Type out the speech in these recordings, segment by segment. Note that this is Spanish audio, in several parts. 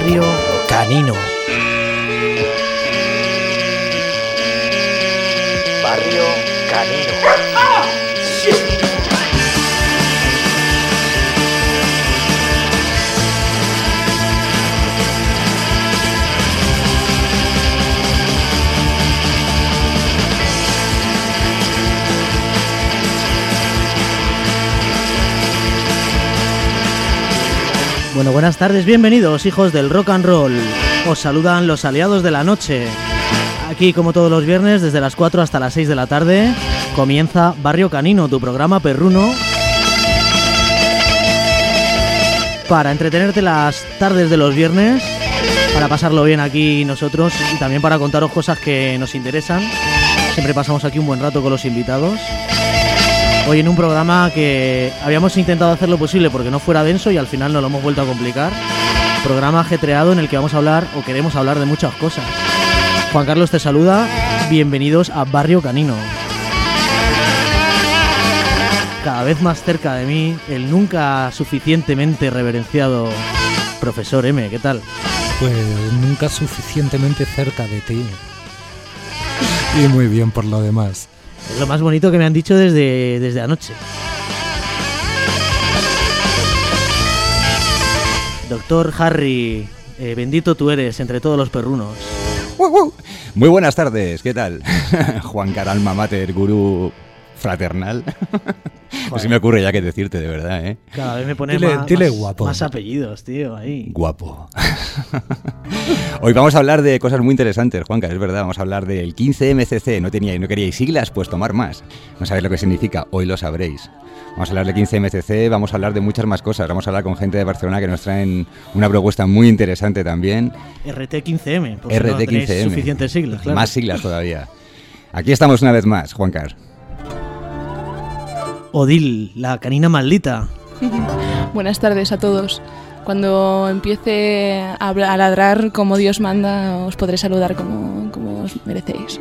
Barrio Canino. Barrio Canino. Buenas tardes, bienvenidos hijos del rock and roll. Os saludan los aliados de la noche. Aquí, como todos los viernes, desde las 4 hasta las 6 de la tarde, comienza Barrio Canino, tu programa perruno. Para entretenerte las tardes de los viernes, para pasarlo bien aquí nosotros y también para contaros cosas que nos interesan. Siempre pasamos aquí un buen rato con los invitados. Hoy en un programa que habíamos intentado hacer lo posible porque no fuera denso y al final nos lo hemos vuelto a complicar. Programa ajetreado en el que vamos a hablar o queremos hablar de muchas cosas. Juan Carlos te saluda, bienvenidos a Barrio Canino. Cada vez más cerca de mí, el nunca suficientemente reverenciado profesor M, ¿qué tal? Pues nunca suficientemente cerca de ti. Y muy bien por lo demás. Es lo más bonito que me han dicho desde, desde anoche. Doctor Harry, eh, bendito tú eres entre todos los perrunos. Muy buenas tardes, ¿qué tal? Juan Caralma Mater, gurú fraternal. No se me ocurre ya que decirte, de verdad, ¿eh? Cada vez me pone Dile- más, dile más- guapo. más apellidos, tío, ahí. Guapo. Hoy vamos a hablar de cosas muy interesantes, Juanca, es verdad. Vamos a hablar del 15MCC. No, tenía, no queríais siglas, pues tomar más. No sabéis lo que significa, hoy lo sabréis. Vamos a hablar del 15MCC, vamos a hablar de muchas más cosas. Vamos a hablar con gente de Barcelona que nos traen una propuesta muy interesante también. RT15M, por si no tenéis RT15M. suficientes siglas, claro. Más siglas todavía. Aquí estamos una vez más, Juancar. Odil, la canina maldita. Buenas tardes a todos. Cuando empiece a, ladrar como Dios manda, os podré saludar como, como os merecéis.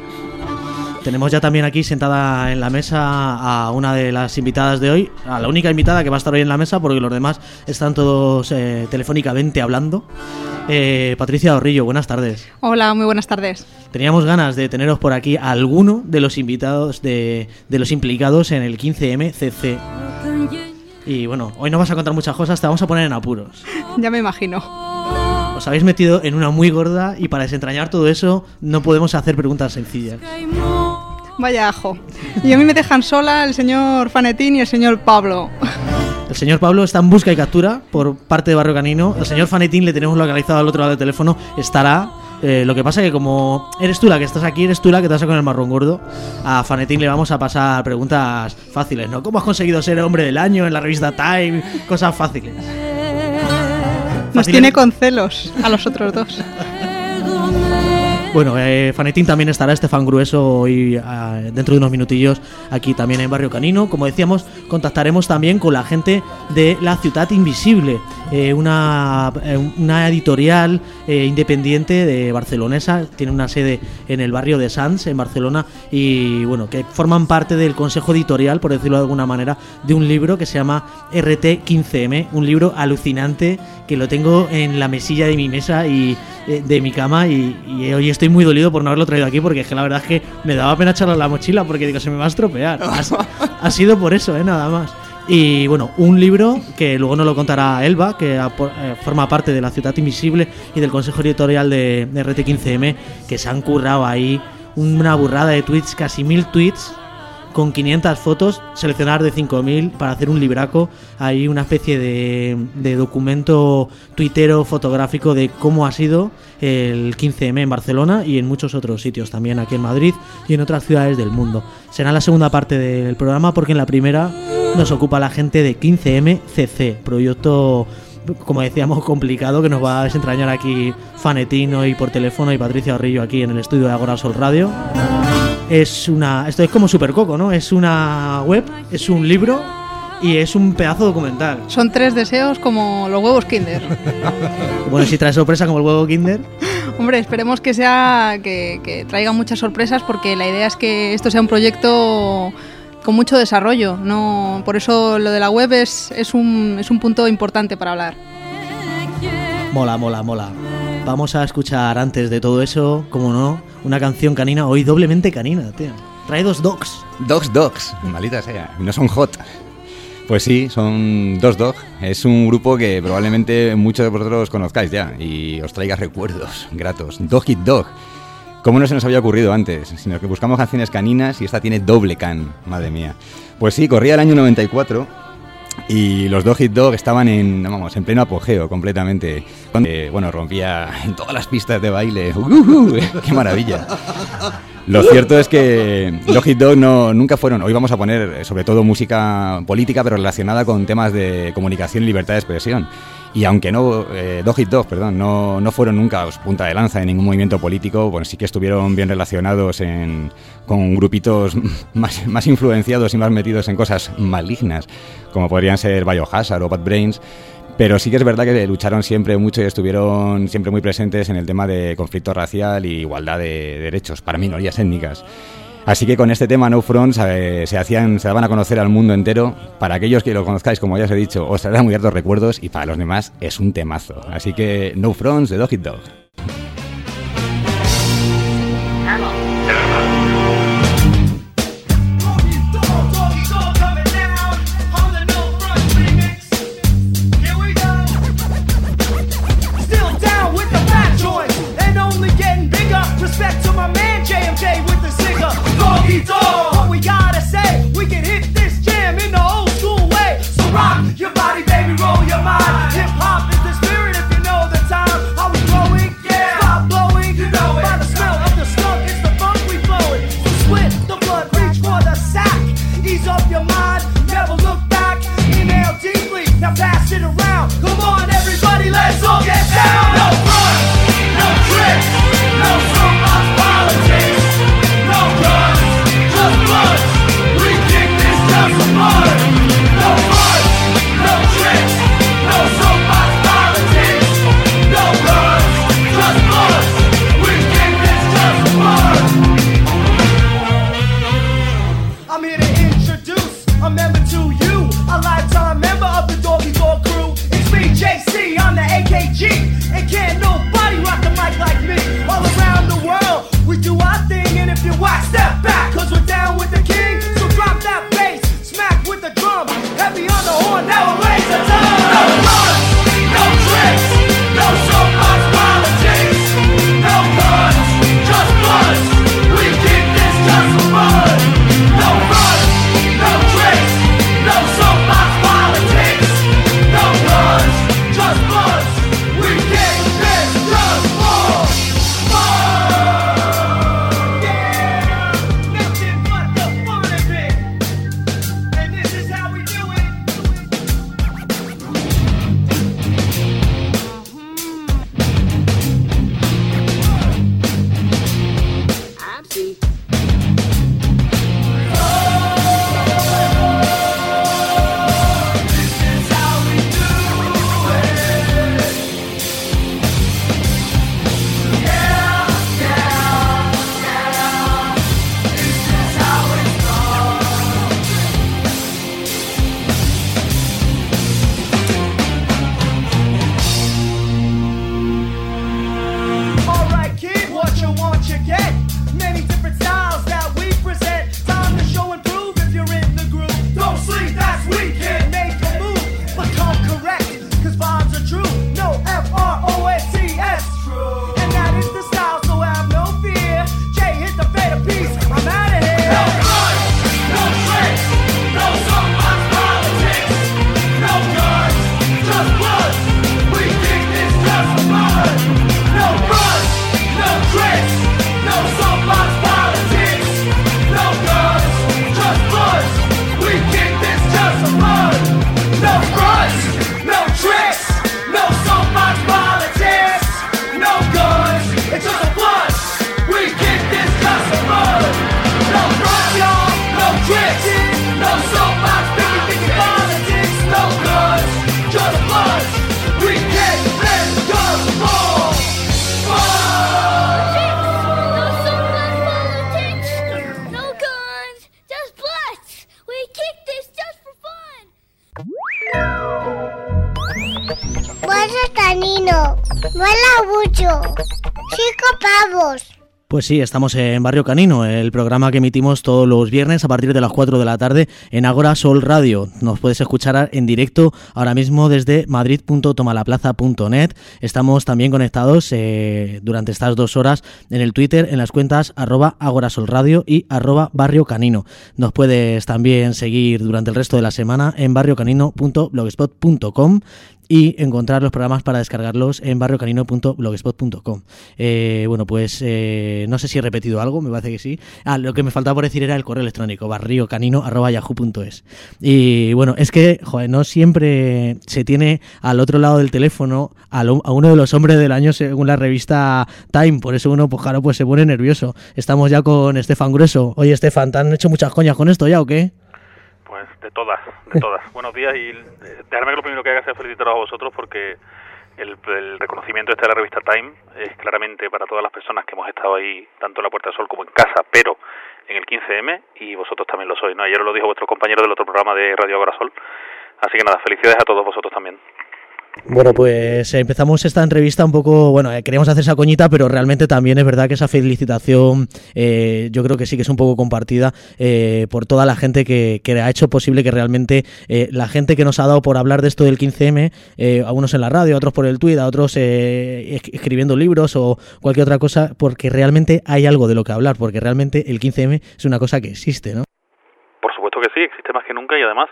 Tenemos ya también aquí sentada en la mesa a una de las invitadas de hoy, a la única invitada que va a estar hoy en la mesa, porque los demás están todos eh, telefónicamente hablando. Eh, Patricia Orrillo, buenas tardes. Hola, muy buenas tardes. Teníamos ganas de teneros por aquí a alguno de los invitados, de, de los implicados en el 15MCC. Y bueno, hoy no vas a contar muchas cosas, te vamos a poner en apuros. Ya me imagino. Os habéis metido en una muy gorda y para desentrañar todo eso no podemos hacer preguntas sencillas. Vaya ajo. Y a mí me dejan sola el señor Fanetín y el señor Pablo. El señor Pablo está en busca y captura por parte de Barrio Canino. El señor Fanetín le tenemos localizado al otro lado del teléfono. Estará. Eh, lo que pasa que como eres tú la que estás aquí, eres tú la que te vas con el marrón gordo. A Fanetín le vamos a pasar preguntas fáciles, ¿no? ¿Cómo has conseguido ser hombre del año en la revista Time? Cosas fáciles. Nos tiene con celos a los otros dos. Bueno, eh, Fanetín también estará Estefan Grueso hoy ah, dentro de unos minutillos aquí también en Barrio Canino. Como decíamos, contactaremos también con la gente de La Ciudad Invisible, eh, una, eh, una editorial eh, independiente de barcelonesa. Tiene una sede en el barrio de Sants, en Barcelona, y bueno, que forman parte del consejo editorial, por decirlo de alguna manera, de un libro que se llama RT15M, un libro alucinante que lo tengo en la mesilla de mi mesa y eh, de mi cama y, hoy estoy muy dolido por no haberlo traído aquí porque es que la verdad es que me daba pena echarlo en la mochila porque digo, se me va a estropear. Ha, ha sido por eso, eh, nada más. Y bueno, un libro que luego nos lo contará Elba, que eh, forma parte de la Ciudad Invisible y del Consejo Editorial de, de RT15M, que se han currado ahí una burrada de tweets, casi mil tweets, con 500 fotos, seleccionar de 5000 para hacer un libraco. Hay una especie de, de documento tuitero fotográfico de cómo ha sido el 15M en Barcelona y en muchos otros sitios, también aquí en Madrid y en otras ciudades del mundo. Será la segunda parte del programa porque en la primera nos ocupa la gente de 15MCC, proyecto como decíamos, complicado que nos va a desentrañar aquí Fanetino y por teléfono y Patricia Orrillo aquí en el estudio de Agora Sol Radio. Es una. Esto es como Supercoco, ¿no? Es una web, es un libro y es un pedazo documental. Son tres deseos como los huevos Kinder. Bueno, si trae sorpresa como el huevo Kinder. Hombre, esperemos que sea que, que traiga muchas sorpresas porque la idea es que esto sea un proyecto con mucho desarrollo. No, por eso lo de la web es, es, un, es un punto importante para hablar. Mola, mola, mola. Vamos a escuchar antes de todo eso, como no, una canción canina, hoy doblemente canina, tío. Trae dos dogs. Dogs Dogs, maldita sea, no son hot. Pues sí, son Dos Dog. Es un grupo que probablemente muchos de vosotros conozcáis ya y os traiga recuerdos gratos. Dog Hit Dog. ¿Cómo no se nos había ocurrido antes? Sino que buscamos canciones caninas y esta tiene doble can, madre mía. Pues sí, corría el año 94 y los Dog Hit Dog estaban en, vamos, en pleno apogeo completamente. Eh, bueno, rompía en todas las pistas de baile. ¡Uh, qué maravilla! Lo cierto es que los Hit Dog no, nunca fueron. Hoy vamos a poner eh, sobre todo música política, pero relacionada con temas de comunicación y libertad de expresión. Y aunque no, eh, Dog Hit Dog, no, no fueron nunca pues, punta de lanza en ningún movimiento político, bueno, sí que estuvieron bien relacionados con grupitos más, más influenciados y más metidos en cosas malignas, como podrían ser Biohazard o Bad Brains. Pero sí que es verdad que lucharon siempre mucho y estuvieron siempre muy presentes en el tema de conflicto racial y igualdad de derechos para minorías étnicas. Así que con este tema No Front eh, se, hacían, se daban a conocer al mundo entero. Para aquellos que lo conozcáis, como ya os he dicho, os traerá muy hartos recuerdos y para los demás es un temazo. Así que No Fronts de Dog Hit Dog. all get down. nobody rock the mic like me. All around the world, we do our thing, and if you watch, step back, cause we're down with the king. So drop that bass, smack with the drum, heavy on the horn, now a razor. Sí, estamos en Barrio Canino, el programa que emitimos todos los viernes a partir de las 4 de la tarde en Agora Sol Radio. Nos puedes escuchar en directo ahora mismo desde madrid.tomalaplaza.net. Estamos también conectados eh, durante estas dos horas en el Twitter en las cuentas arroba Agora Sol Radio y arroba Barrio Canino. Nos puedes también seguir durante el resto de la semana en barriocanino.blogspot.com y encontrar los programas para descargarlos en barriocanino.blogspot.com. Eh, bueno, pues eh, no sé si he repetido algo, me parece que sí. Ah, lo que me faltaba por decir era el correo electrónico, barriocanino.yahoo.es. Y bueno, es que, joder, no siempre se tiene al otro lado del teléfono a, a uno de los hombres del año según la revista Time, por eso uno, pues claro, pues se pone nervioso. Estamos ya con Estefan Grueso. Oye, Estefan, ¿te han hecho muchas coñas con esto ya o qué? De todas, de todas. Buenos días y eh, dejadme que lo primero que haga sea felicitaros a vosotros porque el, el reconocimiento este de la revista Time es claramente para todas las personas que hemos estado ahí, tanto en la Puerta del Sol como en casa, pero en el 15M y vosotros también lo sois, ¿no? Ayer lo dijo vuestro compañero del otro programa de Radio Agora Sol. Así que nada, felicidades a todos vosotros también. Bueno, pues eh, empezamos esta entrevista un poco, bueno, eh, queríamos hacer esa coñita, pero realmente también es verdad que esa felicitación eh, yo creo que sí que es un poco compartida eh, por toda la gente que, que ha hecho posible que realmente eh, la gente que nos ha dado por hablar de esto del 15M, eh, a unos en la radio, a otros por el Twitter, a otros es- escribiendo libros o cualquier otra cosa, porque realmente hay algo de lo que hablar, porque realmente el 15M es una cosa que existe, ¿no? Por supuesto que sí, existe más que nunca y además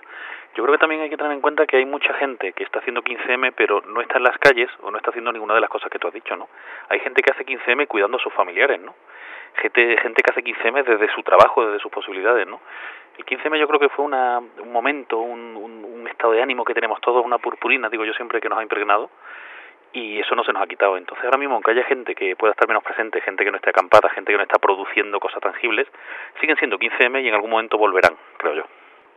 yo creo que también hay que tener en cuenta que hay mucha gente que está haciendo 15M pero no está en las calles o no está haciendo ninguna de las cosas que tú has dicho, ¿no? Hay gente que hace 15M cuidando a sus familiares, ¿no? Gente, gente que hace 15M desde su trabajo, desde sus posibilidades, ¿no? El 15M yo creo que fue una, un momento, un, un, estado de ánimo que tenemos todos, una purpurina, digo yo siempre, que nos ha impregnado y eso no se nos ha quitado. Entonces ahora mismo, aunque haya gente que pueda estar menos presente, gente que no esté acampada, gente que no está produciendo cosas tangibles, siguen siendo 15M y en algún momento volverán, creo yo.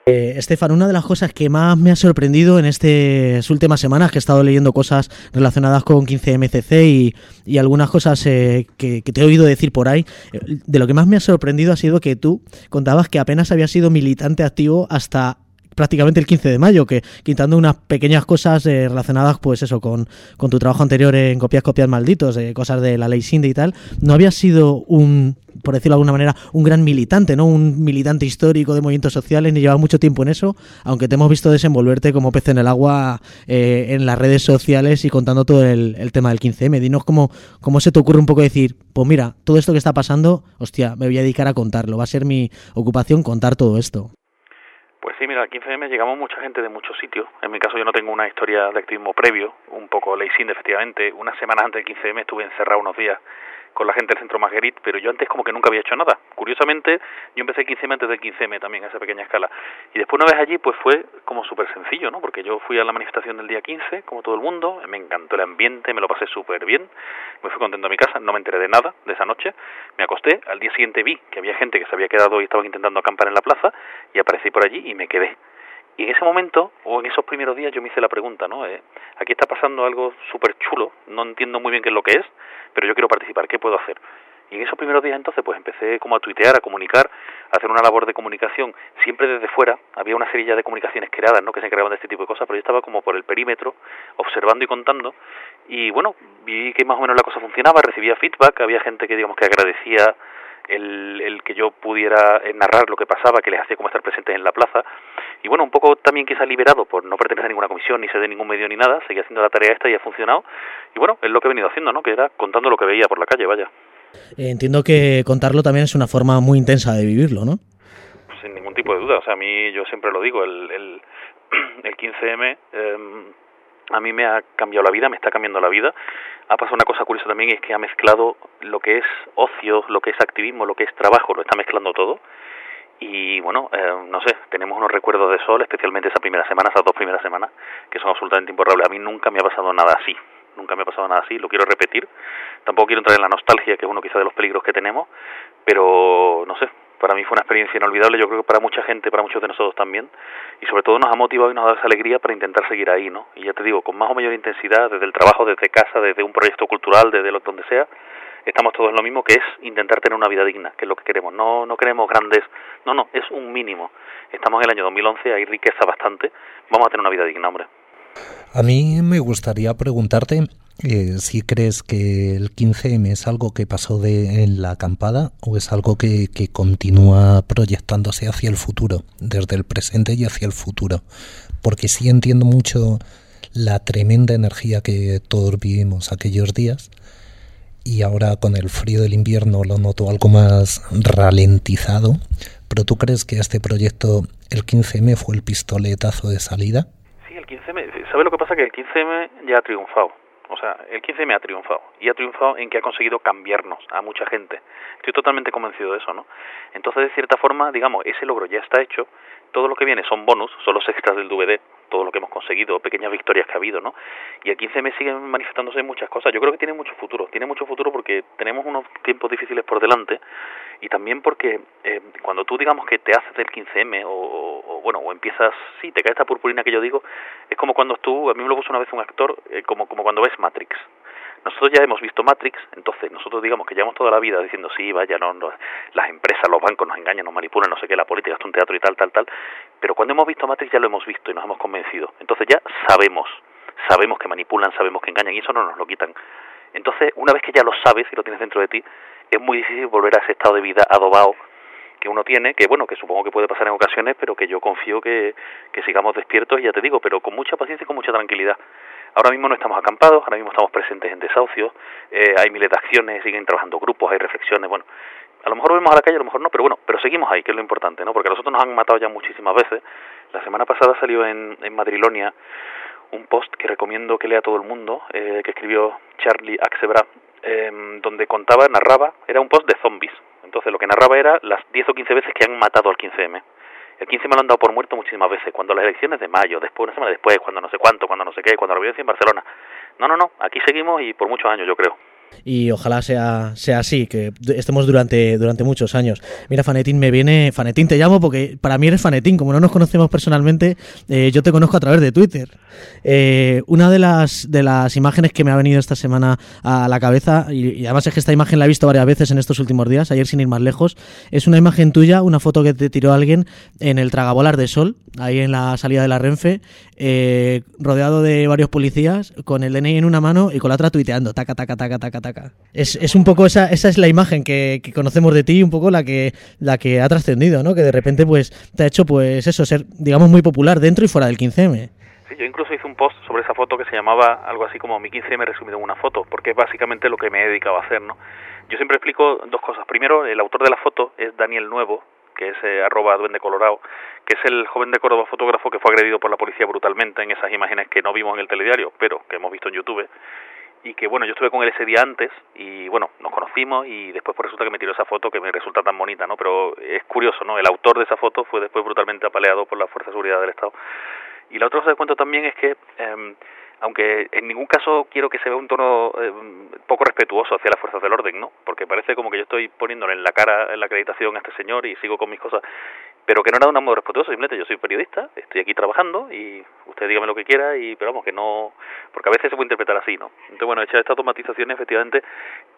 Eh, Estefan, una de las cosas que más me ha sorprendido en estas últimas semanas, que he estado leyendo cosas relacionadas con 15MCC y, y algunas cosas eh, que, que te he oído decir por ahí, eh, de lo que más me ha sorprendido ha sido que tú contabas que apenas habías sido militante activo hasta prácticamente el 15 de mayo, que quitando unas pequeñas cosas eh, relacionadas, pues eso, con, tu trabajo anterior en copias, copias malditos, eh, cosas de la ley Sinde y tal, no habías sido un, por decirlo de alguna manera, un gran militante, ¿no? Un militante histórico de movimientos sociales, ni llevas mucho tiempo en eso, aunque te hemos visto desenvolverte como pez en el agua eh, en las redes sociales y contando todo el, el tema del 15M. Dinos cómo, cómo se te ocurre un poco decir, pues mira, todo esto que está pasando, hostia, me voy a dedicar a contarlo, va a ser mi ocupación contar todo esto. Pues sí, mira, al 15M llegamos mucha gente de muchos sitios. En mi caso yo no tengo una historia de activismo previo, un poco Leisinde efectivamente. Unas semanas antes del 15M estuve encerrado unos días con la gente del centro Marguerite, pero yo antes como que nunca había hecho nada. Curiosamente, yo empecé el 15M antes del 15M también, a esa pequeña escala. Y después una vez allí, pues fue como súper sencillo, ¿no? Porque yo fui a la manifestación del día 15, como todo el mundo, me encantó el ambiente, me lo pasé súper bien, me fui contento a mi casa, no me enteré de nada de esa noche, me acosté, al día siguiente vi que había gente que se había quedado y estaban intentando acampar en la plaza, y aparecí por allí y me quedé. Y en ese momento, o en esos primeros días, yo me hice la pregunta, ¿no? Eh, aquí está pasando algo súper chulo, no entiendo muy bien qué es lo que es, pero yo quiero participar, ¿qué puedo hacer? Y en esos primeros días entonces pues empecé como a tuitear, a comunicar, a hacer una labor de comunicación, siempre desde fuera, había una serie de comunicaciones creadas, ¿no? Que se encargaban de este tipo de cosas, pero yo estaba como por el perímetro, observando y contando, y bueno, vi que más o menos la cosa funcionaba, recibía feedback, había gente que digamos que agradecía el, el que yo pudiera eh, narrar lo que pasaba, que les hacía como estar presentes en la plaza. Y bueno, un poco también quizá liberado por no pertenecer a ninguna comisión, ni ser de ningún medio ni nada, seguía haciendo la tarea esta y ha funcionado. Y bueno, es lo que he venido haciendo, ¿no? Que era contando lo que veía por la calle, vaya. Entiendo que contarlo también es una forma muy intensa de vivirlo, ¿no? Sin ningún tipo de duda. O sea, a mí, yo siempre lo digo, el, el, el 15M eh, a mí me ha cambiado la vida, me está cambiando la vida. Ha pasado una cosa curiosa también, es que ha mezclado lo que es ocio, lo que es activismo, lo que es trabajo, lo está mezclando todo. Y bueno, eh, no sé, tenemos unos recuerdos de sol, especialmente esa primera semana, esas dos primeras semanas, que son absolutamente imborrables. A mí nunca me ha pasado nada así, nunca me ha pasado nada así, lo quiero repetir. Tampoco quiero entrar en la nostalgia, que es uno quizá de los peligros que tenemos, pero no sé, para mí fue una experiencia inolvidable, yo creo que para mucha gente, para muchos de nosotros también, y sobre todo nos ha motivado y nos ha dado esa alegría para intentar seguir ahí, ¿no? Y ya te digo, con más o mayor intensidad, desde el trabajo, desde casa, desde un proyecto cultural, desde lo, donde sea, estamos todos en lo mismo, que es intentar tener una vida digna, que es lo que queremos. No, no queremos grandes, no, no, es un mínimo. Estamos en el año 2011, hay riqueza bastante, vamos a tener una vida digna, hombre. A mí me gustaría preguntarte eh, si crees que el 15M es algo que pasó de, en la acampada o es algo que, que continúa proyectándose hacia el futuro, desde el presente y hacia el futuro. Porque sí entiendo mucho la tremenda energía que todos vivimos aquellos días y ahora con el frío del invierno lo noto algo más ralentizado. Pero tú crees que este proyecto, el 15M, fue el pistoletazo de salida? Sí, el 15M. ¿Sabes lo que pasa? Que el 15M ya ha triunfado. O sea, el 15M ha triunfado. Y ha triunfado en que ha conseguido cambiarnos a mucha gente. Estoy totalmente convencido de eso, ¿no? Entonces, de cierta forma, digamos, ese logro ya está hecho. Todo lo que viene son bonus, son los extras del DVD, todo lo que hemos conseguido, pequeñas victorias que ha habido, ¿no? Y el 15M sigue manifestándose en muchas cosas. Yo creo que tiene mucho futuro. Tiene mucho futuro porque tenemos unos tiempos difíciles por delante y también porque eh, cuando tú digamos que te haces del 15M o, o, bueno o empiezas sí te cae esta purpurina que yo digo es como cuando tú a mí me lo puso una vez un actor eh, como como cuando ves Matrix nosotros ya hemos visto Matrix, entonces nosotros digamos que llevamos toda la vida diciendo sí, vaya, no, no, las empresas, los bancos nos engañan, nos manipulan, no sé qué, la política es un teatro y tal, tal, tal, pero cuando hemos visto Matrix ya lo hemos visto y nos hemos convencido. Entonces ya sabemos, sabemos que manipulan, sabemos que engañan y eso no nos lo quitan. Entonces, una vez que ya lo sabes y lo tienes dentro de ti, es muy difícil volver a ese estado de vida adobado que uno tiene, que bueno, que supongo que puede pasar en ocasiones, pero que yo confío que, que sigamos despiertos, y ya te digo, pero con mucha paciencia y con mucha tranquilidad. Ahora mismo no estamos acampados, ahora mismo estamos presentes en desahucios, eh, hay miles de acciones, siguen trabajando grupos, hay reflexiones, bueno, a lo mejor vemos a la calle, a lo mejor no, pero bueno, pero seguimos ahí, que es lo importante, ¿no? Porque a nosotros nos han matado ya muchísimas veces. La semana pasada salió en, en Madrilonia un post que recomiendo que lea todo el mundo, eh, que escribió Charlie Axebra, eh, donde contaba, narraba, era un post de zombies. Entonces lo que narraba era las 10 o 15 veces que han matado al 15M. El 15 me lo han dado por muerto muchísimas veces, cuando las elecciones de mayo, después, una semana después, cuando no sé cuánto, cuando no sé qué, cuando la violencia en Barcelona. No, no, no, aquí seguimos y por muchos años, yo creo y ojalá sea, sea así, que estemos durante, durante muchos años. Mira, Fanetín, me viene. Fanetín, te llamo porque para mí eres Fanetín. Como no nos conocemos personalmente, eh, yo te conozco a través de Twitter. Eh, una de las, de las imágenes que me ha venido esta semana a la cabeza, y, además es que esta imagen la he visto varias veces en estos últimos días, ayer sin ir más lejos, es una imagen tuya, una foto que te tiró alguien en el tragabolas de sol, ahí en la salida de la Renfe, eh, rodeado de varios policías, con el DNI en una mano y con la otra tuiteando, taca, taca, taca, taca es, es un poco esa, esa es la imagen que, que, conocemos de ti, un poco la que, la que ha trascendido, ¿no? Que de repente pues te ha hecho pues eso, ser digamos muy popular dentro y fuera del 15M. Sí, yo incluso hice un post sobre esa foto que se llamaba algo así como mi 15M resumido en una foto, porque es básicamente lo que me he dedicado a hacer, ¿no? Yo siempre explico dos cosas. Primero, el autor de la foto es Daniel Nuevo, que es eh, arroba duende colorado, que es el joven de Córdoba fotógrafo que fue agredido por la policía brutalmente en esas imágenes que no vimos en el telediario, pero que hemos visto en YouTube y que bueno, yo estuve con él ese día antes y bueno, nos conocimos y después pues resulta que me tiró esa foto que me resulta tan bonita, ¿no? Pero es curioso, ¿no? El autor de esa foto fue después brutalmente apaleado por la Fuerza de Seguridad del Estado. Y la otra cosa que cuento también es que eh, aunque en ningún caso quiero que se vea un tono eh, poco respetuoso hacia las fuerzas del orden, ¿no? Porque parece como que yo estoy poniéndole en la cara en la acreditación a este señor y sigo con mis cosas, pero que no era de un modo respetuoso, simplemente yo soy periodista, estoy aquí trabajando y usted dígame lo que quiera y pero vamos que no, porque a veces se puede interpretar así, ¿no? Entonces bueno, hecha esta automatización efectivamente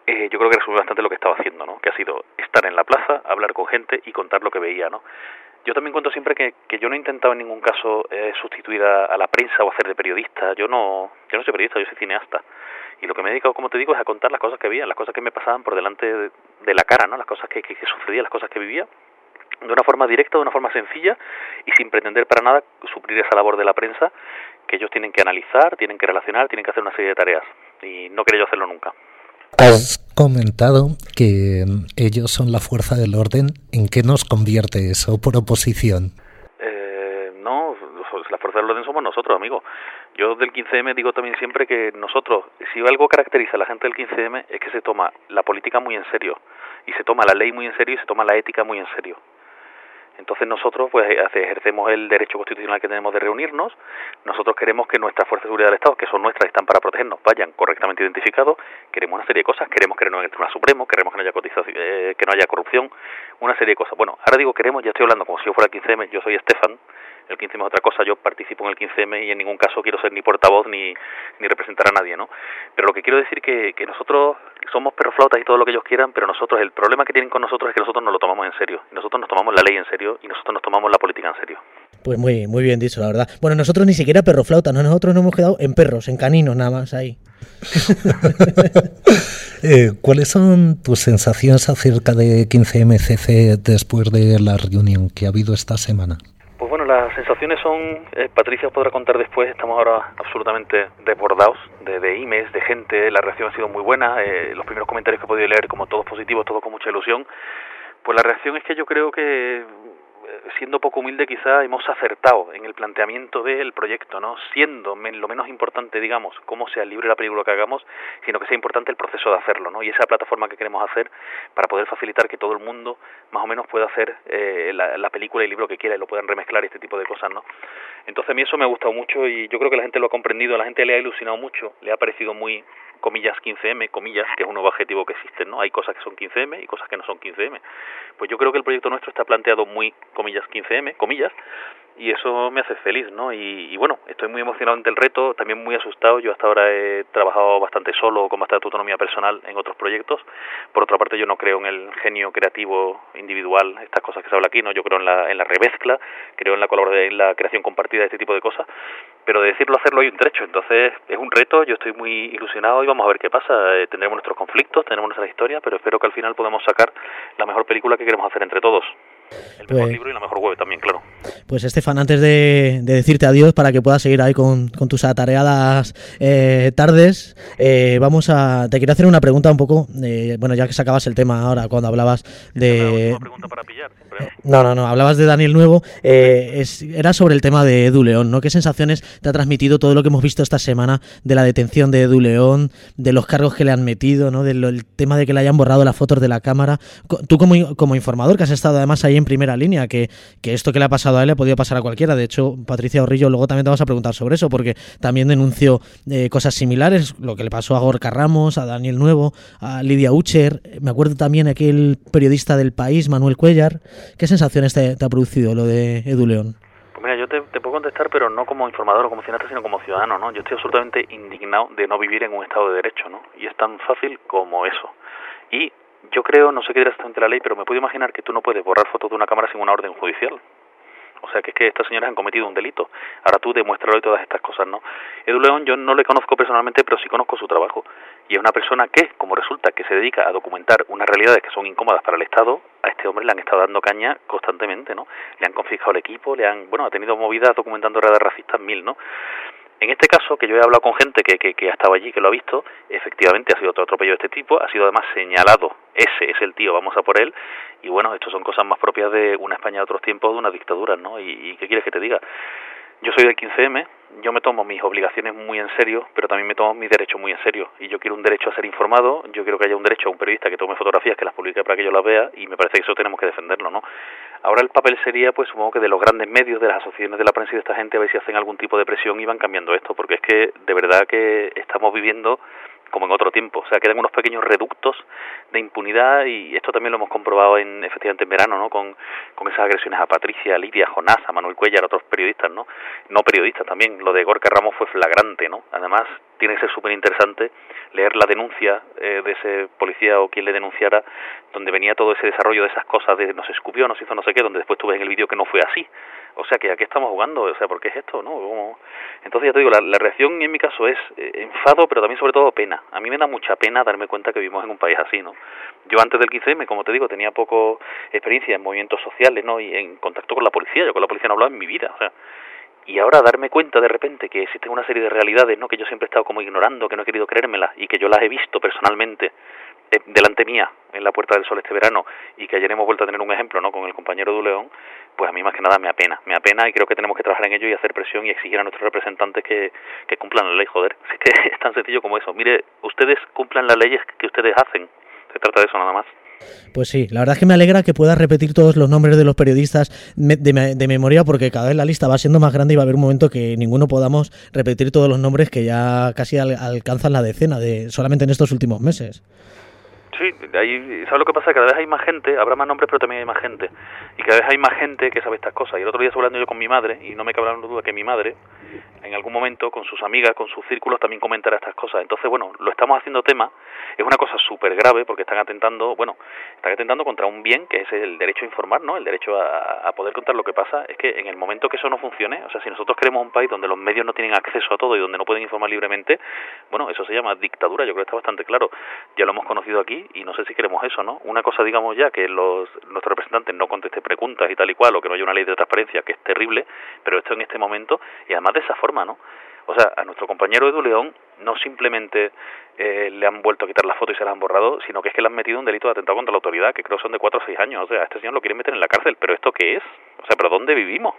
eh, yo creo que resume bastante lo que estaba haciendo, ¿no? Que ha sido estar en la plaza, hablar con gente y contar lo que veía, ¿no? Yo también cuento siempre que, que yo no he intentado en ningún caso eh, sustituir a, la prensa o hacer de periodista. Yo no, yo no soy periodista, yo soy cineasta. Y lo que me he dedicado, como te digo, es a contar las cosas que veía, las cosas que me pasaban por delante de, la cara, ¿no? Las cosas que, que, que sucedía, las cosas que vivía de una forma directa, de una forma sencilla y sin pretender para nada suplir esa labor de la prensa que ellos tienen que analizar, tienen que relacionar, tienen que hacer una serie de tareas y no quería yo hacerlo nunca. Has comentado que ellos son la fuerza del orden. ¿En qué nos convierte eso por oposición? Eh, no, la fuerza del orden somos nosotros, amigo. Yo del 15M digo también siempre que nosotros, si algo caracteriza a la gente del 15M es que se toma la política muy en serio y se toma la ley muy en serio y se toma la ética muy en serio. Entonces nosotros pues ejercemos el derecho constitucional que tenemos de reunirnos. Nosotros queremos que nuestras fuerzas de seguridad del Estado, que son nuestras, están para protegernos, vayan correctamente identificados. Queremos una serie de cosas. Queremos que no haya Tribunal Supremo, queremos que no haya cotización, eh, que no haya corrupción, una serie de cosas. Bueno, ahora digo queremos, ya estoy hablando como si yo fuera el 15M. Yo soy Estefan. El 15M es otra cosa. Yo participo en el 15M y en ningún caso quiero ser ni portavoz ni, ni representar a nadie, ¿no? Pero lo que quiero decir que que nosotros somos perroflautas y todo lo que ellos quieran, pero nosotros el problema que tienen con nosotros es que nosotros no lo tomamos en serio. Nosotros nos tomamos la ley en serio y nosotros nos tomamos la política en serio. Pues muy, muy bien dicho, la verdad. Bueno, nosotros ni siquiera perro flauta, ¿no? nosotros nos hemos quedado en perros, en caninos nada más ahí. eh, ¿Cuáles son tus sensaciones acerca de 15MCC después de la reunión que ha habido esta semana? Pues bueno, las sensaciones son, eh, Patricia os podrá contar después, estamos ahora absolutamente desbordados de, de emails, de gente, la reacción ha sido muy buena, eh, los primeros comentarios que he podido leer, como todos positivos, todos con mucha ilusión, pues la reacción es que yo creo que siendo poco humilde quizá hemos acertado en el planteamiento del proyecto, ¿no? Siendo lo menos importante, digamos, cómo sea y la película que hagamos, sino que sea importante el proceso de hacerlo, ¿no? Y esa plataforma que queremos hacer para poder facilitar que todo el mundo más o menos pueda hacer eh, la, la, película y el libro que quiera y lo puedan remezclar y este tipo de cosas, ¿no? Entonces a mí eso me ha gustado mucho y yo creo que la gente lo ha comprendido, la gente le ha ilusionado mucho, le ha parecido muy comillas 15M, comillas, que es un nuevo adjetivo que existe, ¿no? Hay cosas que son 15M y cosas que no son 15M. Pues yo creo que el proyecto nuestro está planteado muy, comillas, 15M, comillas, y eso me hace feliz, ¿no? Y, y, bueno, estoy muy emocionado ante el reto, también muy asustado. Yo hasta ahora he trabajado bastante solo, con bastante autonomía personal en otros proyectos. Por otra parte, yo no creo en el genio creativo individual, estas cosas que se habla aquí, ¿no? Yo creo en la, en la remezcla, creo en la en la creación compartida, este tipo de cosas. Pero de decirlo hacerlo hay un trecho, entonces es un reto, yo estoy muy ilusionado y vamos a ver qué pasa. Eh, tendremos nuestros conflictos, tenemos nuestra historia, pero espero que al final podamos sacar la mejor película que queremos hacer entre todos. El mejor Pues- libro y la mejor web también, claro. Pues Estefan, antes de, de decirte adiós para que puedas seguir ahí con, con tus atareadas eh, tardes, eh, vamos a. Te quiero hacer una pregunta un poco. eh, bueno, ya que sacabas el tema ahora cuando hablabas de. Una pregunta para ¿no? No, no, hablabas de Daniel Nuevo. eh, es- era sobre el tema de Edu León, ¿no? ¿Qué sensaciones te ha transmitido todo lo que hemos visto esta semana de la detención de Edu León, de los cargos que le han metido, ¿no? Del el tema de que le hayan borrado las fotos de la cámara. Tú, como, como informador, que has estado además ahí en primera línea, que, que esto que le ha pasado a él le ha podido pasar a cualquiera. De hecho, Patricia Orrillo, luego también te vamos a preguntar sobre eso, porque también denunció eh, cosas similares, lo que le pasó a Gorka Ramos, a Daniel Nuevo, a Lidia Ucher. Me acuerdo también aquel periodista del país, Manuel Cuellar. ¿Qué sensaciones te, ha producido lo de Edu León? Pues mira, yo te, te puedo contestar, pero no como informador o como cineasta, sino como ciudadano, ¿no? Yo estoy absolutamente indignado de no vivir en un Estado de Derecho, ¿no? Y es tan fácil como eso. Y yo creo, no sé qué dirá exactamente la ley, pero me puedo imaginar que tú no puedes borrar fotos de una cámara sin una orden judicial. O sea, que es que estas señoras han cometido un delito. Ahora tú demuéstralo y todas estas cosas, ¿no? Edu León yo no le conozco personalmente, pero sí conozco su trabajo. Y es una persona que, como resulta que se dedica a documentar unas realidades que son incómodas para el Estado, a este hombre le han estado dando caña constantemente, ¿no? Le han confiscado el equipo, le han, bueno, ha tenido movidas documentando redes racistas mil, ¿no? En este caso, que yo he hablado con gente que, que, que ha estado allí, que lo ha visto, efectivamente ha sido otro atropello de este tipo, ha sido además señalado, ese es el tío, vamos a por él, y bueno, esto son cosas más propias de una España de otros tiempos, de una dictadura, ¿no? Y, y ¿qué quieres que te diga? Yo soy del 15M, yo me tomo mis obligaciones muy en serio, pero también me tomo mis derechos muy en serio. Y yo quiero un derecho a ser informado, yo quiero que haya un derecho a un periodista que tome fotografías, que las publique para que yo las vea, y me parece que eso tenemos que defenderlo, ¿no? Ahora el papel sería, pues supongo que de los grandes medios, de las asociaciones de la prensa y de esta gente, a ver si hacen algún tipo de presión y van cambiando esto, porque es que de verdad que estamos viviendo como en otro tiempo. O sea, quedan unos pequeños reductos de impunidad y esto también lo hemos comprobado en efectivamente en verano, ¿no? Con, con esas agresiones a Patricia, a Lidia, a Jonás, a Manuel Cuellar, a otros periodistas, ¿no? No periodistas también. Lo de Gorka Ramos fue flagrante, ¿no? Además, tiene que ser súper interesante leer la denuncia eh, de ese policía o quien le denunciara, donde venía todo ese desarrollo de esas cosas de nos escupió, nos hizo no sé qué, donde después tú ves en el vídeo que no fue así. O sea, que aquí estamos jugando, o sea, ¿por qué es esto? no. Entonces, ya te digo, la, reacción en mi caso es eh, enfado, pero también sobre todo pena. A mí me da mucha pena darme cuenta que vivimos en un país así, ¿no? Yo antes del 15M, como te digo, tenía poco experiencia en movimientos sociales, ¿no? Y en contacto con la policía. Yo con la policía no hablaba en mi vida, o sea... Y ahora darme cuenta de repente que existen una serie de realidades, ¿no? Que yo siempre he estado como ignorando, que no he querido creérmelas y que yo las he visto personalmente delante mía en la Puerta del Sol este verano y que ayer hemos vuelto a tener un ejemplo, ¿no? Con el compañero de León, pues a mí más que nada me apena, me apena y creo que tenemos que trabajar en ello y hacer presión y exigir a nuestros representantes que, que cumplan la ley, joder. Es que es tan sencillo como eso. Mire, ustedes cumplan las leyes que ustedes hacen. Se trata de eso nada más. Pues sí, la verdad es que me alegra que puedas repetir todos los nombres de los periodistas de, me- de memoria porque cada vez la lista va siendo más grande y va a haber un momento que ninguno podamos repetir todos los nombres que ya casi al- alcanzan la decena de solamente en estos últimos meses. Sí, ahí, ¿sabes lo que pasa? Cada vez hay más gente, habrá más nombres, pero también hay más gente. Y cada vez hay más gente que sabe estas cosas. Y el otro día estuve hablando yo con mi madre, y no me cabe la duda que mi madre, en algún momento, con sus amigas, con sus círculos, también comentará estas cosas. Entonces, bueno, lo estamos haciendo tema. Es una cosa súper grave porque están atentando, bueno, están atentando contra un bien que es el derecho a informar, ¿no? El derecho a, a poder contar lo que pasa. Es que en el momento que eso no funcione, o sea, si nosotros queremos un país donde los medios no tienen acceso a todo y donde no pueden informar libremente, bueno, eso se llama dictadura. Yo creo que está bastante claro. Ya lo hemos conocido aquí y no sé si queremos eso, ¿no? Una cosa, digamos ya, que los nuestros representantes no contesten preguntas y tal y cual, o que no haya una ley de transparencia, que es terrible, pero esto en este momento, y además de esa forma, ¿no? O sea, a nuestro compañero Edu León no simplemente eh, le han vuelto a quitar la foto y se la han borrado, sino que es que le han metido un delito de atentado contra la autoridad, que creo son de 4 o 6 años. O sea, a este señor lo quieren meter en la cárcel, pero ¿esto qué es? O sea, ¿pero dónde vivimos?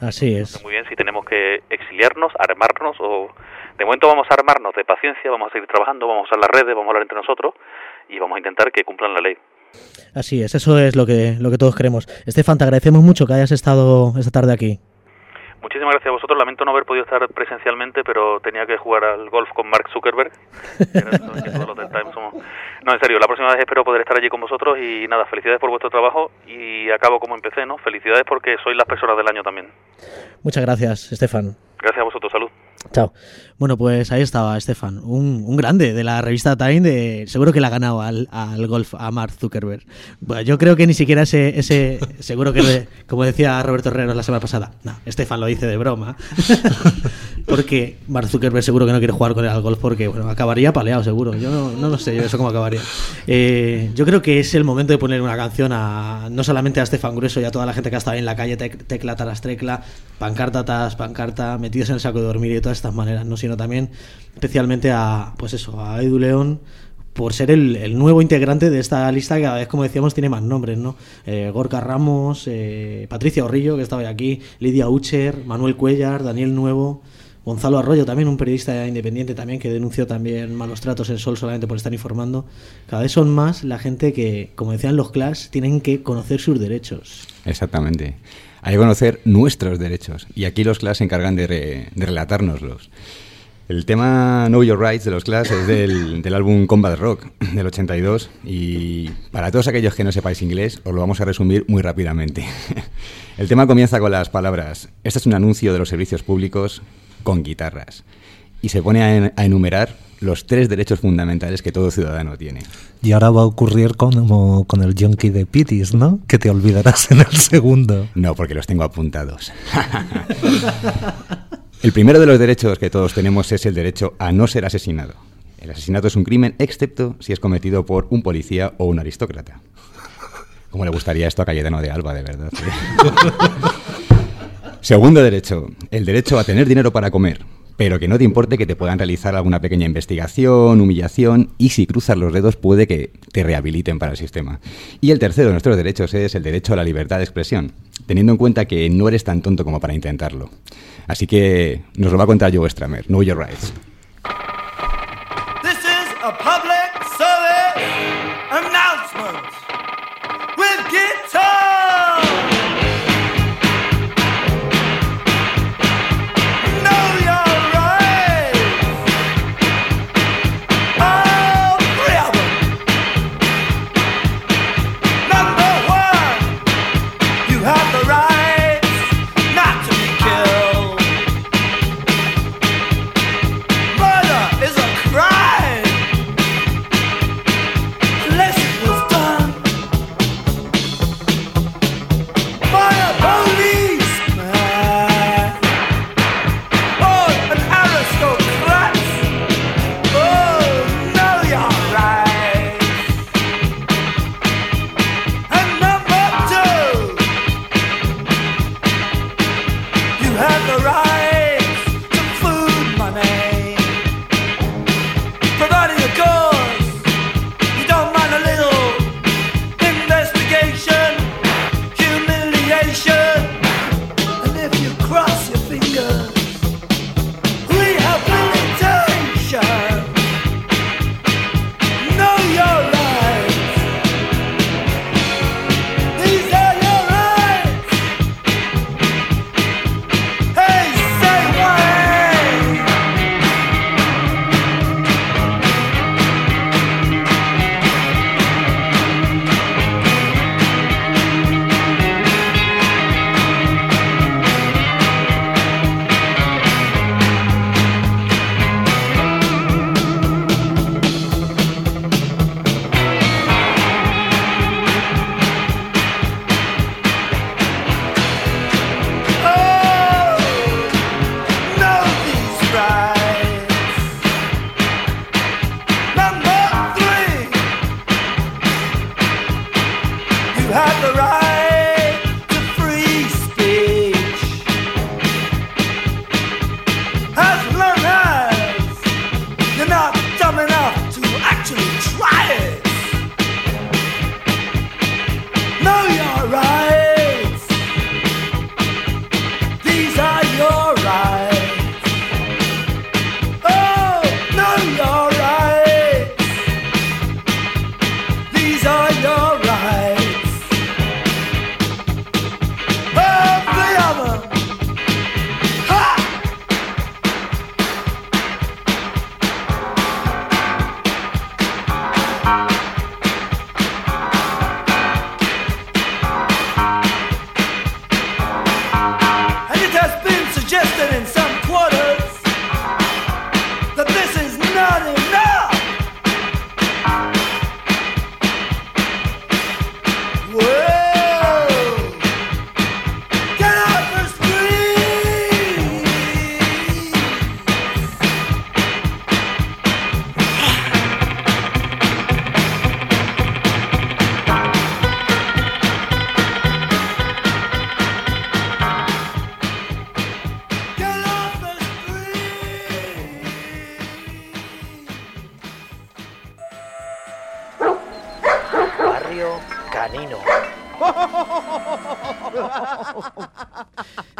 Así es. Muy bien, si tenemos que exiliarnos, armarnos o... De momento vamos a armarnos de paciencia, vamos a seguir trabajando, vamos a usar las redes, vamos a hablar entre nosotros y vamos a intentar que cumplan la ley. Así es, eso es lo que, lo que todos queremos. Estefan, te agradecemos mucho que hayas estado esta tarde aquí. Muchísimas gracias a vosotros. Lamento no haber podido estar presencialmente, pero tenía que jugar al golf con Mark Zuckerberg. No, en serio, la próxima vez espero poder estar allí con vosotros y nada, felicidades por vuestro trabajo y acabo como empecé, ¿no? Felicidades porque sois las personas del año también. Muchas gracias, Estefan. Gracias a vosotros, salud. Chao. Bueno, pues ahí estaba Estefan, un, un, grande de la revista Time, de, seguro que le ha ganado al, al golf a Mark Zuckerberg. Bueno, yo creo que ni siquiera ese, ese seguro que, como decía Roberto Herrero la semana pasada, no, Estefan lo dice de broma, porque Mark Zuckerberg seguro que no quiere jugar con él al golf porque bueno, acabaría paleado seguro, yo no, no lo sé, yo eso cómo acabaría. Eh, yo creo que es el momento de poner una canción a no solamente a Estefan Grueso y a toda la gente que ha estado ahí en la calle, tec, tecla tras tecla, pancarta tras pancarta, metidos en el saco de dormir y de todas estas maneras, ¿no? Sino también especialmente a pues eso, a Edu León por ser el, nuevo integrante de esta lista que cada vez, como decíamos, tiene más nombres, ¿no? Eh, Gorka Ramos, eh, Patricia Orrillo, que estaba aquí, Lidia Ucher, Manuel Cuellar, Daniel Nuevo, Gonzalo Arroyo, también un periodista independiente también que denunció también malos tratos en Sol solamente por estar informando. Cada vez son más la gente que, como decían los Clash, tienen que conocer sus derechos. Exactamente. Hay que conocer nuestros derechos. Y aquí los Clash se encargan de, re, de relatárnoslos. El tema Know Your Rights de los Clash es del, del, álbum Combat Rock del 82 y para todos aquellos que no sepáis inglés os lo vamos a resumir muy rápidamente. El tema comienza con las palabras, este es un anuncio de los servicios públicos con guitarras y se pone a, a enumerar los tres derechos fundamentales que todo ciudadano tiene. Y ahora va a ocurrir como con el junkie de Pitis, ¿no? Que te olvidarás en el segundo. No, porque los tengo apuntados. El primero de los derechos que todos tenemos es el derecho a no ser asesinado. El asesinato es un crimen, excepto si es cometido por un policía o un aristócrata. ¿Cómo le gustaría esto a Cayetano de Alba, de verdad? Segundo derecho, el derecho a tener dinero para comer, pero que no te importe que te puedan realizar alguna pequeña investigación, humillación, y si cruzas los dedos puede que te rehabiliten para el sistema. Y el tercero de nuestros derechos es el derecho a la libertad de expresión, teniendo en cuenta que no eres tan tonto como para intentarlo. Así que nos lo va a contar Joe Stramer. Know Your Rights. This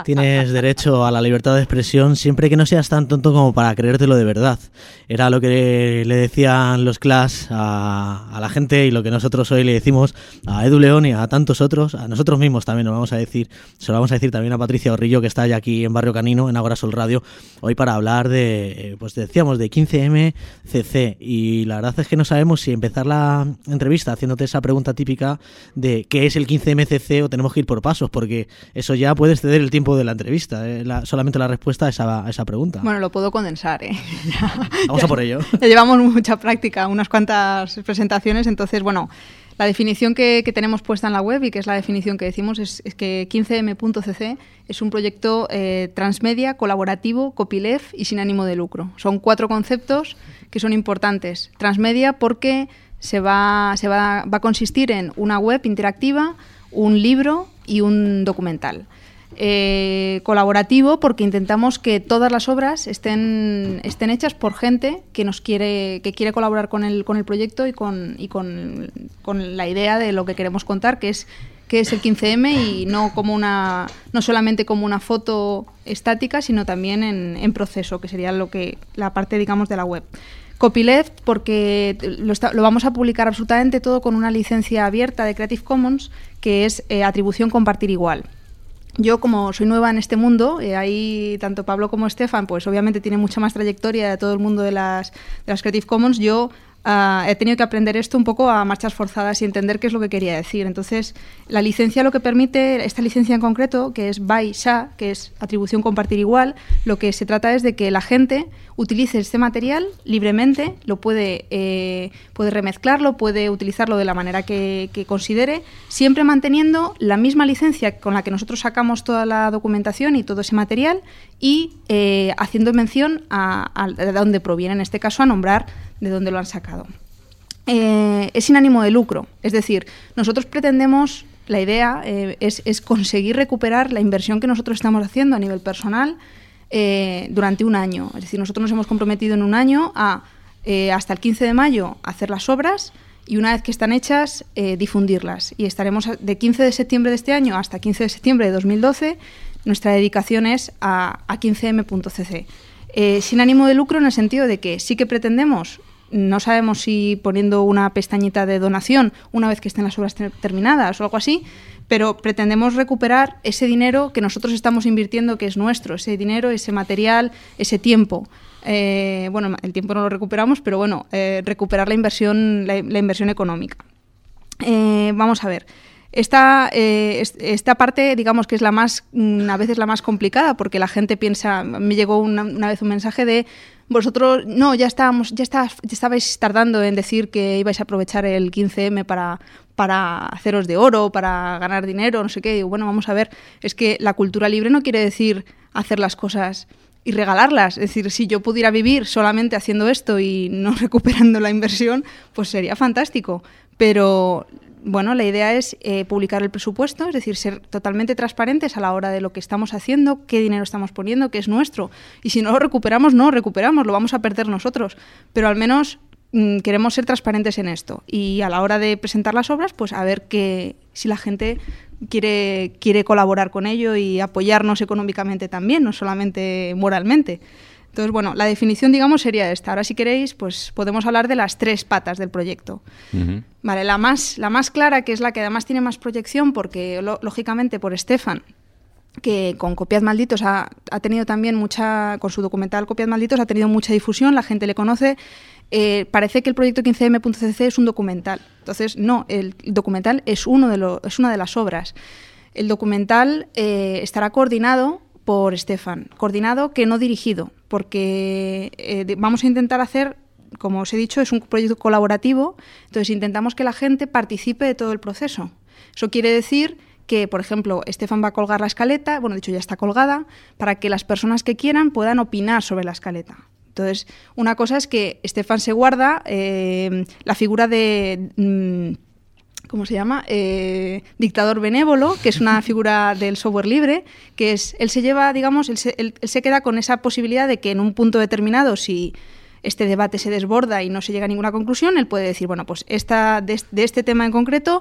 Tienes derecho a la libertad de expresión siempre que no seas tan tonto como para creértelo de verdad. Era lo que le decían los Clash a, a la gente y lo que nosotros hoy le decimos a Edu León y a tantos otros, a nosotros mismos también nos vamos a decir, se lo vamos a decir también a Patricia Orrillo que está ya aquí en Barrio Canino, en Agora Sol Radio, hoy para hablar de, eh, pues decíamos, de 15MCC y la verdad es que no sabemos si empezar la entrevista haciéndote esa pregunta típica de qué es el 15MCC o tenemos que ir por pasos, porque eso ya puede exceder el tiempo de la entrevista, eh, la- solamente la respuesta a esa, a esa pregunta. Bueno, lo puedo condensar, ¿eh? Vamos a por ello. Ya llevamos mucha práctica, unas cuantas presentaciones, entonces, bueno, la definición que, tenemos puesta en la web y que es la definición que decimos es, es que 15m.cc es un proyecto eh, transmedia, colaborativo, copyleft y sin ánimo de lucro. Son cuatro conceptos que son importantes. Transmedia porque se va, se va, va a consistir en una web interactiva, un libro y un documental. Eh, colaborativo porque intentamos que todas las obras estén, estén hechas por gente que nos quiere que quiere colaborar con el, con el proyecto y con, y con, la idea de lo que queremos contar que es que es el 15M y no como una no solamente como una foto estática sino también en, proceso que sería lo que la parte digamos de la web Copyleft porque lo vamos a publicar absolutamente todo con una licencia abierta de Creative Commons que es eh, atribución compartir igual. Yo, como soy nueva en este mundo, eh, ahí tanto Pablo como Estefan, pues obviamente tienen mucha más trayectoria de todo el mundo de las, de las Creative Commons. Yo ah, he tenido que aprender esto un poco a marchas forzadas y entender qué es lo que quería decir. Entonces, la licencia lo que permite, esta licencia en concreto, que es by SHA, que es atribución compartir igual, lo que se trata es de que la gente utilice este material libremente, lo puede, eh, puede remezclarlo, puede utilizarlo de la manera que, considere, siempre manteniendo la misma licencia con la que nosotros sacamos toda la documentación y todo ese material y eh, haciendo mención a, a de dónde proviene, en este caso a nombrar de dónde lo han sacado. Eh, es sin ánimo de lucro, es decir, nosotros pretendemos, la idea eh, es, es conseguir recuperar la inversión que nosotros estamos haciendo a nivel personal eh, durante un año. Es decir, nosotros nos hemos comprometido en un año a, hasta el 15 de mayo, hacer las obras y una vez que están hechas, difundirlas. Y estaremos de 15 de septiembre de este año hasta 15 de septiembre de 2012. Nuestra dedicación es a, a 15m.cc. Eh, sin ánimo de lucro en el sentido de que sí que pretendemos, no sabemos si poniendo una pestañita de donación una vez que estén las obras ter- terminadas o algo así, pero pretendemos recuperar ese dinero que nosotros estamos invirtiendo, que es nuestro, ese dinero, ese material, ese tiempo. Eh, bueno, el tiempo no lo recuperamos, pero bueno, eh, recuperar la inversión, la, la inversión económica. Eh, vamos a ver. Esta, eh, es- esta parte, digamos que es la más, mm, a veces la más complicada, porque la gente piensa, me llegó una, una vez un mensaje de vosotros, no, ya estábamos, ya, está- ya estabais tardando en decir que ibais a aprovechar el 15M para, para haceros de oro, para ganar dinero, no sé qué. Digo, bueno, vamos a ver, es que la cultura libre no quiere decir hacer las cosas y regalarlas. Es decir, si yo pudiera vivir solamente haciendo esto y no recuperando la inversión, pues sería fantástico. Pero bueno, la idea es eh, publicar el presupuesto, es decir, ser totalmente transparentes a la hora de lo que estamos haciendo, qué dinero estamos poniendo, qué es nuestro. Y si no lo recuperamos, no lo recuperamos, lo vamos a perder nosotros. Pero al menos mm, queremos ser transparentes en esto. Y a la hora de presentar las obras, pues a ver que, si la gente quiere, quiere colaborar con ello y apoyarnos económicamente también, no solamente moralmente. Entonces, bueno, la definición, digamos, sería esta. Ahora, si queréis, pues podemos hablar de las tres patas del proyecto. Vale, la más, la más clara, que es la que además tiene más proyección, porque lo- lógicamente por Estefan, que con Copias Malditos ha, ha tenido también mucha, con su documental Copias Malditos ha tenido mucha difusión, la gente le conoce. Eh, parece que el proyecto 15m.cc es un documental. Entonces, no, el documental es, uno de lo- es una de las obras. El documental eh, estará coordinado por Estefan, coordinado que no dirigido, porque eh, vamos a intentar hacer, como os he dicho, es un proyecto colaborativo, entonces intentamos que la gente participe de todo el proceso. Eso quiere decir que, por ejemplo, Estefan va a colgar la escaleta, bueno, de hecho ya está colgada, para que las personas que quieran puedan opinar sobre la escaleta. Entonces, una cosa es que Estefan se guarda eh, la figura de... mm, ¿cómo se llama? Eh, dictador benévolo, que es una figura del software libre, que es, él se lleva, digamos, él se, él- él se queda con esa posibilidad de que en un punto determinado, si este debate se desborda y no se llega a ninguna conclusión, él puede decir, bueno, pues esta, de, de este tema en concreto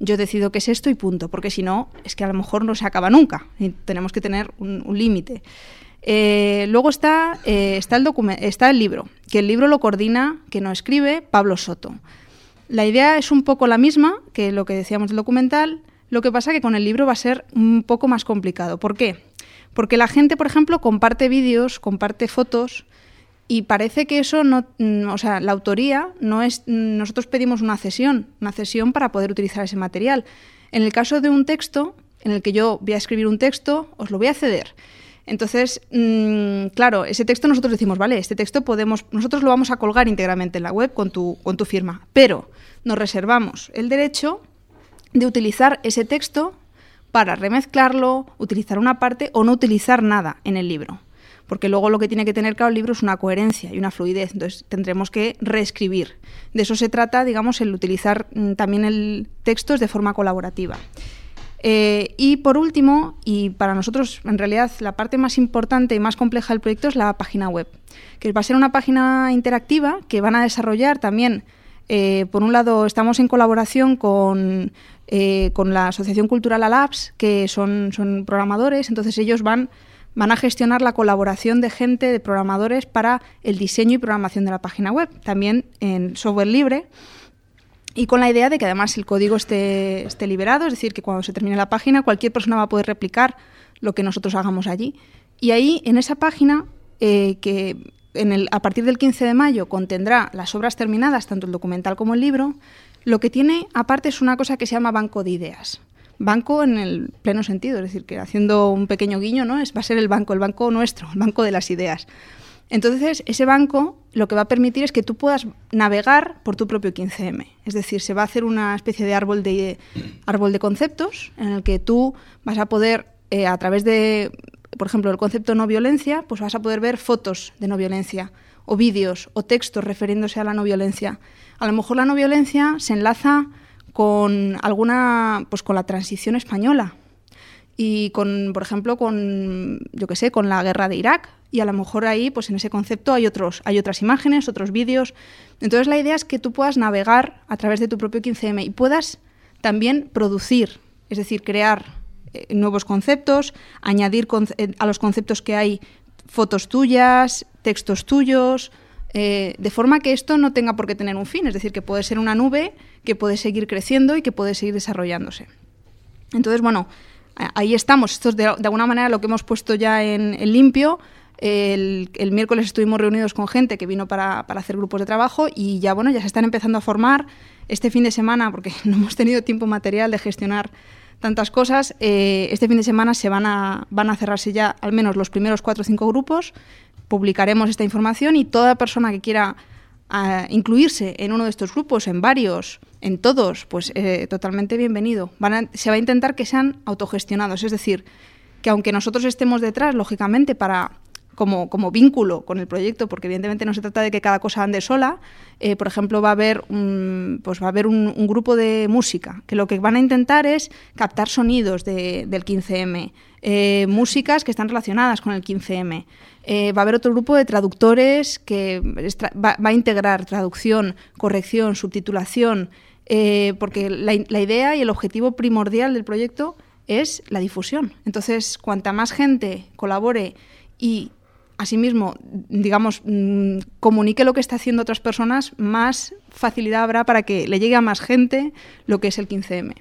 yo decido que es esto y punto, porque si no, es que a lo mejor no se acaba nunca y tenemos que tener un, un límite. Eh, luego está, eh, está, el está el libro, que el libro lo coordina, que no escribe, Pablo Soto. La idea es un poco la misma que lo que decíamos del documental, lo que pasa que con el libro va a ser un poco más complicado. ¿Por qué? Porque la gente, por ejemplo, comparte vídeos, comparte fotos y parece que eso no, mm, o sea, la autoría no es, mm, nosotros pedimos una cesión, una cesión para poder utilizar ese material. En el caso de un texto, en el que yo voy a escribir un texto, os lo voy a ceder. Entonces, mm, claro, ese texto nosotros decimos, vale, este texto podemos, nosotros lo vamos a colgar íntegramente en la web con tu, con tu firma, pero nos reservamos el derecho de utilizar ese texto para remezclarlo, utilizar una parte o no utilizar nada en el libro. Porque luego lo que tiene que tener claro el libro es una coherencia y una fluidez. Entonces tendremos que reescribir. De eso se trata, digamos, el utilizar mm, también el texto de forma colaborativa. Eh, y por último, y para nosotros en realidad la parte más importante y más compleja del proyecto es la página web, que va a ser una página interactiva que van a desarrollar también. Eh, por un lado, estamos en colaboración con, eh, con la Asociación Cultural Alabs, que son, son programadores, entonces ellos van, van a gestionar la colaboración de gente, de programadores, para el diseño y programación de la página web, también en software libre y con la idea de que además el código esté, esté liberado, es decir, que cuando se termine la página cualquier persona va a poder replicar lo que nosotros hagamos allí. Y ahí, en esa página, eh, que en el, a partir del 15 de mayo contendrá las obras terminadas, tanto el documental como el libro, lo que tiene aparte es una cosa que se llama banco de ideas. Banco en el pleno sentido, es decir, que haciendo un pequeño guiño, ¿no? Es, va a ser el banco, el banco nuestro, el banco de las ideas. Entonces, ese banco lo que va a permitir es que tú puedas navegar por tu propio 15M. Es decir, se va a hacer una especie de árbol de, árbol de conceptos en el que tú vas a poder, eh, a través de, por ejemplo, el concepto no violencia, pues vas a poder ver fotos de no violencia o vídeos o textos refiriéndose a la no violencia. A lo mejor la no violencia se enlaza con alguna, pues con la transición española y con, por ejemplo, con, yo qué sé, con la guerra de Irak y a lo mejor ahí, pues en ese concepto hay, otros, hay otras imágenes, otros vídeos. Entonces la idea es que tú puedas navegar a través de tu propio 15M y puedas también producir, es decir, crear eh, nuevos conceptos, añadir eh, a los conceptos que hay fotos tuyas, textos tuyos, eh, de forma que esto no tenga por qué tener un fin, es decir, que puede ser una nube que puede seguir creciendo y que puede seguir desarrollándose. Entonces, bueno, ahí estamos. Esto es de, alguna manera lo que hemos puesto ya en, en limpio. El, miércoles estuvimos reunidos con gente que vino para, hacer grupos de trabajo y ya, bueno, ya se están empezando a formar este fin de semana, porque no hemos tenido tiempo material de gestionar tantas cosas. Eh, este fin de semana se van a, van a cerrarse ya al menos los primeros cuatro o cinco grupos. Publicaremos esta información y toda persona que quiera ah, incluirse en uno de estos grupos, en varios, en todos, pues eh, totalmente bienvenido. se va a intentar que sean autogestionados, es decir, que aunque nosotros estemos detrás, lógicamente, para como, como, vínculo con el proyecto, porque evidentemente no se trata de que cada cosa ande sola. Eh, por ejemplo, va a haber, un, pues va a haber un, grupo de música que lo que van a intentar es captar sonidos del 15M, eh, músicas que están relacionadas con el 15M. Eh, va a haber otro grupo de traductores que va, a integrar traducción, corrección, subtitulación, porque la, la idea y el objetivo primordial del proyecto es la difusión. Entonces, cuanta más gente colabore y asimismo, digamos, mm, comunique lo que está haciendo otras personas, más facilidad habrá para que le llegue a más gente lo que es el 15M.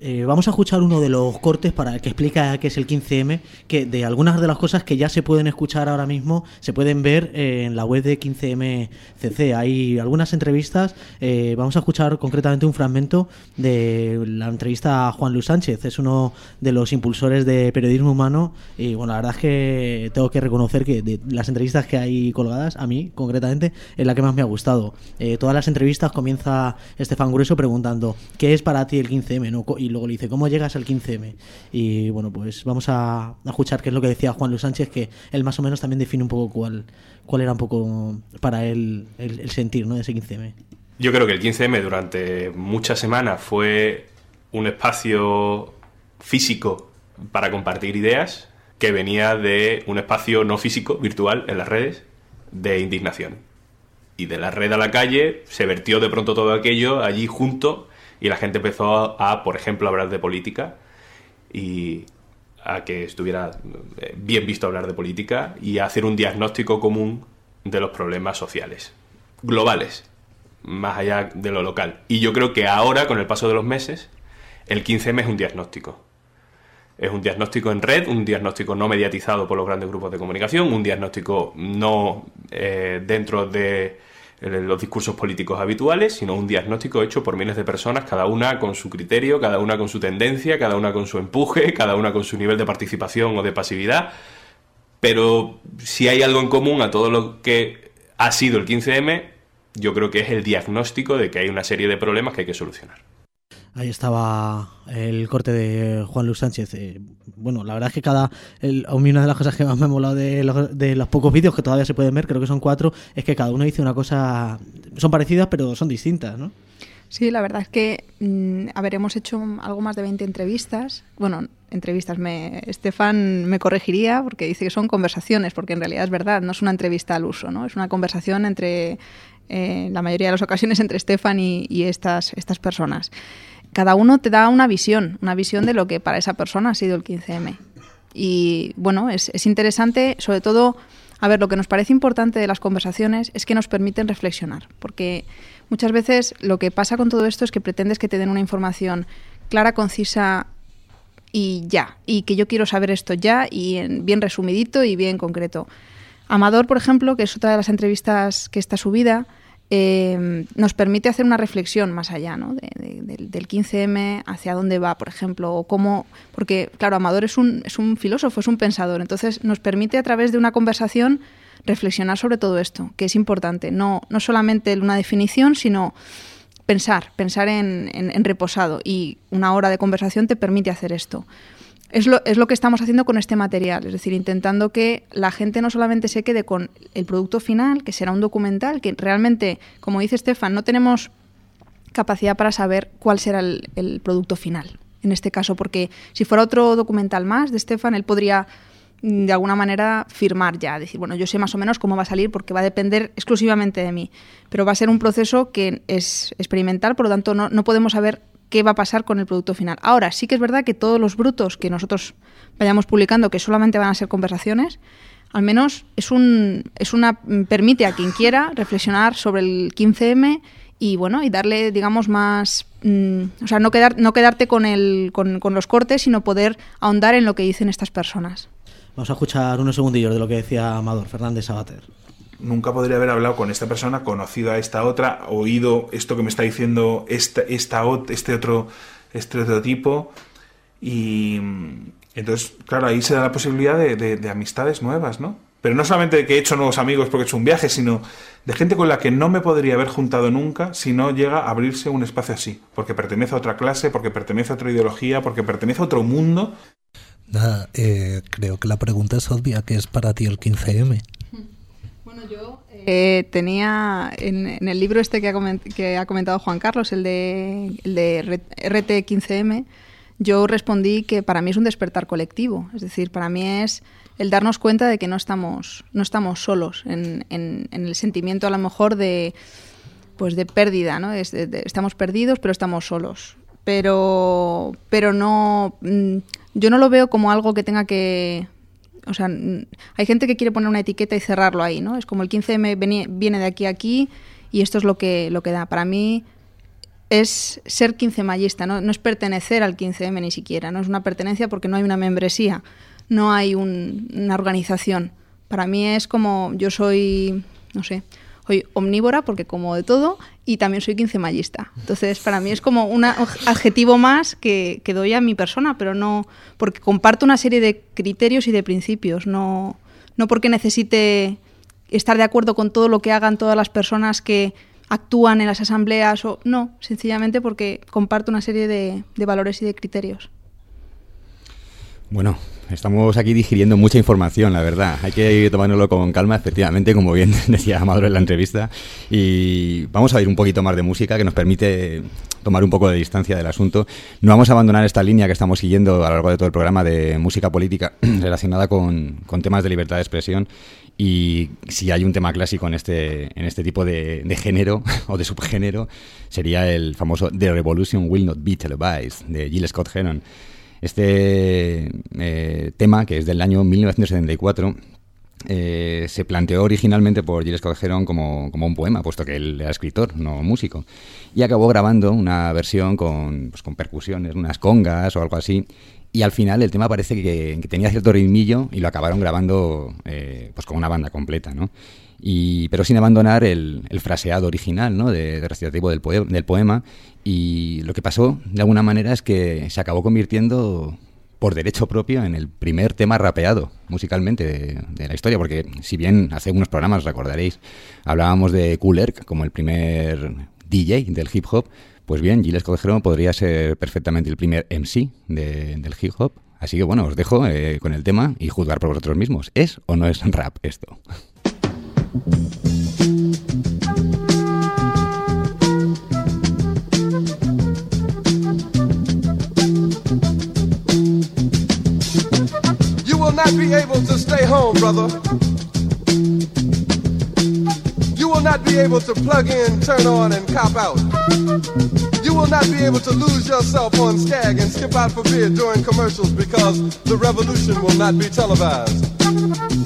Eh, vamos a escuchar uno de los cortes para que explica qué es el 15M, que de algunas de las cosas que ya se pueden escuchar ahora mismo se pueden ver eh, en la web de 15MCC. Hay algunas entrevistas, eh, vamos a escuchar concretamente un fragmento de la entrevista a Juan Luis Sánchez, es uno de los impulsores de periodismo humano y bueno, la verdad es que tengo que reconocer que de las entrevistas que hay colgadas, a mí concretamente, es la que más me ha gustado. todas las entrevistas comienza Estefan Grueso preguntando, ¿qué es para ti el 15M? ¿no? y luego le dice, ¿cómo llegas al 15M? Y bueno, pues vamos a, escuchar qué es lo que decía Juan Luis Sánchez, que él más o menos también define un poco cuál, cuál era un poco para él el, sentir ¿no? de ese 15M. Yo creo que el 15M durante muchas semanas fue un espacio físico para compartir ideas que venía de un espacio no físico, virtual, en las redes, de indignación. Y de la red a la calle se vertió de pronto todo aquello allí junto y la gente empezó a, por ejemplo, hablar de política y a que estuviera eh, bien visto hablar de política y a hacer un diagnóstico común de los problemas sociales, globales, más allá de lo local. Y yo creo que ahora, con el paso de los meses, el 15M es un diagnóstico. Es un diagnóstico en red, un diagnóstico no mediatizado por los grandes grupos de comunicación, un diagnóstico no eh, dentro de los discursos políticos habituales, sino un diagnóstico hecho por miles de personas, cada una con su criterio, cada una con su tendencia, cada una con su empuje, cada una con su nivel de participación o de pasividad. Pero si hay algo en común a todo lo que ha sido el 15M, yo creo que es el diagnóstico de que hay una serie de problemas que hay que solucionar. Ahí estaba el corte de Juan Luis Sánchez. Eh, bueno, la verdad es que cada. El, a mí una de las cosas que más me ha molado de los, de los pocos vídeos que todavía se pueden ver, creo que son cuatro, es que cada uno dice una cosa. Son parecidas, pero son distintas, ¿no? Sí, la verdad es que, mm, a ver, hemos hecho algo más de 20 entrevistas. Bueno, entrevistas, me, Estefan me corregiría porque dice que son conversaciones, porque en realidad es verdad, no es una entrevista al uso, ¿no? Es una conversación entre, eh, la mayoría de las ocasiones, entre Estefan y, y estas, estas personas cada uno te da una visión, una visión de lo que para esa persona ha sido el 15M. Y bueno, es, es, interesante, sobre todo, a ver, lo que nos parece importante de las conversaciones es que nos permiten reflexionar, porque muchas veces lo que pasa con todo esto es que pretendes que te den una información clara, concisa y ya, y que yo quiero saber esto ya y en, bien resumidito y bien concreto. Amador, por ejemplo, que es otra de las entrevistas que está subida, eh, nos permite hacer una reflexión más allá ¿no? de, de, del 15M, hacia dónde va, por ejemplo, o cómo, porque claro, Amador es un, es un filósofo, es un pensador, entonces nos permite a través de una conversación reflexionar sobre todo esto, que es importante, no, no solamente una definición, sino pensar, pensar en, en, en reposado, y una hora de conversación te permite hacer esto. Es lo, es lo, que estamos haciendo con este material, es decir, intentando que la gente no solamente se quede con el producto final, que será un documental, que realmente, como dice Estefan, no tenemos capacidad para saber cuál será el, producto final, en este caso, porque si fuera otro documental más de Estefan, él podría de alguna manera firmar ya, decir, bueno, yo sé más o menos cómo va a salir porque va a depender exclusivamente de mí, pero va a ser un proceso que es experimental, por lo tanto no podemos saber qué va a pasar con el producto final. Ahora, sí que es verdad que todos los brutos que nosotros vayamos publicando, que solamente van a ser conversaciones, al menos es un es una permite a quien quiera reflexionar sobre el 15M y bueno, y darle digamos más mmm, o sea, no quedar no quedarte con el con, con los cortes, sino poder ahondar en lo que dicen estas personas. Vamos a escuchar unos segundillos de lo que decía Amador Fernández Sabater nunca podría haber hablado con esta persona, conocido a esta otra, oído esto que me está diciendo esta, esta este otro este otro tipo. Y entonces claro ahí se da la posibilidad de, de, de, amistades nuevas no pero no solamente de que he hecho nuevos amigos porque he hecho un viaje sino de gente con la que no me podría haber juntado nunca si no llega a abrirse un espacio así. Porque pertenece a otra clase porque pertenece a otra ideología porque pertenece a otro mundo. Nada, eh, creo que la pregunta es obvia que es para ti el 15M yo eh, tenía en, en, el libro este que ha, comentado Juan Carlos, el de, el de RT15M, yo respondí que para mí es un despertar colectivo. Es decir, para mí es el darnos cuenta de que no estamos, no estamos solos en, el sentimiento a lo mejor de, pues de pérdida. ¿no? Estamos perdidos, pero estamos solos. Pero, pero no, mm, yo no lo veo como algo que tenga que o sea, hay gente que quiere poner una etiqueta y cerrarlo ahí, ¿no? Es como el 15M viene de aquí a aquí y esto es lo que, lo que da. Para mí es ser 15 mayista, ¿no? es pertenecer al 15M ni siquiera, no es una pertenencia porque no hay una membresía, no hay un, una organización. Para mí es como yo soy, no sé, soy omnívora porque como de todo y también soy quincemayista. Entonces, para mí es como un adjetivo más que, doy a mi persona, pero no porque comparto una serie de criterios y de principios, no, no porque necesite estar de acuerdo con todo lo que hagan todas las personas que actúan en las asambleas o no, sencillamente porque comparto una serie de, de valores y de criterios. Bueno, estamos aquí digiriendo mucha información, la verdad. Hay que ir tomárnoslo con calma, efectivamente, como bien decía Amador en la entrevista. Y vamos a oír un poquito más de música que nos permite tomar un poco de distancia del asunto. No vamos a abandonar esta línea que estamos siguiendo a lo largo de todo el programa de música política relacionada con, con temas de libertad de expresión Y si hay un tema clásico en este, en este tipo de, género o de subgénero, sería el famoso The Revolution Will Not Be Televised de Jill Scott Heron. Este eh, tema, que es del año 1974, eh, se planteó originalmente por Gilles Scott Heron como, como un poema, puesto que él era escritor, no músico, y acabó grabando una versión con, pues, con percusiones, unas congas o algo así, y al final el tema parece que, tenía cierto ritmillo y lo acabaron grabando eh, pues con una banda completa, ¿no? Y, pero sin abandonar el, el fraseado original ¿no? de, de recitativo del, poe- del poema. Y lo que pasó, de alguna manera, es que se acabó convirtiendo por derecho propio en el primer tema rapeado musicalmente de, la historia, porque si bien hace unos programas, recordaréis, hablábamos de Kool Herc como el primer DJ del hip hop, pues bien, Gilles Codejero podría ser perfectamente el primer MC de- del hip hop. Así que bueno, os dejo eh, con el tema y juzgar por vosotros mismos. ¿Es o no es rap esto? Not be able to stay home, brother. You will not be able to plug in, turn on, and cop out. You will not be able to lose yourself on Skag and skip out for beer during commercials because the revolution will not be televised.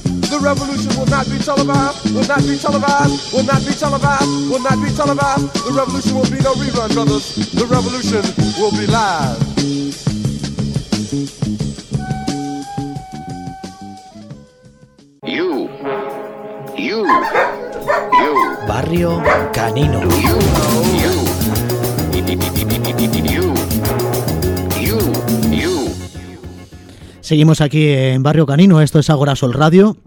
The revolution will not be televised, will not be televised, will not be televised, will not be televised. The revolution will be no rerun, brothers. The revolution will be live. You. You. You. Barrio Canino. You. You. You. You. You. Seguimos aquí en Barrio Canino, esto es Agora Sol Radio.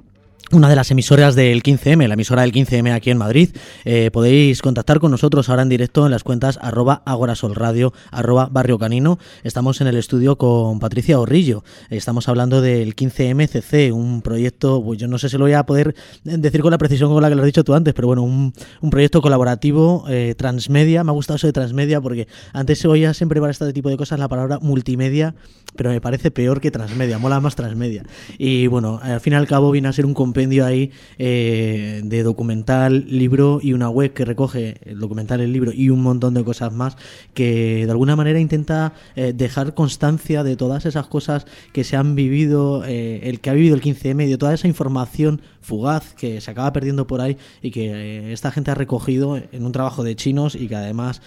Una de las emisoras del 15M, la emisora del 15M aquí en Madrid. Eh, podéis contactar con nosotros ahora en directo en las cuentas arroba agorasolradio, arroba barrio canino. Estamos en el estudio con Patricia Orrillo. Estamos hablando del 15MCC, un proyecto, pues yo no sé si lo voy a poder decir con la precisión con la que lo has dicho tú antes, pero bueno, un, un proyecto colaborativo eh, transmedia. Me ha gustado eso de transmedia porque antes se oía siempre para este tipo de cosas la palabra multimedia, pero me parece peor que transmedia, mola más transmedia. Y bueno, al fin y al cabo viene a ser un compendio ahí eh, de documental, libro y una web que recoge el documental, el libro y un montón de cosas más que de alguna manera intenta eh, dejar constancia de todas esas cosas que se han vivido, eh, el que ha vivido el 15M y de toda esa información fugaz que se acaba perdiendo por ahí y que eh, esta gente ha recogido en un trabajo de chinos y que además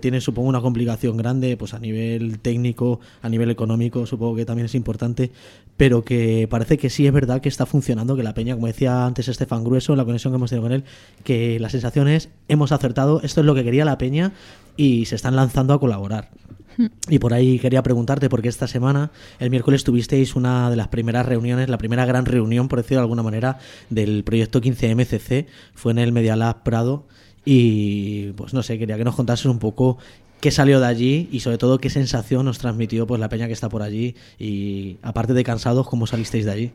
tiene supongo una complicación grande pues a nivel técnico, a nivel económico supongo que también es importante pero que parece que sí es verdad que está funcionando, que la peña, como decía antes Estefan Grueso, en la conexión que hemos tenido con él, que la sensación es, hemos acertado, esto es lo que quería la peña y se están lanzando a colaborar. Y por ahí quería preguntarte, porque esta semana, el miércoles, tuvisteis una de las primeras reuniones, la primera gran reunión, por decirlo de alguna manera, del proyecto 15MCC, fue en el Media Lab Prado. Y pues no sé, quería que nos contases un poco qué salió de allí y sobre todo qué sensación nos transmitió pues la peña que está por allí y aparte de cansados, cómo salisteis de allí.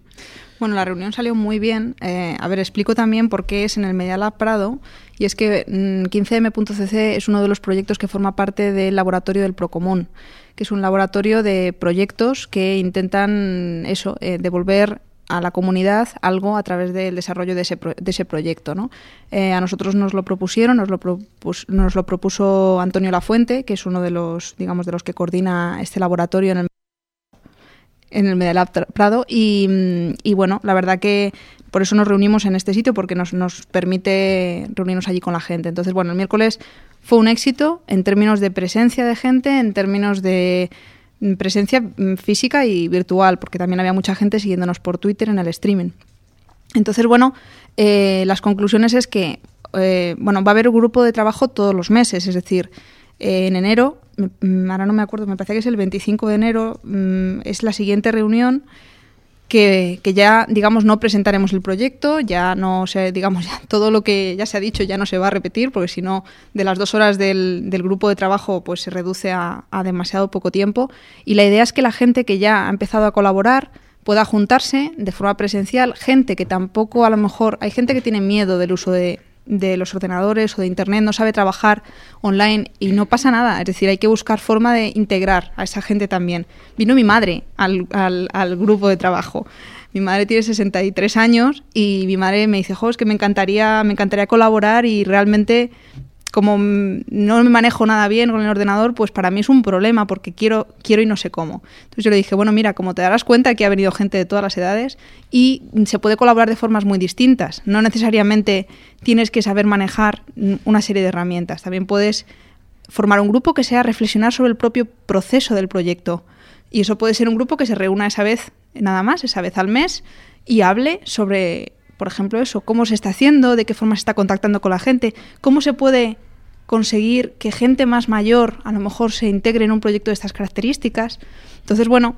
Bueno, la reunión salió muy bien. Eh, a ver, explico también por qué es en el Media Lab Prado. Y es que mm, 15M.cc es uno de los proyectos que forma parte del laboratorio del Procomún, que es un laboratorio de proyectos que intentan eso, eh, devolver a la comunidad algo a través del desarrollo de ese, pro- de ese proyecto. ¿no? Eh, a nosotros nos lo propusieron, nos lo, nos lo propuso Antonio Lafuente, que es uno de los, digamos, de los que coordina este laboratorio en el en el Media Lab Tra- Prado y, mm, y bueno, la verdad que por eso nos reunimos en este sitio porque nos, nos permite reunirnos allí con la gente. Entonces, bueno, el miércoles fue un éxito en términos de presencia de gente, en términos de presencia mm, física y virtual, porque también había mucha gente siguiéndonos por Twitter en el streaming. Entonces, bueno, eh, las conclusiones es que, eh, bueno, va a haber un grupo de trabajo todos los meses, es decir, eh, en enero, mm, ahora no me acuerdo, me parece que es el 25 de enero, mm, es la siguiente reunión que, que ya, digamos, no presentaremos el proyecto, ya no sé, digamos, ya todo lo que ya se ha dicho ya no se va a repetir, porque si no, de las dos horas del, grupo de trabajo, pues se reduce a demasiado poco tiempo. Y la idea es que la gente que ya ha empezado a colaborar pueda juntarse de forma presencial, gente que tampoco a lo mejor, hay gente que tiene miedo del uso de, de los ordenadores o de internet, no sabe trabajar online y no pasa nada. Es decir, hay que buscar forma de integrar a esa gente también. Vino mi madre al, al, grupo de trabajo. Mi madre tiene 63 años y mi madre me dice, jo, es que me encantaría, me encantaría colaborar y realmente como no me manejo nada bien con el ordenador, pues para mí es un problema porque quiero, quiero y no sé cómo. Entonces yo le dije, bueno, mira, como te darás cuenta que ha venido gente de todas las edades y se puede colaborar de formas muy distintas. No necesariamente tienes que saber manejar una serie de herramientas. También puedes formar un grupo que sea reflexionar sobre el propio proceso del proyecto. Y eso puede ser un grupo que se reúna esa vez, nada más, esa vez al mes, y hable sobre, por ejemplo, eso, cómo se está haciendo, de qué forma se está contactando con la gente, cómo se puede conseguir que gente más mayor a lo mejor se integre en un proyecto de estas características. Entonces, bueno,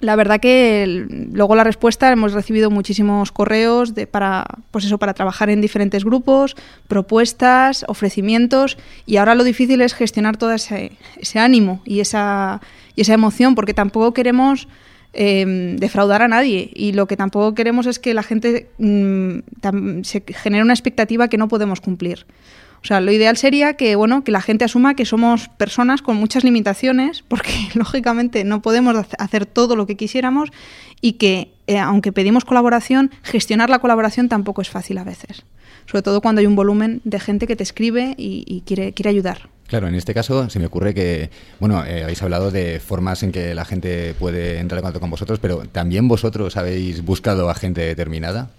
la verdad que luego la respuesta hemos recibido muchísimos correos para pues eso para trabajar en diferentes grupos, propuestas, ofrecimientos y ahora lo difícil es gestionar todo ese, ese ánimo y esa y esa emoción porque tampoco queremos eh, defraudar a nadie y lo que tampoco queremos es que la gente mm, se genere una expectativa que no podemos cumplir. O sea, lo ideal sería que, bueno, que la gente asuma que somos personas con muchas limitaciones, porque lógicamente no podemos hace- hacer todo lo que quisiéramos y que, eh, aunque pedimos colaboración, gestionar la colaboración tampoco es fácil a veces. Sobre todo cuando hay un volumen de gente que te escribe y, y quiere, quiere ayudar. Claro, en este caso se me ocurre que, bueno, eh, habéis hablado de formas en que la gente puede entrar en contacto con vosotros, pero también vosotros habéis buscado a gente determinada.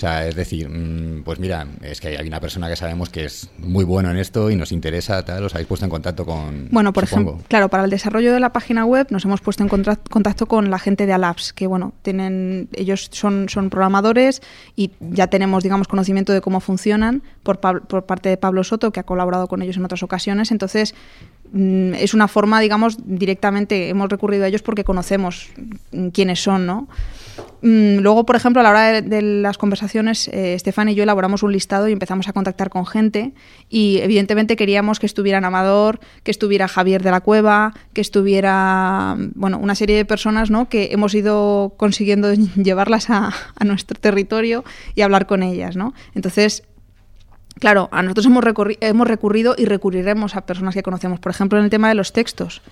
O sea, es decir, mm, pues mira, es que hay una persona que sabemos que es muy bueno en esto y nos interesa, tal, os habéis puesto en contacto con... Bueno, por supongo. ejemplo, claro, para el desarrollo de la página web nos hemos puesto en contacto con la gente de Alabs, que bueno, tienen, ellos son, son programadores y ya tenemos, digamos, conocimiento de cómo funcionan por, por parte de Pablo Soto, que ha colaborado con ellos en otras ocasiones. Entonces, mm, es una forma, digamos, directamente hemos recurrido a ellos porque conocemos mm, quiénes son, ¿no? Mm, Luego, por ejemplo, a la hora de, de las conversaciones, eh, Estefan y yo elaboramos un listado y empezamos a contactar con gente y evidentemente queríamos que estuvieran Amador, que estuviera Javier de la Cueva, que estuviera, bueno, una serie de personas ¿no? que hemos ido consiguiendo llevarlas a, a nuestro territorio y hablar con ellas, ¿no? Entonces, Claro, a nosotros hemos, hemos recurrido y recurriremos a personas que conocemos. Por ejemplo, en el tema de los textos.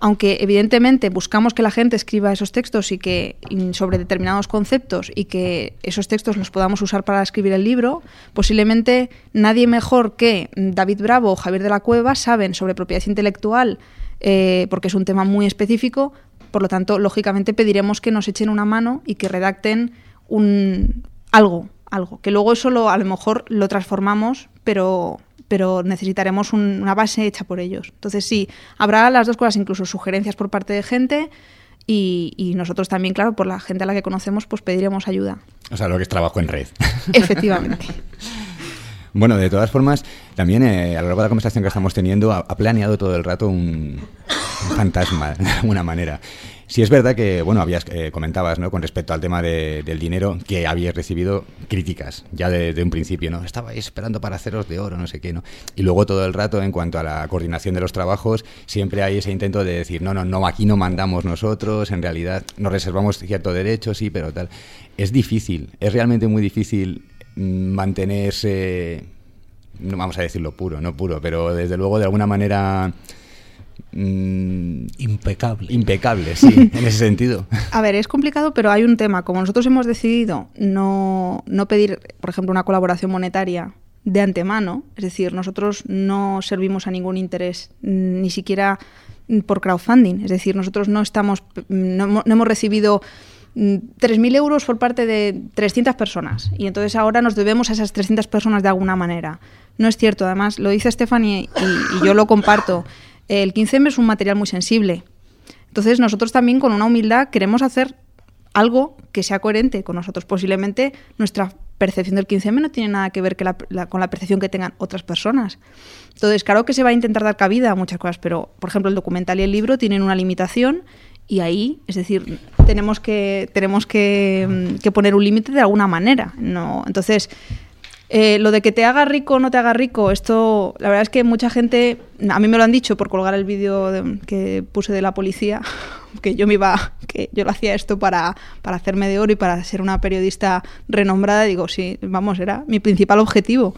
Aunque evidentemente buscamos que la gente escriba esos textos y que sobre determinados conceptos y que esos textos los podamos usar para escribir el libro, posiblemente nadie mejor que David Bravo o Javier de la Cueva saben sobre propiedad intelectual, eh, porque es un tema muy específico, por lo tanto, lógicamente pediremos que nos echen una mano y que redacten un algo, algo, que luego eso lo, a lo mejor lo transformamos, pero pero necesitaremos un- una base hecha por ellos. Entonces sí, habrá las dos cosas, incluso sugerencias por parte de gente y, y nosotros también, claro, por la gente a la que conocemos, pues pediremos ayuda. O sea, lo que es trabajo en red. Efectivamente. Bueno, de todas formas, también eh, a lo largo de la conversación que estamos teniendo, ha, ha planeado todo el rato un, un fantasma, de alguna manera. Si es verdad que, bueno, habías eh, comentabas, ¿no? Con respecto al tema de- del dinero, que habías recibido críticas ya de, de un principio, ¿no? Estabais esperando para haceros de oro, no sé qué, ¿no? Y luego todo el rato, en cuanto a la coordinación de los trabajos, siempre hay ese intento de decir, no, no, no, aquí no mandamos nosotros, en realidad nos reservamos cierto derecho, sí, pero tal. Es difícil, es realmente muy difícil mantenerse, no vamos a decirlo puro, no puro, pero desde luego de alguna manera mm, impecable. Impecable, sí, en ese sentido. A ver, es complicado, pero hay un tema. Como nosotros hemos decidido no, no pedir, por ejemplo, una colaboración monetaria de antemano, es decir, nosotros no servimos a ningún interés, mm, ni siquiera mm, por crowdfunding. Es decir, nosotros no estamos, mm, no, hemos- no hemos recibido mm, 3.000 euros por parte de 300 personas y entonces ahora nos debemos a esas 300 personas de alguna manera. No es cierto, además lo dice Stephanie y, y yo lo comparto. El 15M es un material muy sensible. Entonces nosotros también con una humildad queremos hacer algo que sea coherente con nosotros. Posiblemente nuestra percepción del 15M no tiene nada que ver con la percepción que tengan otras personas. Entonces, claro que se va a intentar dar cabida a muchas cosas, pero, por ejemplo, el documental y el libro tienen una limitación y ahí, es decir, tenemos que, tenemos que, mm, poner un límite de alguna manera. No, entonces, eh, lo de que te haga rico o no te haga rico, esto, la verdad es que mucha gente, a mí me lo han dicho por colgar el vídeo de- que puse de la policía, que yo me iba, que yo lo hacía esto para, para hacerme de oro y para ser una periodista renombrada, digo, sí, vamos, era mi principal objetivo.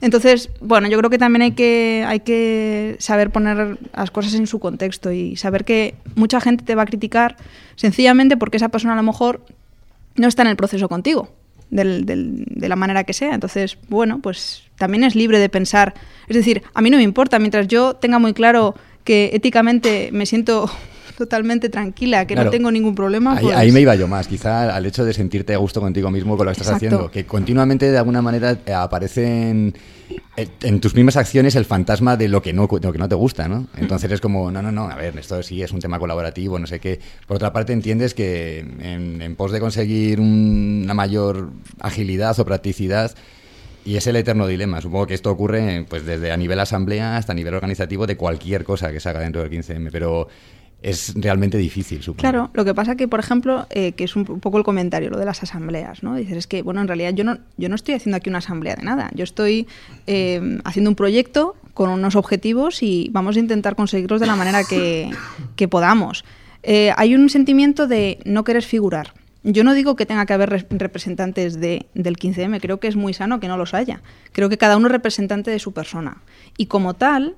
Entonces, bueno, yo creo que también hay que, hay que saber poner las cosas en su contexto y saber que mucha gente te va a criticar sencillamente porque esa persona a lo mejor no está en el proceso contigo, del- del- de la manera que sea. Entonces, bueno, pues también es libre de pensar. Es decir, a mí no me importa, mientras yo tenga muy claro que éticamente me siento totalmente tranquila, que Claro. no tengo ningún problema. Ahí, pues- ahí me iba yo más, quizá al hecho de sentirte a gusto contigo mismo con lo que estás Exacto. haciendo, que continuamente de alguna manera eh, aparece en, en- tus mismas acciones el fantasma de lo que no lo que no te gusta, ¿no? Entonces es como, no, no, no, a ver, esto sí es un tema colaborativo, no sé qué. Por otra parte entiendes que en, pos de conseguir un- una mayor agilidad o practicidad, y es el eterno dilema. Supongo que esto ocurre pues desde a nivel asamblea hasta a nivel organizativo de cualquier cosa que se haga dentro del 15M, pero es realmente difícil, supongo. Claro, lo que pasa que, por ejemplo, eh, que es un poco el comentario, lo de las asambleas, ¿no? Dices, es que, bueno, en realidad yo no, yo no estoy haciendo aquí una asamblea de nada. Yo estoy eh, haciendo un proyecto con unos objetivos y vamos a intentar conseguirlos de la manera que, que podamos. Eh, hay un sentimiento de no querer figurar. Yo no digo que tenga que haber re- representantes de, del 15M, creo que es muy sano que no los haya. Creo que cada uno es representante de su persona. Y como tal,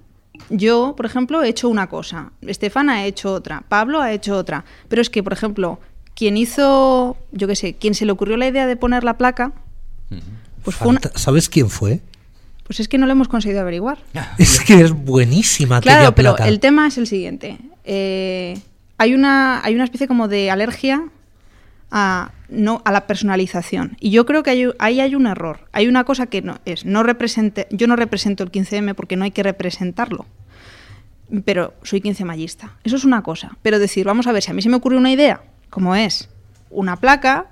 yo, por ejemplo, he hecho una cosa, Estefana ha hecho otra, Pablo ha hecho otra, pero es que, por ejemplo, quien hizo, yo qué sé, quien se le ocurrió la idea de poner la placa, pues fue una- ¿Sabes quién fue? pues es que no lo hemos conseguido averiguar. Es que es buenísima Claro, pero placa. el tema es el siguiente. Eh, hay, una, hay una especie como de alergia a, no, a la personalización. Y yo creo que hay- ahí hay un error. Hay una cosa que no es, no represente, yo no represento el 15M porque no hay que representarlo. Pero soy 15 mallista. Eso es una cosa. Pero decir, vamos a ver, si a mí se me ocurre una idea, como es una placa,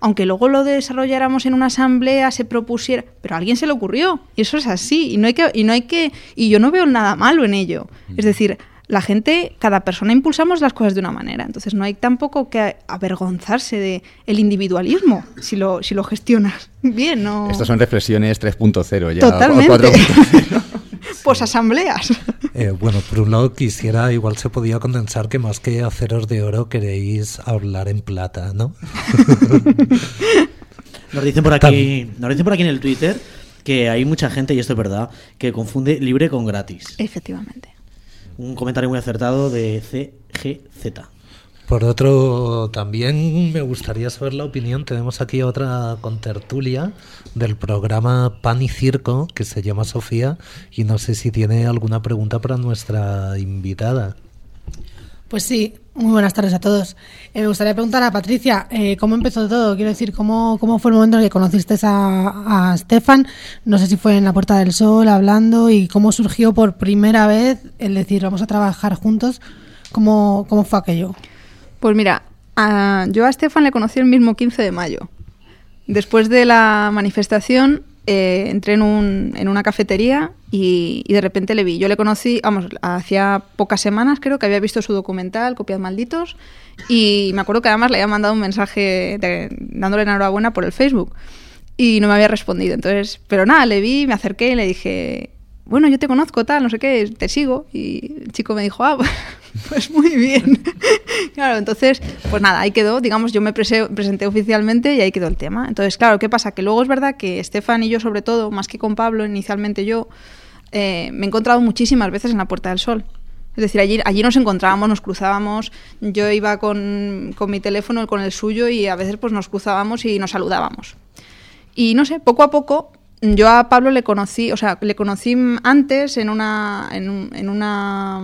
aunque luego lo desarrolláramos en una asamblea, se propusiera, pero a alguien se le ocurrió, y eso es así, y no hay que, y no hay que, y yo no veo nada malo en ello. Es decir, la gente, cada persona impulsamos las cosas de una manera, entonces no hay tampoco que avergonzarse de el individualismo si lo, si lo gestionas bien, no. Estas son reflexiones 3.0 ya. Totalmente. 4.0. Pues asambleas. Eh, bueno, por un lado quisiera, igual se podía condensar que más que haceros de oro queréis hablar en plata, ¿no? Nos dicen por aquí, nos dicen por aquí en el Twitter que hay mucha gente, y esto es verdad, que confunde libre con gratis. Efectivamente. Un comentario muy acertado de CGZ. Por otro, también me gustaría saber la opinión. Tenemos aquí otra contertulia del programa Pan y Circo, que se llama Sofía, y no sé si tiene alguna pregunta para nuestra invitada. Pues sí, muy buenas tardes a todos. Eh, me gustaría preguntar a Patricia, eh, ¿cómo empezó todo? Quiero decir, ¿cómo, ¿cómo fue el momento en el que conociste a, a Stefan? No sé si fue en la Puerta del Sol hablando y cómo surgió por primera vez el decir, vamos a trabajar juntos. ¿Cómo, cómo fue aquello? Pues mira, a- yo a Estefan le conocí el mismo 15 de mayo. Después de la manifestación, eh, entré en, un- en una cafetería y, de repente le vi. Yo le conocí, vamos, hacía pocas semanas creo que había visto su documental, Copias Malditos, y me acuerdo que además le había mandado un mensaje dándole enhorabuena por el Facebook y no me había respondido. Entonces, pero nada, le vi, me acerqué y le dije, bueno, yo te conozco, tal, no sé qué, te sigo. Y el chico me dijo, ah, pues muy bien. claro, entonces, pues nada, ahí quedó, digamos, yo me prese- presenté oficialmente y ahí quedó el tema. Entonces, claro, ¿qué pasa? Que luego es verdad que Estefan y yo, sobre todo, más que con Pablo, inicialmente yo, eh, me he encontrado muchísimas veces en la Puerta del Sol. Es decir, allí, allí nos encontrábamos, nos cruzábamos, yo iba con, con mi teléfono, con el suyo y a veces pues nos cruzábamos y nos saludábamos. Y no sé, poco a poco yo a Pablo le conocí, o sea, le conocí antes en una, en, en una,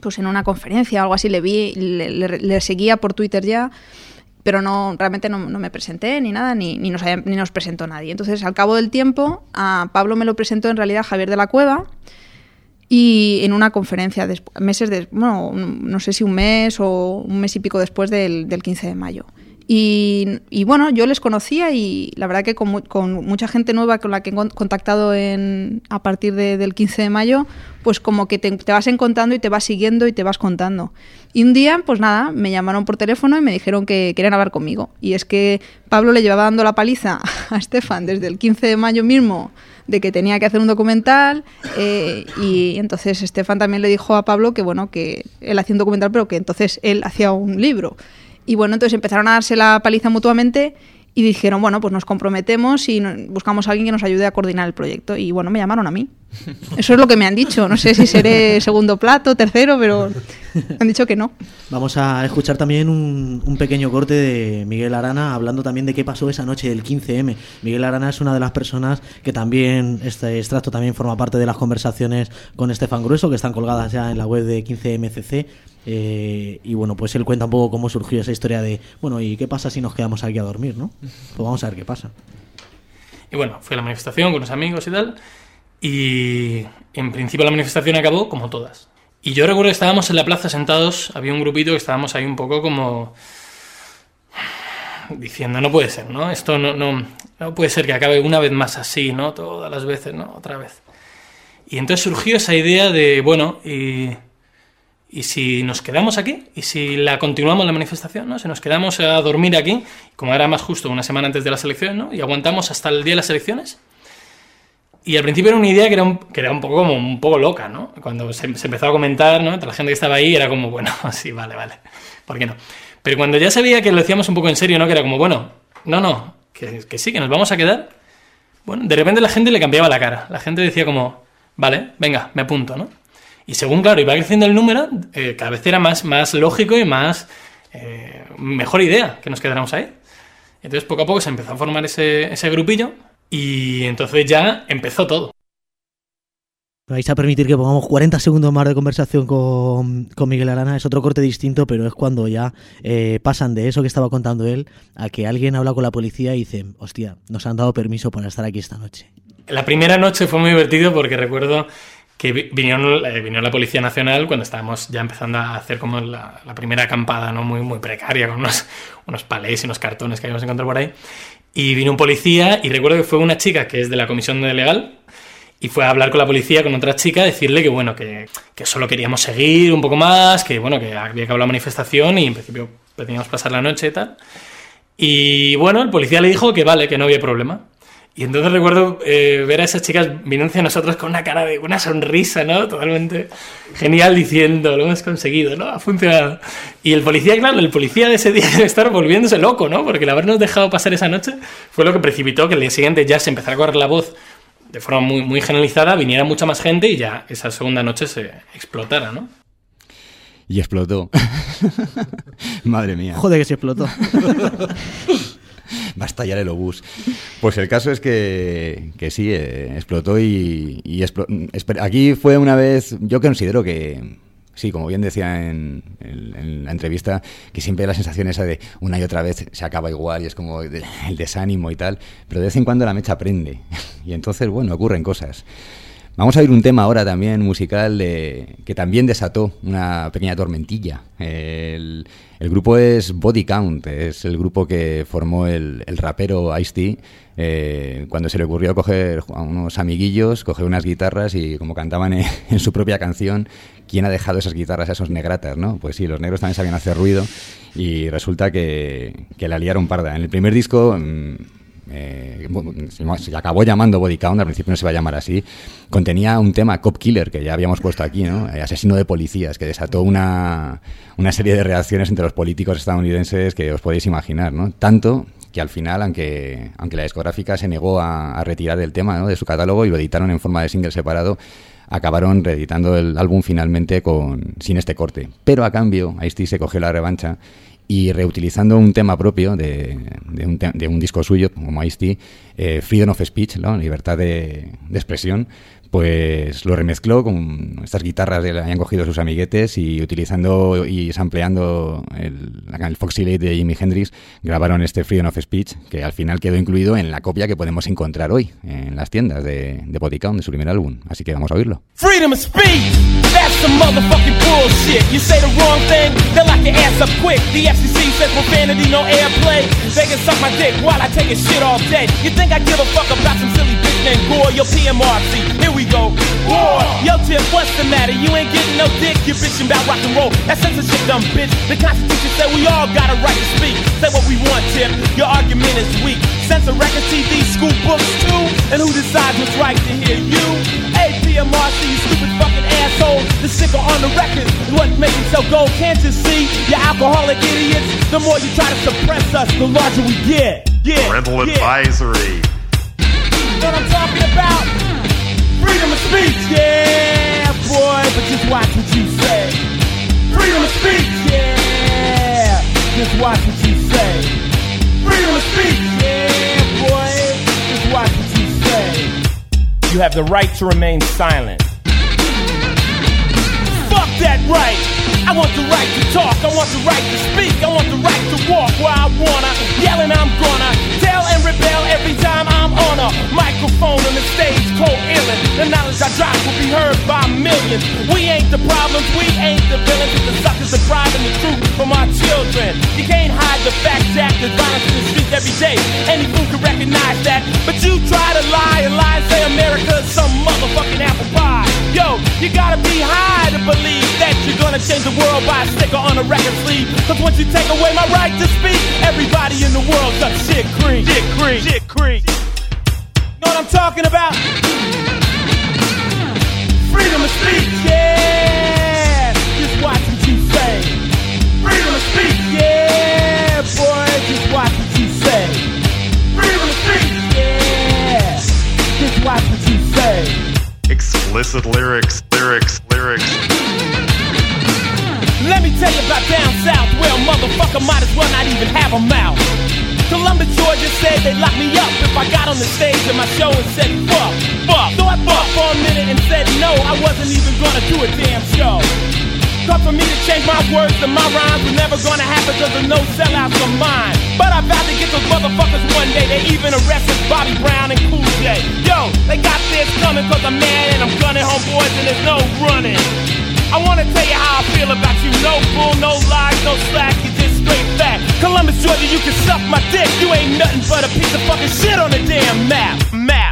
pues en una conferencia o algo así, le vi, le, le- seguía por Twitter ya, pero no, realmente no, me presenté ni nada, ni, ni, nos ni nos presentó nadie. Entonces, al cabo del tiempo, a Pablo me lo presentó en realidad Javier de la Cueva, y en una conferencia, meses de, bueno, no sé si un mes o un mes y pico después del, del 15 de mayo. Y, bueno, yo les conocía y la verdad que con, mu- con mucha gente nueva con la que he con- contactado en, a partir de- del 15 de mayo, pues como que te, te vas encontrando y te vas siguiendo y te vas contando. Y un día, pues nada, me llamaron por teléfono y me dijeron que querían hablar conmigo. Y es que Pablo le llevaba dando la paliza a Estefan desde el 15 de mayo mismo de que tenía que hacer un documental eh, y entonces Estefan también le dijo a Pablo que bueno que él hacía un documental pero que entonces él hacía un libro y bueno entonces empezaron a darse la paliza mutuamente y dijeron bueno pues nos comprometemos y buscamos a alguien que nos ayude a coordinar el proyecto y bueno me llamaron a mí eso es lo que me han dicho no sé si seré segundo plato tercero pero han dicho que no Vamos a escuchar también un, un pequeño corte de Miguel Arana hablando también de qué pasó esa noche del 15M. Miguel Arana es una de las personas que también, este extracto también forma parte de las conversaciones con Estefan Grueso, que están colgadas ya en la web de 15MCC. Eh, y bueno, pues él cuenta un poco cómo surgió esa historia de, bueno, ¿y qué pasa si nos quedamos aquí a dormir, no? Pues vamos a ver qué pasa. Y bueno, fui a la manifestación con unos amigos y tal. Y en principio la manifestación acabó como todas. Y yo recuerdo que estábamos en la plaza sentados, había un grupito que estábamos ahí un poco como diciendo, no puede ser, ¿no? Esto no, no, no puede ser que acabe una vez más así, ¿no? Todas las veces, ¿no? Otra vez. Y entonces surgió esa idea de, bueno, y, y si nos quedamos aquí, y si la continuamos la manifestación, ¿no? Si nos quedamos a dormir aquí, como era más justo una semana antes de las elecciones, ¿no? Y aguantamos hasta el día de las elecciones. Y al principio era una idea que era un, que era un poco como un poco loca, ¿no? Cuando se, se empezó a comentar, ¿no? La gente que estaba ahí era como, bueno, sí, vale, vale. ¿Por qué no? Pero cuando ya sabía que lo decíamos un poco en serio, ¿no? Que era como, bueno, no, no, que sí, que nos vamos a quedar. Bueno, de repente la gente le cambiaba la cara. La gente decía como, vale, venga, me apunto, ¿no? Y según, claro, iba creciendo el número, eh, cada vez era más, más lógico y más eh, mejor idea que nos quedáramos ahí. Entonces, poco a poco se empezó a formar ese, ese grupillo y entonces ya empezó todo. Me vais a permitir que pongamos 40 segundos más de conversación con, con Miguel Arana. Es otro corte distinto, pero es cuando ya eh, pasan de eso que estaba contando él a que alguien habla con la policía y dice, hostia, nos han dado permiso para estar aquí esta noche. La primera noche fue muy divertido porque recuerdo que vi- vinieron, eh, vino la Policía Nacional cuando estábamos ya empezando a hacer como la, primera acampada, ¿no? Muy, muy precaria, con unos, unos palés y unos cartones que habíamos encontrado por ahí. Y vino un policía y recuerdo que fue una chica que es de la Comisión de Legal y fue a hablar con la policía, con otra chica, decirle que bueno, que, que solo queríamos seguir un poco más, que bueno, que había acabado la manifestación y en principio pretendíamos pasar la noche y tal. Y bueno, el policía le dijo que vale, que no había problema. Y entonces recuerdo eh, ver a esas chicas viniendo hacia nosotros con una cara de una sonrisa, ¿no? Totalmente genial diciendo, lo hemos conseguido, ¿no? Ha funcionado. Y el policía, claro, el policía de ese día debe estar volviéndose loco, ¿no? Porque el habernos dejado pasar esa noche fue lo que precipitó que el día siguiente ya se empezara a correr la voz de forma muy, muy generalizada viniera mucha más gente y ya esa segunda noche se explotara, ¿no? Y explotó. Madre mía. Joder, que se explotó. Va a estallar el obús. Pues el caso es que, que sí, eh, explotó y, y aquí fue una vez, yo considero que, sí, como bien decía en, la entrevista, que siempre hay la sensación esa de una y otra vez se acaba igual y es como el desánimo y tal, pero de vez en cuando la mecha prende y entonces, bueno, ocurren cosas. Vamos a oír un tema ahora también musical de- que también desató una pequeña tormentilla. El, el grupo es Body Count, es el grupo que formó el, el rapero Ice-T eh, cuando se le ocurrió coger a unos amiguillos, coger unas guitarras y como cantaban en, su propia canción, ¿quién ha dejado esas guitarras a esos negratas? ¿no? Pues sí, los negros también sabían hacer ruido y resulta que, que la liaron parda. En el primer disco... mm, eh, se acabó llamando Body Count, al principio no se iba a llamar así, contenía un tema Cop Killer, que ya habíamos puesto aquí, ¿no? Eh, Asesino de policías, que desató una, una serie de reacciones entre los políticos estadounidenses que os podéis imaginar, ¿no? Tanto que al final, aunque, aunque la discográfica se negó a, a retirar el tema ¿no? de su catálogo y lo editaron en forma de single separado, acabaron reeditando el álbum finalmente con, sin este corte. Pero a cambio, Ice-T se cogió la revancha y reutilizando un tema propio de, de un, de un disco suyo, como Ice-T, eh, Freedom of Speech, ¿no? libertad de expresión, pues lo remezcló con estas guitarras que le habían cogido sus amiguetes y utilizando y sampleando el, el Foxy Late de Jimi Hendrix, grabaron este Freedom of Speech, que al final quedó incluido en la copia que podemos encontrar hoy en las tiendas de, de Body Count, de su primer álbum. Así que vamos a oírlo. Freedom of speech, that's some motherfucking bullshit. You say the wrong thing, they'll lock your ass up quick. The FCC says profanity, no airplay. They can suck my dick while I take a shit all day. You think I give a fuck about some silly bitch named Gore? Yo, PMRC, here we go. War. Yo, Tip, what's the matter? You ain't getting no dick, you bitching about rock and roll. That censorship, dumb bitch. The Constitution said we all got a right to speak. Say what we want, Tip. Your argument is weak. Censor records, TV, school books too. And who decides what's right to hear you? Hey, PMRC, you stupid fucking asshole. The sticker on the record is what makes it so gold. Can't you see? You alcoholic idiots. The more you try to suppress us, the larger we get. Yeah. Parental yeah. advisory. What I'm talking about? Freedom of speech, yeah, boy, but just watch what you say. Freedom of speech, yeah, just watch what you say. Freedom of speech, yeah, boy, just watch what you say. You have the right to remain silent. Fuck that right. I want the right to talk. I want the right to speak. I want the right to walk where I wanna. Yelling, I'm gonna tell and rebel every time I'm on a microphone on the stage, cold illin'. The knowledge I drop will be heard by millions. We ain't the problems, we ain't the villains. The suckers depriving the truth from our children. You can't hide the fact that there's violence in the streets every day. Any fool can recognize that. But you try to lie and lie and say America's some motherfucking apple pie. Yo, you gotta be high to believe that you're gonna change the world by a sticker on a record sleeve. Cause once you take away my right to speak, everybody in the world got shit creek. Shit creek. Shit creek. Know what I'm talking about? Freedom of speech, yeah. Just watch what you say. Freedom of speech, yeah, boy. Just watch what you say. Explicit lyrics, lyrics, lyrics. Let me tell you about down south, a motherfucker might as well not even have a mouth. Columbus, Georgia said they'd lock me up if I got on the stage at my show and said fuck, fuck. So I Thought for a minute and said no, I wasn't even gonna do a damn show. Thought for me to change my words and my rhymes were never gonna happen cause there's no sellouts of mine. But I vowed to get those motherfuckers one day. They even arrested Bobby Brown and Cool J. Yo, they got this coming cause I'm mad and I'm gunning homeboys and there's no running. I wanna tell you how I feel about you. No bull, no lies, no slack, you just straight fact. Columbus, Georgia, you can suck my dick. You ain't nothing but a piece of fucking shit on the damn. Map, map.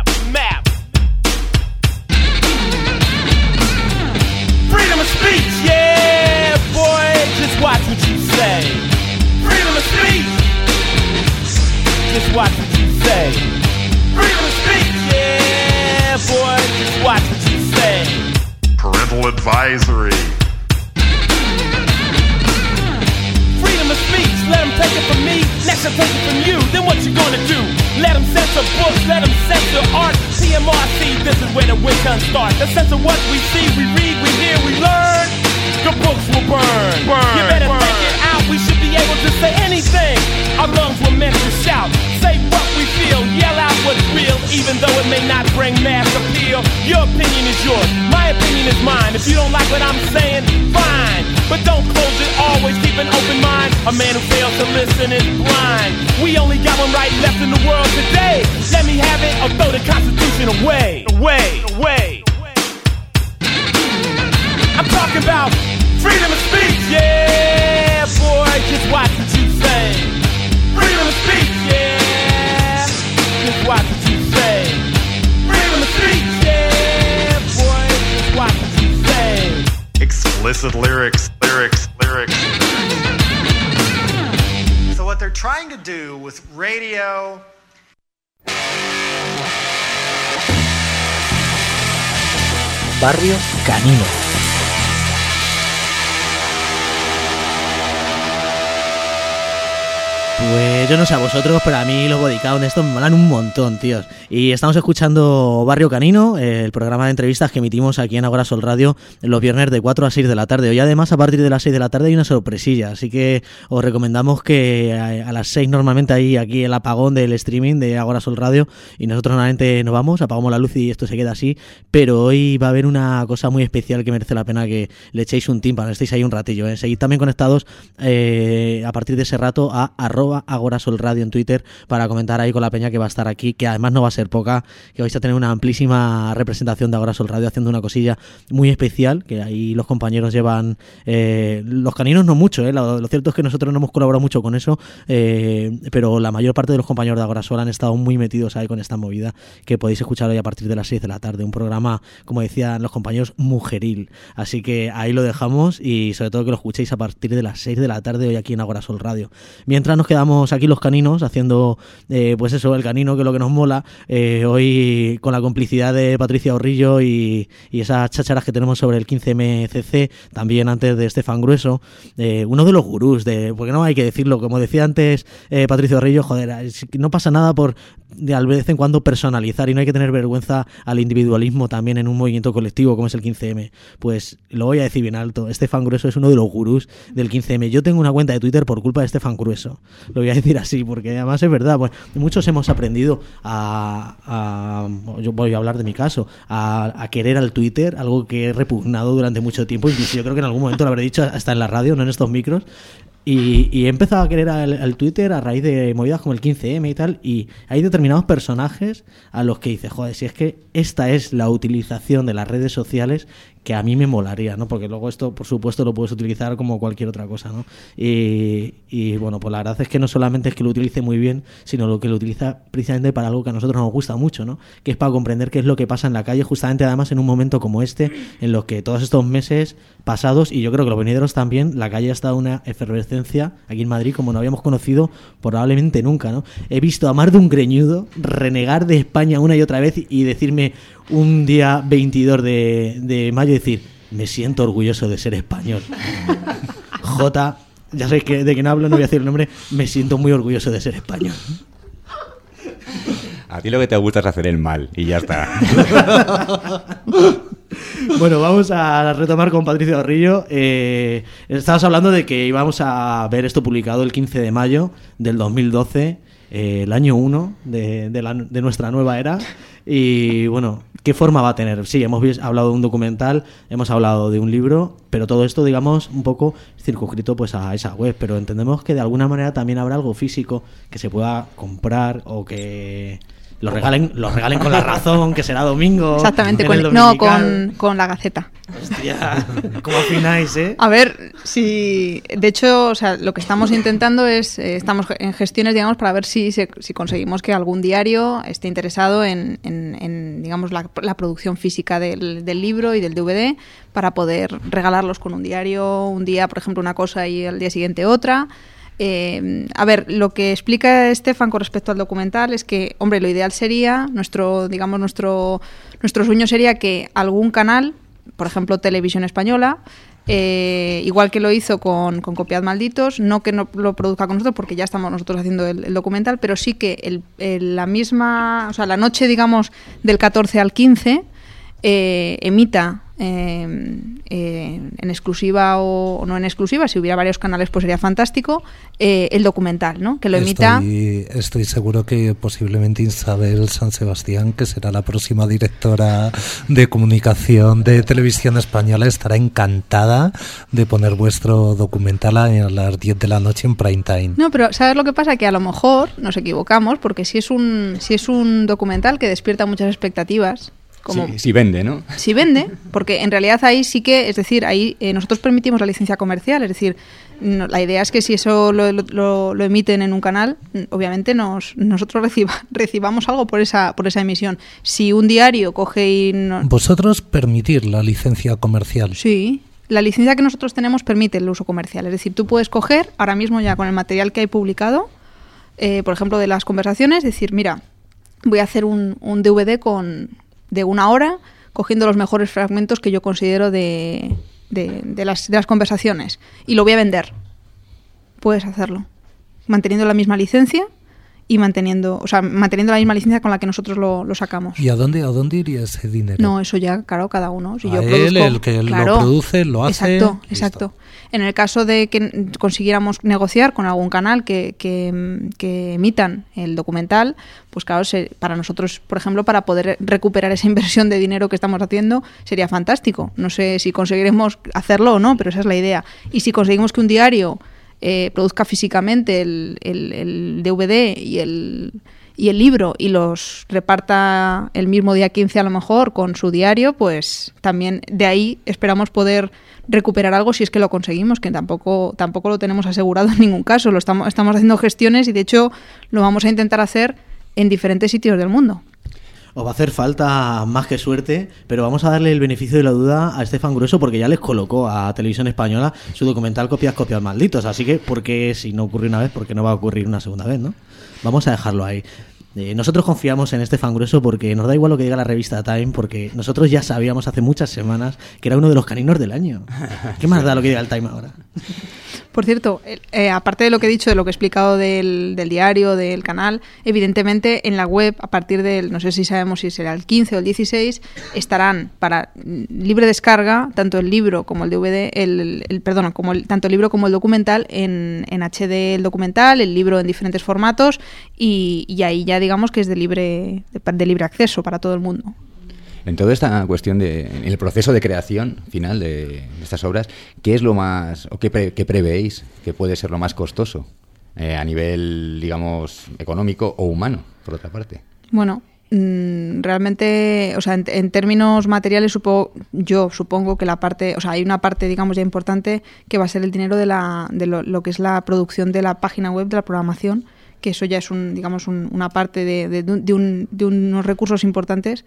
Just watch what you say. Freedom of speech, just watch what you say. Freedom of speech, yeah, boy, just watch what you say. Parental advisory. Freedom of speech, let them take it from me, next they'll take it from you. Then what you gonna do? Let them censor books, let them censor art. PMRC, is where the winter starts. The sense of what we see, we read, we hear, we learn. The books will burn. you better think it out. We should be able to say anything. Our lungs were meant to shout. Say what we feel. Yell out what's real, even though it may not bring mass appeal. Your opinion is yours. My opinion is mine. If you don't like what I'm saying, fine. But don't close it. Always keep an open mind. A man who fails to listen is blind. We only got one right left in the world today. Let me have it or throw the Constitution away. Away. Away. I'm talking about freedom of speech, yeah, boy. Just watch what you say. Freedom of speech, yeah. Just watch what you say. Freedom of speech, yeah, boy. Just watch what you say. Explicit lyrics, lyrics, lyrics. So what they're trying to do with radio Barrio Canino. Pues yo no sé a vosotros, pero a mí los bodycount estos me molan un montón, tíos. Y estamos escuchando Barrio Canino, el programa de entrevistas que emitimos aquí en Agora Sol Radio los viernes de 4 a 6 de la tarde. Hoy además a partir de las 6 de la tarde hay una sorpresilla, así que os recomendamos que a, a las 6 normalmente hay aquí el apagón del streaming de Agora Sol Radio y nosotros normalmente nos vamos, apagamos la luz y esto se queda así, pero hoy va a haber una cosa muy especial que merece la pena que le echéis un tímpano, estéis ahí un ratillo. ¿eh? Seguid también conectados eh, a partir de ese rato a arroba Agora Sol Radio en Twitter para comentar ahí con la peña que va a estar aquí, que además no va a ser poca, que vais a tener una amplísima representación de Agora Sol Radio haciendo una cosilla muy especial, que ahí los compañeros llevan, eh, los caninos no mucho, eh, lo, cierto es que nosotros no hemos colaborado mucho con eso, eh, pero la mayor parte de los compañeros de Agora Sol han estado muy metidos ahí con esta movida, que podéis escuchar hoy a partir de las 6 de la tarde, un programa, como decían los compañeros, mujeril, así que ahí lo dejamos y sobre todo que lo escuchéis a partir de las 6 de la tarde hoy aquí en Agora Sol Radio. Mientras nos quedamos aquí los caninos haciendo, eh, pues eso, el canino, que es lo que nos mola. Eh, hoy con la complicidad de Patricia Orrillo y, y esas chacharas que tenemos sobre el 15MCC, también antes de Estefan Grueso, eh, uno de los gurús, de, porque no hay que decirlo, como decía antes eh, Patricia Orrillo, joder, no pasa nada por de vez en cuando personalizar y no hay que tener vergüenza al individualismo también en un movimiento colectivo como es el 15M. Pues lo voy a decir bien alto, Estefan Grueso es uno de los gurús del 15M. Yo tengo una cuenta de Twitter por culpa de Estefan Grueso. Lo voy a decir así, porque además es verdad, pues muchos hemos aprendido a, yo voy a hablar de mi caso, a, a querer al Twitter, algo que he repugnado durante mucho tiempo, incluso yo creo que en algún momento lo habré dicho hasta en la radio, no en estos micros, y, y he empezado a querer al, al Twitter a raíz de movidas como el 15M y tal, y hay determinados personajes a los que dices, joder, si es que esta es la utilización de las redes sociales que a mí me molaría, ¿no? Porque luego esto, por supuesto, lo puedes utilizar como cualquier otra cosa, ¿no? Y, y, bueno, pues la verdad es que no solamente es que lo utilice muy bien, sino lo que lo utiliza precisamente para algo que a nosotros nos gusta mucho, ¿no? Que es para comprender qué es lo que pasa en la calle, justamente además en un momento como este, en los que todos estos meses pasados, y yo creo que los venideros también, la calle ha estado una efervescencia aquí en Madrid como no habíamos conocido probablemente nunca, ¿no? He visto a más de un greñudo renegar de España una y otra vez y decirme un día 22 de, de mayo, decir, me siento orgulloso de ser español. J, ya sé que de quién hablo, no voy a decir el nombre, me siento muy orgulloso de ser español. A ti lo que te gusta es hacer el mal y ya está. Bueno, vamos a retomar con Patricio Rillo. Eh, estabas hablando de que íbamos a ver esto publicado el 15 de mayo del 2012, eh, el año 1 de, de la- de nuestra nueva era. Y bueno, ¿qué forma va a tener? Sí, hemos hablado de un documental, hemos hablado de un libro, pero todo esto, digamos, un poco circunscrito pues a esa web. Pero entendemos que de alguna manera también habrá algo físico que se pueda comprar o que lo regalen, lo regalen con la razón, que será domingo. Exactamente, en con, el no, con, con la Gaceta. Hostia, ¿cómo afináis, eh? A ver, si. De hecho, o sea, lo que estamos intentando es. eh, estamos en gestiones, digamos, para ver si, se- si conseguimos que algún diario esté interesado en, en- en, digamos, la, la producción física del, del libro y del DVD para poder regalarlos con un diario, un día, por ejemplo, una cosa y al día siguiente otra. Eh, a ver, lo que explica Estefan con respecto al documental es que, hombre, lo ideal sería, nuestro, digamos, nuestro, nuestro sueño sería que algún canal, por ejemplo, Televisión Española, eh, igual que lo hizo con, con Copiad Malditos, no que no lo produzca con nosotros, porque ya estamos nosotros haciendo el, el documental, pero sí que el- el- la misma, o sea, la noche, digamos, del 14 al 15, eh, emita eh, eh, en exclusiva o, o no en exclusiva, si hubiera varios canales pues sería fantástico, eh, el documental, ¿no? Que lo emita... Estoy, estoy seguro que posiblemente Isabel San Sebastián, que será la próxima directora de comunicación de Televisión Española, estará encantada de poner vuestro documental a las 10 de la noche en prime time. No, pero ¿sabes lo que pasa? Que a lo mejor nos equivocamos porque si es un, si es un documental que despierta muchas expectativas, como Sí, sí vende, ¿no? si vende, porque en realidad ahí sí que, es decir, ahí eh, nosotros permitimos la licencia comercial, es decir, no- la idea es que si eso lo, lo- emiten en un canal, obviamente nos, nosotros reciba- recibamos algo por esa, por esa emisión. Si un diario coge y... no- Vosotros permitir la licencia comercial. Sí, la licencia que nosotros tenemos permite el uso comercial. Es decir, tú puedes coger ahora mismo ya con el material que hay publicado, eh, por ejemplo, de las conversaciones, decir, mira, voy a hacer un, un DVD con, de una hora, cogiendo los mejores fragmentos que yo considero de, de, las, de las conversaciones, y lo voy a vender. Puedes hacerlo, manteniendo la misma licencia y manteniendo, o sea, manteniendo la misma licencia con la que nosotros lo, lo sacamos. ¿Y a dónde, a dónde iría ese dinero? No, eso ya, claro, cada uno. Si A yo él, produzco- el que lo produce, lo hace, Exacto, exacto. En el caso de que consiguiéramos negociar con algún canal que, que, que emitan el documental, pues claro, se- para nosotros, por ejemplo, para poder recuperar esa inversión de dinero que estamos haciendo, sería fantástico. No sé si conseguiremos hacerlo o no, pero esa es la idea. Y si conseguimos que un diario eh, produzca físicamente el, el- el DVD y el, y el libro y los reparta el mismo día 15 a lo mejor con su diario, pues también de ahí esperamos poder recuperar algo si es que lo conseguimos, que tampoco, tampoco lo tenemos asegurado en ningún caso. Lo estamos, estamos haciendo gestiones y de hecho lo vamos a intentar hacer en diferentes sitios del mundo. Os va a hacer falta más que suerte, pero vamos a darle el beneficio de la duda a Estefan Grueso porque ya les colocó a Televisión Española su documental Copias, Copias Malditos. Así que, ¿por qué si no ocurrió una vez, por qué no va a ocurrir una segunda vez, no? Vamos a dejarlo ahí. Eh, nosotros confiamos en Estefan Grueso porque nos da igual lo que diga la revista Time, porque nosotros ya sabíamos hace muchas semanas que era uno de los caninos del año. ¿Qué más da lo que diga el Time ahora? Por cierto, eh, aparte de lo que he dicho, de lo que he explicado del, diario, del canal, evidentemente en la web, a partir del, no sé si sabemos si será el 15 o el 16, estarán para mm, libre descarga, tanto el libro como el DVD, el, perdón, como el, tanto el libro como el documental en, en HD el documental, el libro en diferentes formatos y, ahí ya digamos que es de libre, de libre acceso para todo el mundo. En toda esta cuestión de, en el proceso de creación final de, estas obras, ¿qué es lo más, o qué, pre- prevéis que puede ser lo más costoso eh, a nivel, digamos, económico o humano, por otra parte? Bueno, mm, realmente, o sea, en, términos materiales, supongo, yo supongo que la parte, o sea, hay una parte, digamos, ya importante que va a ser el dinero de, la, de lo, que es la producción de la página web, de la programación, que eso ya es, un, digamos, un- una parte de un- de unos recursos importantes.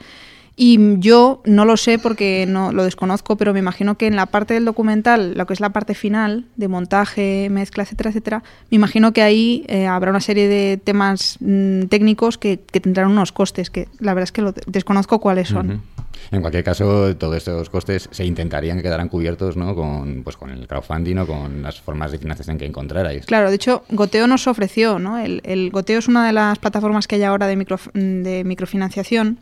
Y yo no lo sé porque no lo desconozco, pero me imagino que en la parte del documental, lo que es la parte final de montaje, mezcla, etcétera, etcétera, me imagino que ahí eh, habrá una serie de temas mm, técnicos que, que tendrán unos costes, que la verdad es que lo de- desconozco cuáles son. En cualquier caso, todos estos costes se intentarían que quedaran cubiertos ¿no? con, pues, con el crowdfunding o con las formas de financiación que encontrarais. Claro, de hecho, Goteo nos ofreció, ¿no? El, el Goteo es una de las plataformas que hay ahora de, micro, de microfinanciación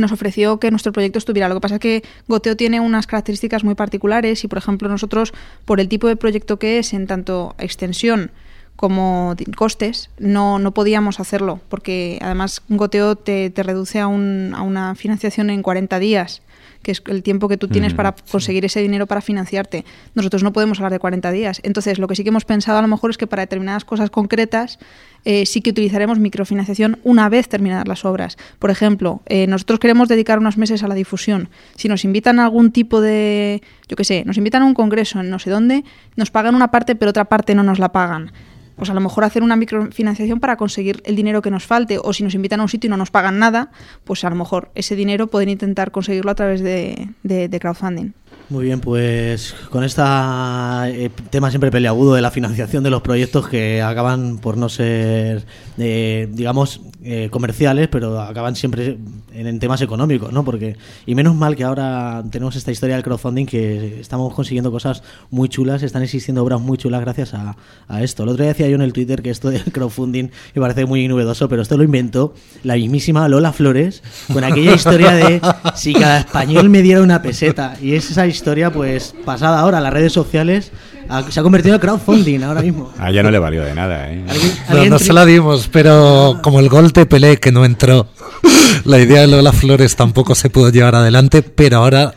nos ofreció que nuestro proyecto estuviera. Lo que pasa es que Goteo tiene unas características muy particulares y, por ejemplo, nosotros, por el tipo de proyecto que es, en tanto extensión como costes, no, no podíamos hacerlo, porque además Goteo te, te reduce a, un- a una financiación en 40 días que es el tiempo que tú tienes Mm, para conseguir ese dinero para financiarte. Nosotros no podemos hablar de 40 días. Entonces, lo que sí que hemos pensado a lo mejor es que para determinadas cosas concretas eh, sí que utilizaremos microfinanciación una vez terminadas las obras. Por ejemplo, eh, nosotros queremos dedicar unos meses a la difusión. Si nos invitan a algún tipo de, yo qué sé, nos invitan a un congreso en no sé dónde, nos pagan una parte pero otra parte no nos la pagan pues a lo mejor hacer una microfinanciación para conseguir el dinero que nos falte o si nos invitan a un sitio y no nos pagan nada, pues a lo mejor ese dinero pueden intentar conseguirlo a través de, de- de crowdfunding. Muy bien, pues con este tema siempre peleagudo de la financiación de los proyectos que acaban por no ser, eh, digamos, eh, comerciales, pero acaban siempre en, en temas económicos, ¿no? Porque y menos mal que ahora tenemos esta historia del crowdfunding que estamos consiguiendo cosas muy chulas, están existiendo obras muy chulas gracias a, a esto. El otro día decía yo en el Twitter que esto del crowdfunding me parece muy novedoso, pero esto lo inventó la mismísima Lola Flores con aquella historia de si cada español me diera una peseta y es esa historia pues pasada ahora a las redes sociales a- se ha convertido en crowdfunding ahora mismo. Ah, ya no le valió de nada, ¿eh? No, no se la dimos, pero como el gol de Pelé que no entró, la idea de Lola Flores tampoco se pudo llevar adelante, pero ahora,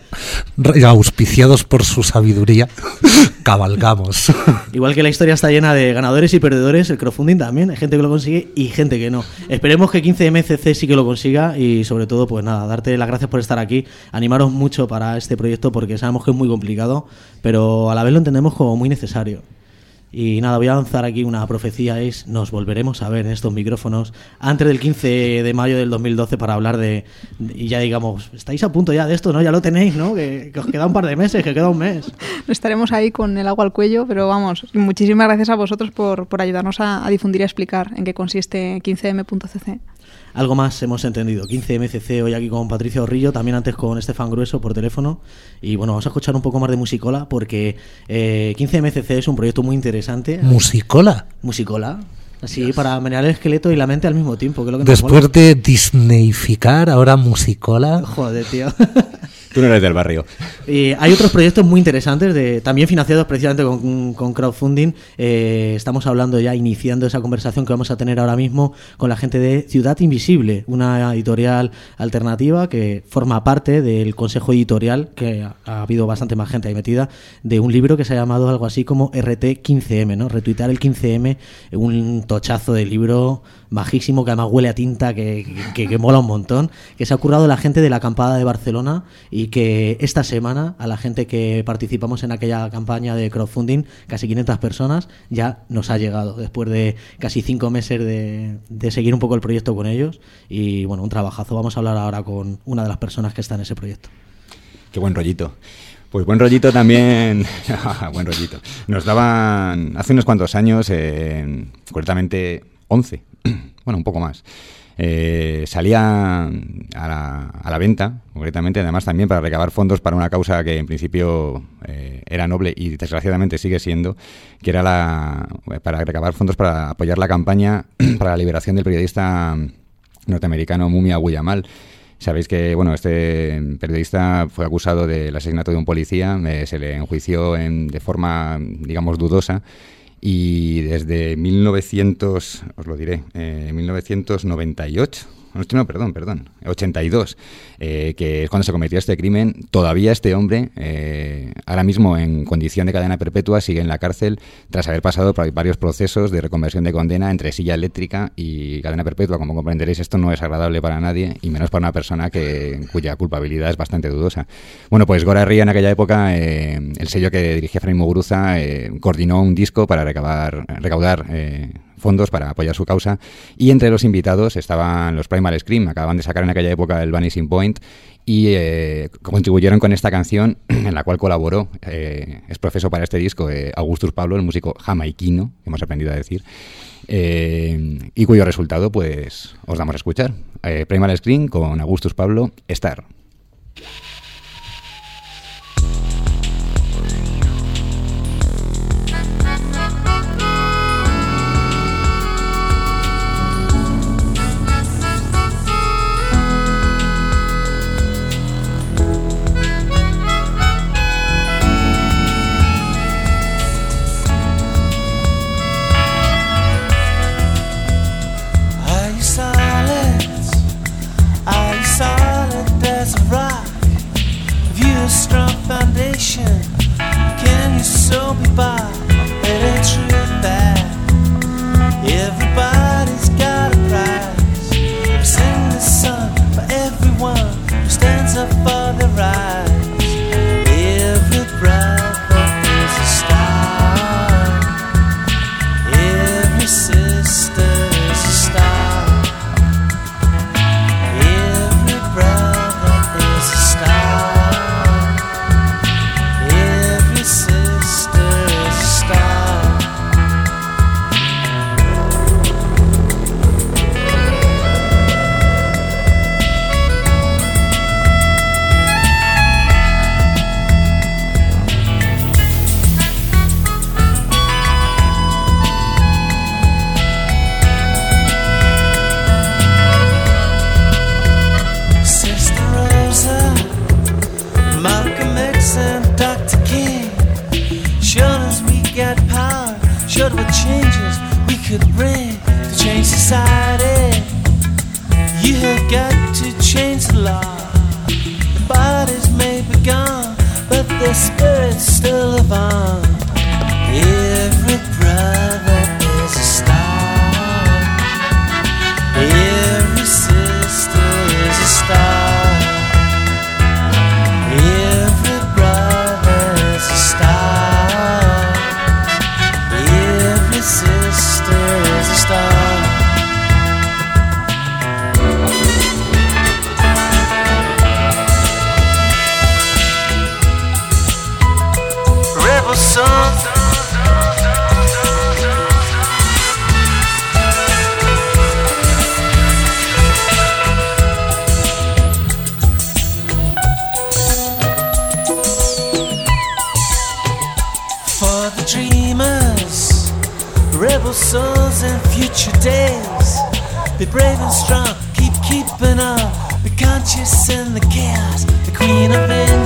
auspiciados por su sabiduría, cabalgamos. Igual que la historia está llena de ganadores y perdedores, el crowdfunding también. Hay gente que lo consigue y gente que no. Esperemos que 15MCC sí que lo consiga y sobre todo, pues nada, darte las gracias por estar aquí. Animaros mucho para este proyecto porque sabemos que es muy complicado, pero a la vez lo entendemos como muy necesario. Y nada, voy a lanzar aquí una profecía, es nos volveremos a ver en estos micrófonos antes del 15 de mayo del 2012 para hablar de, y ya digamos, estáis a punto ya de esto, ¿no? Ya lo tenéis, ¿no? Que, os queda un par de meses, que queda un mes. Estaremos ahí con el agua al cuello, pero vamos, muchísimas gracias a vosotros por, por ayudarnos a, a difundir y a explicar en qué consiste 15m.cc. Algo más hemos entendido. 15MCC hoy aquí con Patricia Orrillo, también antes con Estefan Grueso por teléfono. Y bueno, vamos a escuchar un poco más de Musicola porque eh, 15MCC es un proyecto muy interesante. Musicola. Musicola. Así para menear el esqueleto y la mente al mismo tiempo. Que es lo que Después de Disneyficar, ahora Musicola. Joder, tío. Tú no eres del barrio. Y hay otros proyectos muy interesantes, de, también financiados precisamente con, con crowdfunding. Eh, estamos hablando ya, iniciando esa conversación que vamos a tener ahora mismo con la gente de Ciudad Invisible, una editorial alternativa que forma parte del consejo editorial, que ha, ha habido bastante más gente ahí metida, de un libro que se ha llamado algo así como RT15M, ¿no? Retuitar el 15M, un tochazo de libro bajísimo que además huele a tinta, que, que- mola un montón, que se ha currado la gente de la acampada de Barcelona y que esta semana a la gente que participamos en aquella campaña de crowdfunding, casi 500 personas, ya nos ha llegado después de casi cinco meses de, de seguir un poco el proyecto con ellos y bueno, un trabajazo. Vamos a hablar ahora con una de las personas que está en ese proyecto. Qué buen rollito. Pues buen rollito también, buen rollito. Nos daban hace unos cuantos años, eh, concretamente 11, bueno, un poco más. eh, salía a la, a la venta, concretamente, además también para recabar fondos para una causa que en principio eh, era noble y desgraciadamente sigue siendo, que era la para recabar fondos para apoyar la campaña para la liberación del periodista norteamericano Mumia Guyamal. Sabéis que bueno este periodista fue acusado del asesinato de un policía, eh, se le enjuició en, de forma, digamos, dudosa y desde 1900, os lo diré, eh, 1998, no, perdón, perdón, 82, eh, que es cuando se cometió este crimen, todavía este hombre, eh, ahora mismo en condición de cadena perpetua, sigue en la cárcel tras haber pasado por varios procesos de reconversión de condena entre silla eléctrica y cadena perpetua. Como comprenderéis, esto no es agradable para nadie y menos para una persona que, cuya culpabilidad es bastante dudosa. Bueno, pues Gora Ría en aquella época, eh, el sello que dirigía Fray Muguruza, eh, coordinó un disco para recabar, recaudar fondos para apoyar su causa y entre los invitados estaban los Primal Scream, acababan de sacar en aquella época el Vanishing Point y eh, contribuyeron con esta canción en la cual colaboró, eh, es profesor para este disco, eh, Augustus Pablo, el músico jamaiquino, hemos aprendido a decir, y cuyo resultado pues os damos a escuchar. Primal Scream con Augustus Pablo, Star. Brave and strong, keep keeping up. Be conscious in the chaos, the Queen of.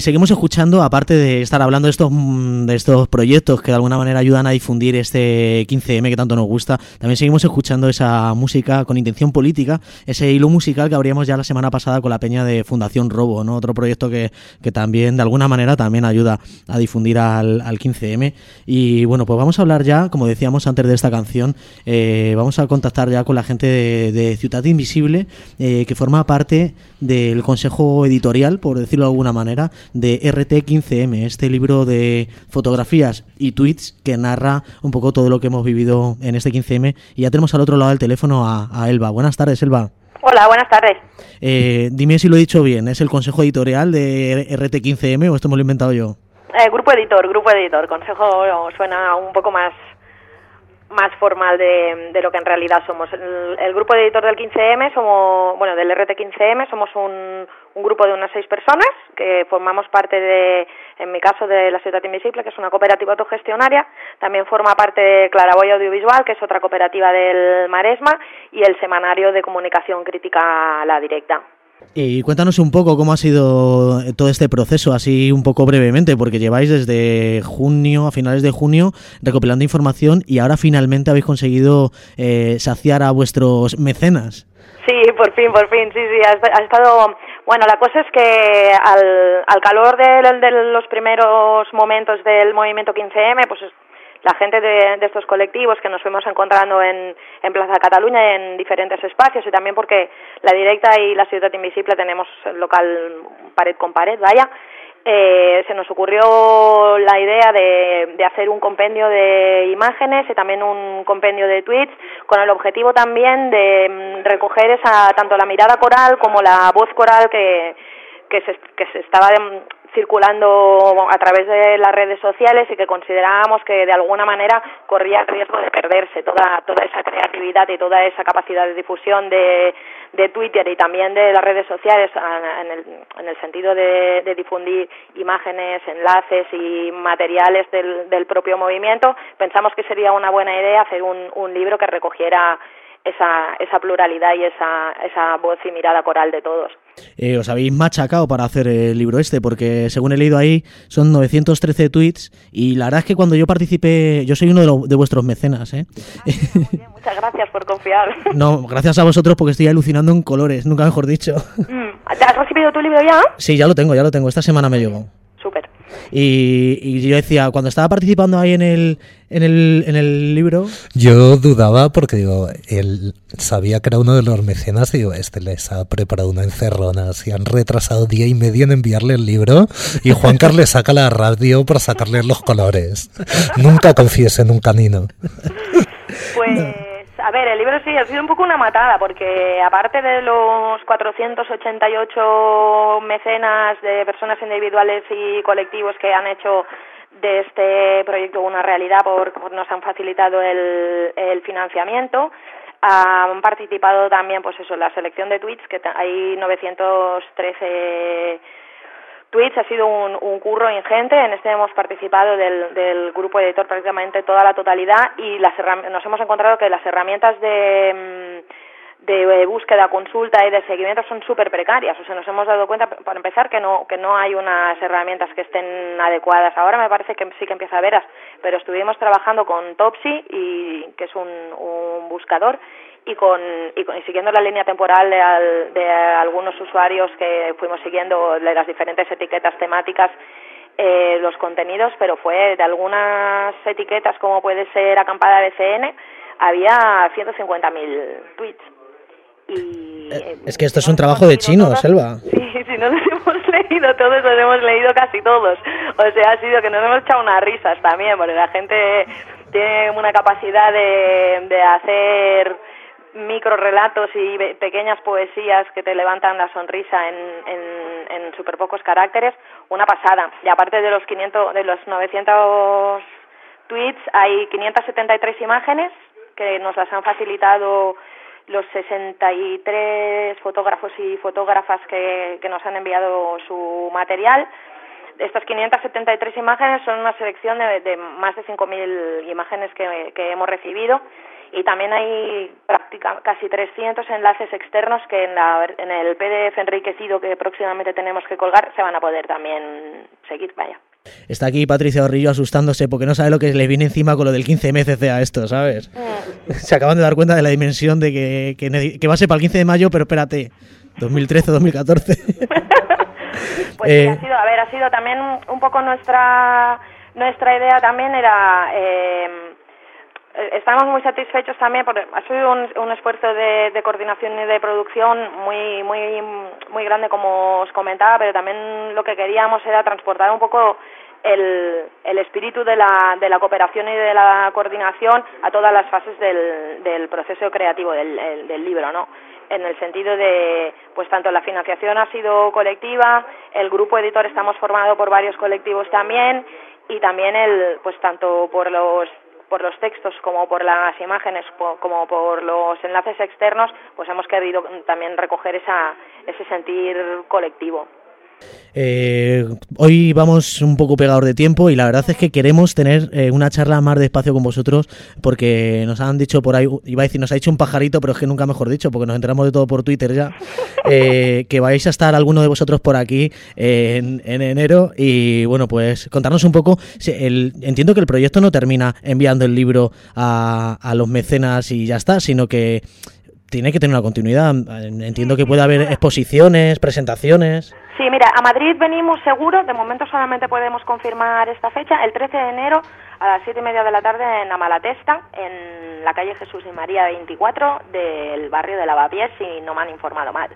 Seguimos escuchando, aparte de estar hablando de estos, mm, de estos proyectos que de alguna manera ayudan a difundir este 15M que tanto nos gusta, también seguimos escuchando esa música con intención política, ese hilo musical que abríamos ya la semana pasada con la peña de Fundación Robo, ¿no? otro proyecto que, que también de alguna manera también ayuda a difundir al, al 15M. Y bueno, pues vamos a hablar ya, como decíamos antes de esta canción, eh, vamos a contactar ya con la gente de, de Ciudad Invisible, eh, que forma parte del consejo editorial, por decirlo de alguna manera, de RT15M, este libro de fotografías y tweets que narra un poco todo lo que hemos vivido en este 15M. Y ya tenemos al otro lado del teléfono a, a Elba. Buenas tardes, Elba. Hola, buenas tardes. Eh, dime si lo he dicho bien, ¿es el consejo editorial de RT15M o esto me lo he inventado yo? Eh, grupo editor, grupo editor. Consejo suena un poco más más formal de, de lo que en realidad somos. El, el grupo editor del 15M, somos, bueno, del RT15M, somos un, un grupo de unas seis personas que formamos parte de, en mi caso, de la Ciudad Invisible, que es una cooperativa autogestionaria. También forma parte de Claraboy Audiovisual, que es otra cooperativa del Maresma, y el semanario de comunicación crítica La Directa. Y cuéntanos un poco cómo ha sido todo este proceso, así un poco brevemente, porque lleváis desde junio, a finales de junio, recopilando información y ahora finalmente habéis conseguido eh, saciar a vuestros mecenas. Sí, por fin, por fin, sí, sí, ha, estado... Bueno, la cosa es que al, al calor de, los primeros momentos del movimiento 15M, pues la gente de, estos colectivos que nos fuimos encontrando en, en Plaza Cataluña en diferentes espacios y también porque la directa y la ciudad invisible tenemos local pared con pared, vaya, eh, se nos ocurrió la idea de, de, hacer un compendio de imágenes y también un compendio de tweets con el objetivo también de mm, recoger esa tanto la mirada coral como la voz coral que, que, se, que se estaba circulando a través de las redes sociales y que considerábamos que de alguna manera corría el riesgo de perderse toda, toda esa creatividad y toda esa capacidad de difusión de, de Twitter y también de las redes sociales en el, en el sentido de, de difundir imágenes, enlaces y materiales del, del propio movimiento, pensamos que sería una buena idea hacer un, un libro que recogiera esa, esa pluralidad y esa, esa voz y mirada coral de todos. Eh, os habéis machacado para hacer el libro este, porque según he leído ahí, son 913 tweets. Y la verdad es que cuando yo participé, yo soy uno de, vuestros mecenas, ¿eh? Muchas gracias por confiar. No, gracias a vosotros porque estoy alucinando en colores, nunca mejor dicho. Mm, ¿Te has recibido tu libro ya? Sí, ya lo tengo, ya lo tengo. Esta semana me llegó. Y, y yo decía, cuando estaba participando ahí en el, en el, en el libro, Yo dudaba porque digo, él sabía que era uno de los mecenas y digo, este les ha preparado una encerrona, si han retrasado día y medio en enviarle el libro y Juan Carlos saca la radio para sacarle los colores. Nunca confíes en un canino. Pues, a ver, el libro sí ha sido un poco una matada, porque aparte de los 488 mecenas de personas individuales y colectivos que han hecho de este proyecto una realidad por, por nos han facilitado el, el financiamiento, han participado también, pues eso, la selección de tweets, que hay 913 tweets, ha sido un, un curro ingente. En este hemos participado del, del grupo editor prácticamente toda la totalidad y las nos hemos encontrado que las herramientas de, mm, de búsqueda, consulta y de seguimiento son súper precarias. O sea, nos hemos dado cuenta, para empezar, que no, que no hay unas herramientas que estén adecuadas. Ahora me parece que sí que empieza a veras, pero estuvimos trabajando con Topsy, y, que es un buscador, y con, y con- y siguiendo la línea temporal de, al- de algunos usuarios que fuimos siguiendo de las diferentes etiquetas temáticas eh, los contenidos, pero fue de algunas etiquetas como puede ser acampada BCN, había 150.000 tweets. Y eh, es que esto es un trabajo de chino, Selva. Sí, si no los hemos leído todos, los hemos leído casi todos. O sea, ha sido que nos hemos echado unas risas también, porque la gente tiene una capacidad de, de hacer micro relatos y pequeñas poesías que te levantan la sonrisa en, en, en súper pocos caracteres, una pasada. Y aparte de los 500, de los 900 tweets, hay 573 imágenes que nos las han facilitado los 63 fotógrafos y fotógrafas que, que nos han enviado su material. Estas 573 imágenes son una selección de, de más de 5.000 imágenes que, que hemos recibido y también hay práctica, casi 300 enlaces externos que en, la, en el PDF enriquecido que próximamente tenemos que colgar se van a poder también seguir. Vaya. Está aquí Patricia Orrillo asustándose porque no sabe lo que le viene encima con lo del 15MCC a esto, ¿sabes? Se acaban de dar cuenta de la dimensión de que, que, va a ser para el 15 de mayo, pero espérate, 2013, 2014. Pues sí, ha sido, a ver, ha sido también un poco nuestra nuestra idea también era eh, eh, estamos muy satisfechos también porque ha sido un, un esfuerzo de, de coordinación y de producción muy muy muy grande como os comentaba pero también lo que queríamos era transportar un poco el, el espíritu de la, de la cooperación y de la coordinación a todas las fases del, del proceso creativo del, el- del libro, ¿no? En el sentido de, pues tanto la financiación ha sido colectiva, el grupo editor estamos formado por varios colectivos también y también el, pues tanto por los por los textos como por las imágenes como por los enlaces externos, pues hemos querido también recoger esa, ese sentir colectivo. Eh, hoy vamos un poco pegados de tiempo y la verdad es que queremos tener eh, una charla más despacio con vosotros porque nos han dicho por ahí, iba a decir, nos ha dicho un pajarito, pero es que nunca mejor dicho porque nos enteramos de todo por Twitter ya, eh, que vais a estar alguno de vosotros por aquí eh, en, en enero y bueno, pues contarnos un poco, entiendo que el proyecto no termina enviando el libro a, a los mecenas y ya está, sino que tiene que tener una continuidad. Entiendo que puede haber exposiciones, presentaciones. Sí, mira, a Madrid venimos seguro, de momento solamente podemos confirmar esta fecha, el 13 de enero a las 7 y media de la tarde en Amalatesta, en la calle Jesús y María 24 del barrio de Lavapiés, si no me han informado mal.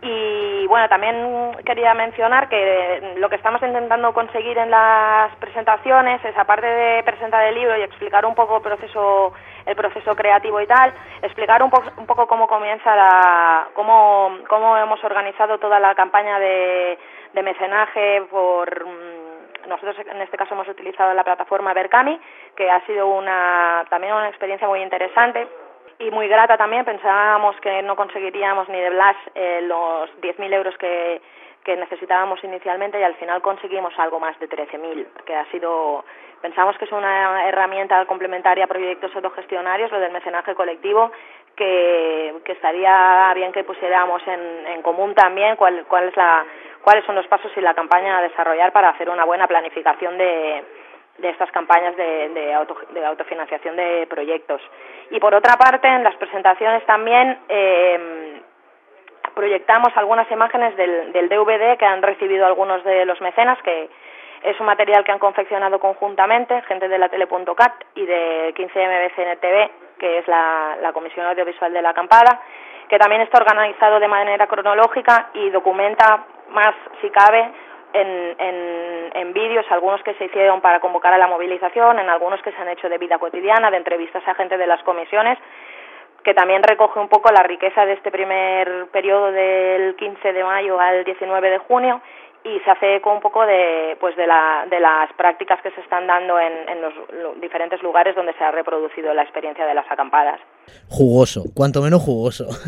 Y bueno, también quería mencionar que lo que estamos intentando conseguir en las presentaciones es, aparte de presentar el libro y explicar un poco el proceso, el proceso creativo y tal, explicar un, po- un poco cómo comienza la, cómo, cómo hemos organizado toda la campaña de, de mecenaje por mm, nosotros en este caso hemos utilizado la plataforma Berkami, que ha sido una también una experiencia muy interesante y muy grata también. Pensábamos que no conseguiríamos ni de Blas eh, los 10.000 euros que, que necesitábamos inicialmente y al final conseguimos algo más de 13.000, que ha sido pensamos que es una herramienta complementaria a proyectos autogestionarios, lo del mecenaje colectivo, que, que estaría bien que pusiéramos en, en común también cuál, cuál es la, cuáles son los pasos y la campaña a desarrollar para hacer una buena planificación de, de estas campañas de, de, auto, de autofinanciación de proyectos. Y por otra parte, en las presentaciones también eh, proyectamos algunas imágenes del, del DVD que han recibido algunos de los mecenas, que es un material que han confeccionado conjuntamente gente de la tele.cat y de 15MBCNTV, que es la, la Comisión Audiovisual de la Acampada, que también está organizado de manera cronológica y documenta más, si cabe, en, en, en vídeos, algunos que se hicieron para convocar a la movilización, en algunos que se han hecho de vida cotidiana, de entrevistas a gente de las comisiones, que también recoge un poco la riqueza de este primer periodo del 15 de mayo al 19 de junio y se hace eco un poco de pues de, la, de las prácticas que se están dando en, en los diferentes lugares donde se ha reproducido la experiencia de las acampadas. Jugoso, cuanto menos jugoso.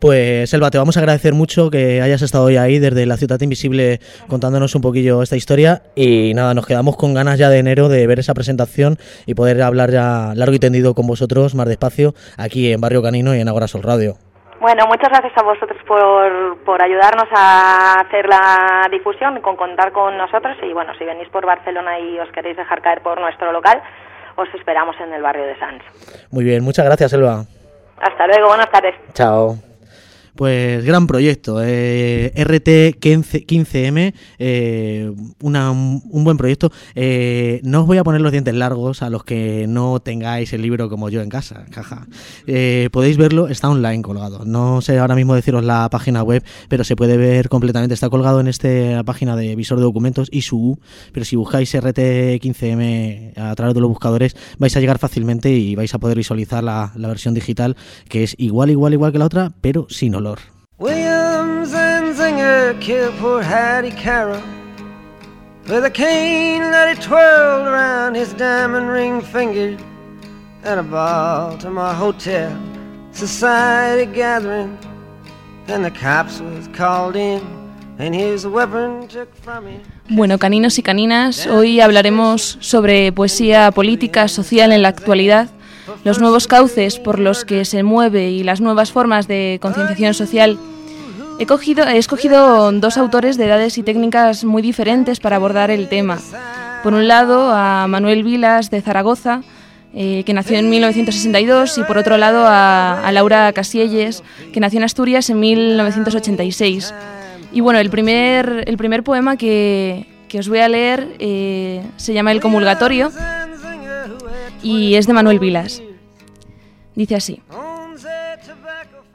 Pues Selva, te vamos a agradecer mucho que hayas estado hoy ahí desde la Ciudad Invisible contándonos un poquillo esta historia y nada, nos quedamos con ganas ya de enero de ver esa presentación y poder hablar ya largo y tendido con vosotros más despacio aquí en Barrio Canino y en Agora Sol Radio. Bueno, muchas gracias a vosotros por, por ayudarnos a hacer la difusión, con contar con nosotros y bueno, si venís por Barcelona y os queréis dejar caer por nuestro local, os esperamos en el barrio de Sanz. Muy bien, muchas gracias Selva. Hasta luego, buenas tardes. Chao. Pues gran proyecto, eh, RT 15, 15M, eh, un buen proyecto. Eh, no os voy a poner los dientes largos a los que no tengáis el libro como yo en casa, jaja. Podéis verlo, está online colgado. No sé ahora mismo deciros la página web, pero se puede ver completamente. Está colgado en esta página de visor de documentos y su pero si buscáis RT 15M a través de los buscadores vais a llegar fácilmente y vais a poder visualizar la, la versión digital que es igual, igual, igual que la otra, pero sin olor. Williams and Zinger killed poor Hattie Carroll with a cane that he twirled around his diamond ring finger at a Baltimore hotel society gathering. And the cops was called in, and his weapon took from him. Bueno, caninos y caninas, hoy hablaremos sobre poesía política, social en la actualidad, los nuevos cauces por los que se mueve y las nuevas formas de concienciación social. He, cogido, he escogido dos autores de edades y técnicas muy diferentes para abordar el tema. Por un lado, a Manuel Vilas de Zaragoza, eh, que nació en 1962, y por otro lado a, a Laura Casielles, que nació en Asturias en 1986. Y bueno, el primer, el primer poema que, que os voy a leer eh, se llama El Comulgatorio y es de Manuel Vilas. Dice así.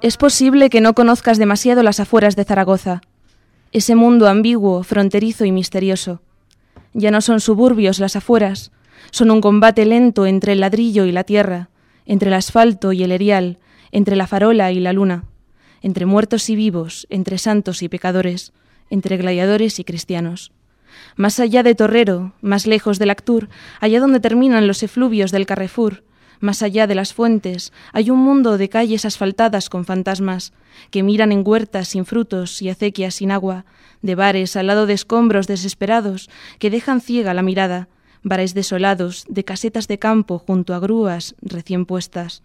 Es posible que no conozcas demasiado las afueras de Zaragoza, ese mundo ambiguo, fronterizo y misterioso. Ya no son suburbios las afueras, son un combate lento entre el ladrillo y la tierra, entre el asfalto y el erial, entre la farola y la luna, entre muertos y vivos, entre santos y pecadores, entre gladiadores y cristianos. Más allá de Torrero, más lejos del Actur, allá donde terminan los efluvios del Carrefour, más allá de las fuentes, hay un mundo de calles asfaltadas con fantasmas, que miran en huertas sin frutos y acequias sin agua, de bares al lado de escombros desesperados, que dejan ciega la mirada, bares desolados, de casetas de campo junto a grúas recién puestas,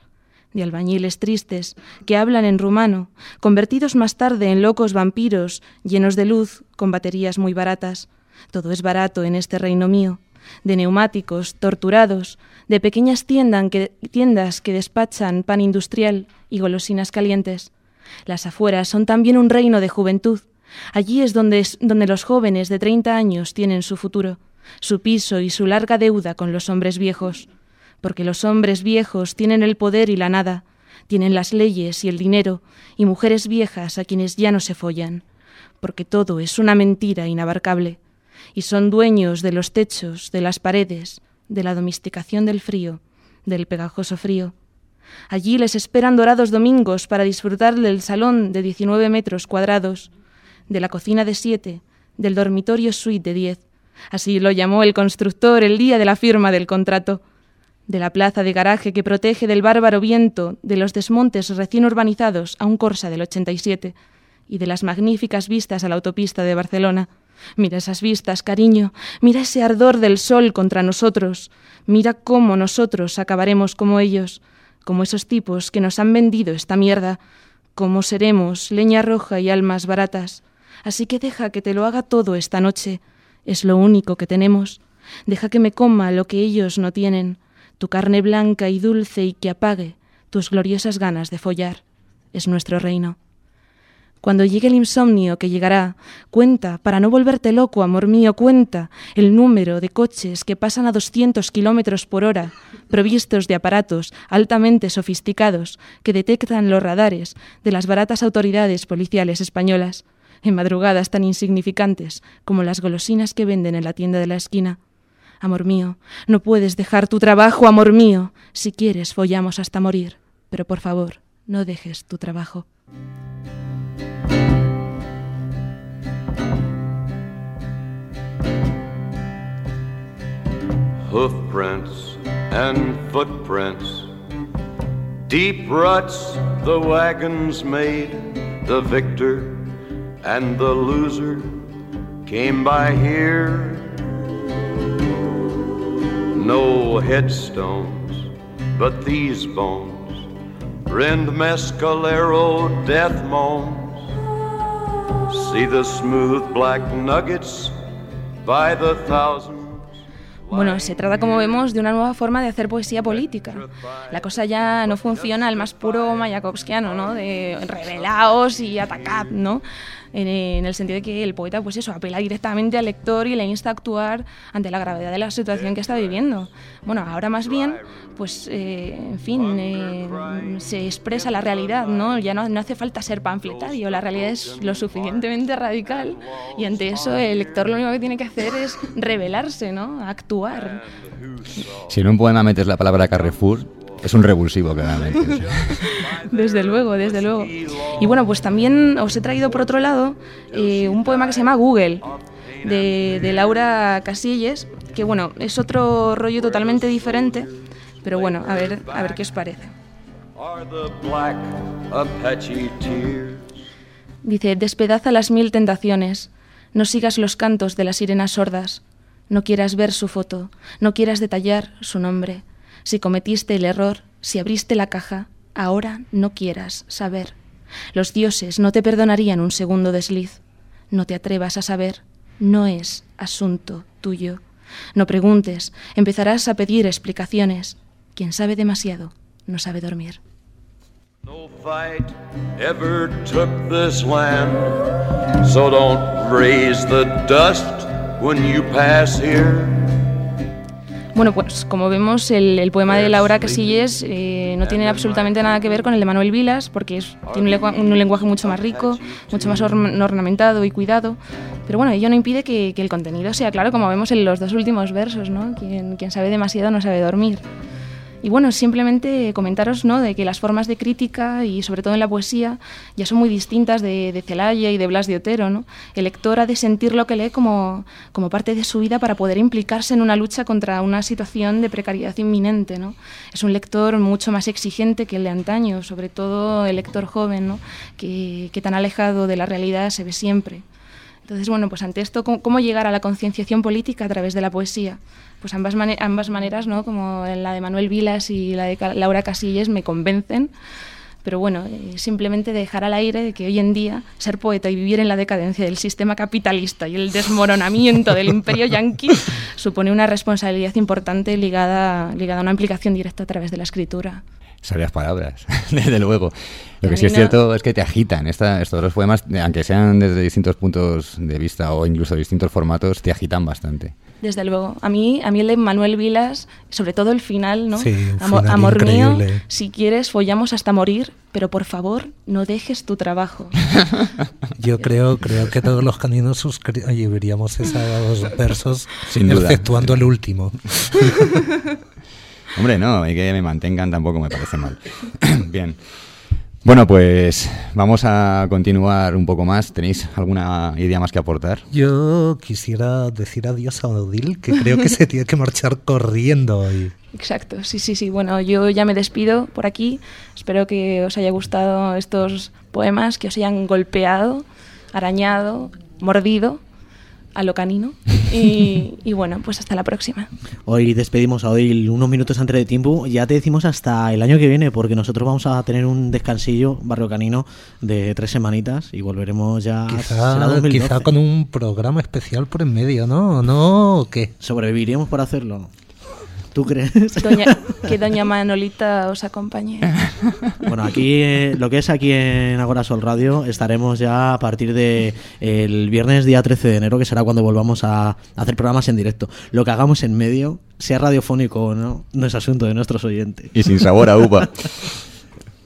de albañiles tristes, que hablan en rumano, convertidos más tarde en locos vampiros, llenos de luz, con baterías muy baratas. Todo es barato en este reino mío de neumáticos torturados, de pequeñas tiendas que, despachan pan industrial y golosinas calientes. Las afueras son también un reino de juventud. Allí es donde, es donde los jóvenes de 30 años tienen su futuro, su piso y su larga deuda con los hombres viejos. Porque los hombres viejos tienen el poder y la nada, tienen las leyes y el dinero, y mujeres viejas a quienes ya no se follan. Porque todo es una mentira inabarcable y son dueños de los techos, de las paredes, de la domesticación del frío, del pegajoso frío. Allí les esperan dorados domingos para disfrutar del salón de 19 metros cuadrados, de la cocina de siete, del dormitorio suite de 10. Así lo llamó el constructor el día de la firma del contrato. De la plaza de garaje que protege del bárbaro viento de los desmontes recién urbanizados a un Corsa del 87 y de las magníficas vistas a la autopista de Barcelona. Mira esas vistas, cariño, mira ese ardor del sol contra nosotros, mira cómo nosotros acabaremos como ellos, como esos tipos que nos han vendido esta mierda, cómo seremos leña roja y almas baratas. Así que deja que te lo haga todo esta noche, es lo único que tenemos. Deja que me coma lo que ellos no tienen, tu carne blanca y dulce y que apague tus gloriosas ganas de follar. Es nuestro reino. Cuando llegue el insomnio que llegará, cuenta, para no volverte loco, amor mío, cuenta el número de coches que pasan a 200 kilómetros por hora, provistos de aparatos altamente sofisticados que detectan los radares de las baratas autoridades policiales españolas, en madrugadas tan insignificantes como las golosinas que venden en la tienda de la esquina. Amor mío, no puedes dejar tu trabajo, amor mío. Si quieres, follamos hasta morir. Pero por favor, no dejes tu trabajo. Hoofprints and footprints, deep ruts the wagons made. The victor and the loser came by here. No headstones, but these bones rend mescalero death moans. See the smooth black nuggets by the thousand. Bueno, se trata, como vemos, de una nueva forma de hacer poesía política. La cosa ya no funciona al más puro mayakovskiano, ¿no? De revelaos y atacad, ¿no? En, en, el sentido de que el poeta, pues eso, apela directamente al lector y le insta a actuar ante la gravedad de la situación que está viviendo. Bueno, ahora más bien, pues, eh, en fin, eh, se expresa la realidad, ¿no? Ya no, no, hace falta ser panfletario, la realidad es lo suficientemente radical y ante eso el lector lo único que tiene que hacer es revelarse, ¿no? Actuar. Si en un poema metes la palabra Carrefour, es un revulsivo, claramente. desde luego, desde luego. Y bueno, pues también os he traído por otro lado eh, un poema que se llama Google, de, de, Laura Casillas, que bueno, es otro rollo totalmente diferente, pero bueno, a ver, a ver qué os parece. Dice, despedaza las mil tentaciones, no sigas los cantos de las sirenas sordas, no quieras ver su foto, no quieras detallar su nombre. Si cometiste el error, si abriste la caja, ahora no quieras saber. Los dioses no te perdonarían un segundo desliz. No te atrevas a saber, no es asunto tuyo. No preguntes, empezarás a pedir explicaciones. Quien sabe demasiado no sabe dormir. No fight ever took this land, so don't raise the dust when you pass here. Bueno, pues como vemos, el, el poema de Laura Casillas eh, no tiene absolutamente nada que ver con el de Manuel Vilas, porque es, tiene un, lengu un, lenguaje mucho más rico, mucho más ornamentado y cuidado. Pero bueno, ello no impide que, que, el contenido sea claro, como vemos en los dos últimos versos, ¿no? Quien, quien sabe demasiado no sabe dormir. Y bueno, simplemente comentaros ¿no? de que las formas de crítica y sobre todo en la poesía ya son muy distintas de, de Celaya y de Blas de Otero. ¿no? El lector ha de sentir lo que lee como, como parte de su vida para poder implicarse en una lucha contra una situación de precariedad inminente. ¿no? Es un lector mucho más exigente que el de antaño, sobre todo el lector joven, ¿no? que, que tan alejado de la realidad se ve siempre. Entonces, bueno, pues ante esto, ¿cómo, llegar a la concienciación política a través de la poesía? Pues ambas, man ambas maneras, ¿no? Como la de Manuel Vilas y la de Laura Casillas me convencen. Pero bueno, eh, simplemente dejar al aire de que hoy en día ser poeta y vivir en la decadencia del sistema capitalista y el desmoronamiento del imperio yanqui supone una responsabilidad importante ligada, ligada a una implicación directa a través de la escritura. Sabias palabras, desde luego. Lo que sí es cierto es que te agitan. Esta, estos dos poemas, aunque sean desde distintos puntos de vista o incluso distintos formatos, te agitan bastante. Desde luego. A mí, a mí el de Manuel Vilas, sobre todo el final, ¿no? Sí, Amor, final amor mío, si quieres, follamos hasta morir, pero por favor, no dejes tu trabajo. Yo creo, creo que todos los caninos suscribiríamos esos versos, Sin duda. exceptuando el último. Hombre, no, y que me mantengan tampoco me parece mal. Bien. Bueno, pues vamos a continuar un poco más. ¿Tenéis alguna idea más que aportar? Yo quisiera decir adiós a Odil, que creo que se tiene que marchar corriendo hoy. Exacto, sí, sí, sí. Bueno, yo ya me despido por aquí. Espero que os haya gustado estos poemas, que os hayan golpeado, arañado, mordido a lo canino. Y, y bueno, pues hasta la próxima. Hoy despedimos a hoy unos minutos antes de tiempo. Ya te decimos hasta el año que viene, porque nosotros vamos a tener un descansillo barrio canino de tres semanitas y volveremos ya. Quizá, 2012. quizá con un programa especial por en medio, ¿no? ¿No? ¿O ¿Qué? Sobreviviremos para hacerlo. ¿Tú crees? Doña- que doña Manolita os acompañe. Bueno, aquí eh, lo que es aquí en Agora Sol Radio estaremos ya a partir de el viernes día 13 de enero, que será cuando volvamos a hacer programas en directo. Lo que hagamos en medio, sea radiofónico o no, no es asunto de nuestros oyentes. Y sin sabor a uva.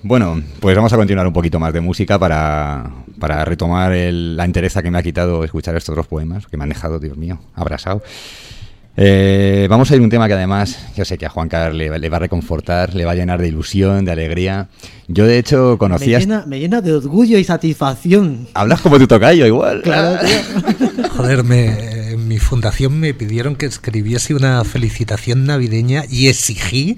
Bueno, pues vamos a continuar un poquito más de música para, para retomar el- la entereza que me ha quitado escuchar estos dos poemas, que me han dejado, Dios mío, abrasado. Eh, vamos a ir a un tema que además yo sé que a Juan Carlos le, le va a reconfortar, le va a llenar de ilusión, de alegría. Yo de hecho Me conocía... llena, me llena de orgullo y satisfacción. Hablas como tu tocayo igual. Claro, tío. Joder, me, mi fundación me pidieron que escribiese una felicitación navideña y exigí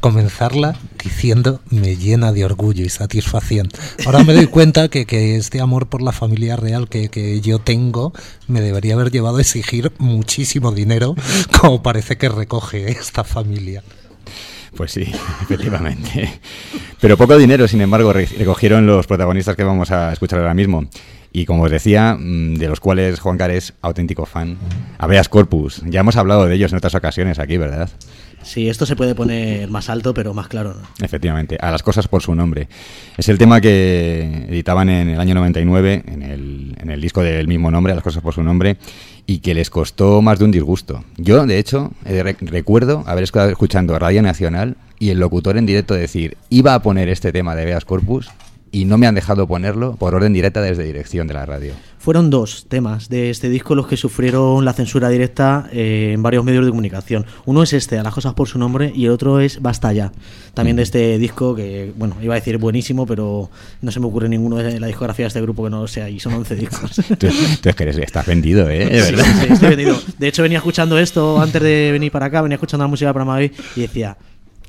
comenzarla diciendo me llena de orgullo y satisfacción. Ahora me doy cuenta que, que este amor por la familia real que, que yo tengo me debería haber llevado a exigir muchísimo dinero como parece que recoge esta familia. Pues sí, efectivamente. Pero poco dinero, sin embargo, re- recogieron los protagonistas que vamos a escuchar ahora mismo. Y como os decía, mm, de los cuales Juan Car es auténtico fan. Habeas Corpus. Ya hemos hablado de ellos en otras ocasiones aquí, ¿verdad? Sí, esto se puede poner más alto, pero más claro. ¿no? Efectivamente, a las cosas por su nombre. Es el tema que editaban en el año 99, en el, en el disco del mismo nombre, a las cosas por su nombre, y que les costó más de un disgusto. Yo, de hecho, eh, rec- recuerdo haber estado escuchando Radio Nacional y el locutor en directo decir, iba a poner este tema de Beas Corpus y no me han dejado ponerlo por orden directa desde dirección de la radio. Fueron dos temas de este disco los que sufrieron la censura directa eh, en varios medios de comunicación. Uno es este, A las cosas por su nombre, y el otro es Basta ya. También de este disco que, bueno, iba a decir buenísimo, pero no se me ocurre ninguno de la discografía de este grupo que no lo sea, y son 11 discos. Tú, tú es que eres, estás vendido, ¿eh? De Sí, verdad. sí, estoy vendido. De hecho, venía escuchando esto antes de venir para acá, venía escuchando la música para Madrid y decía,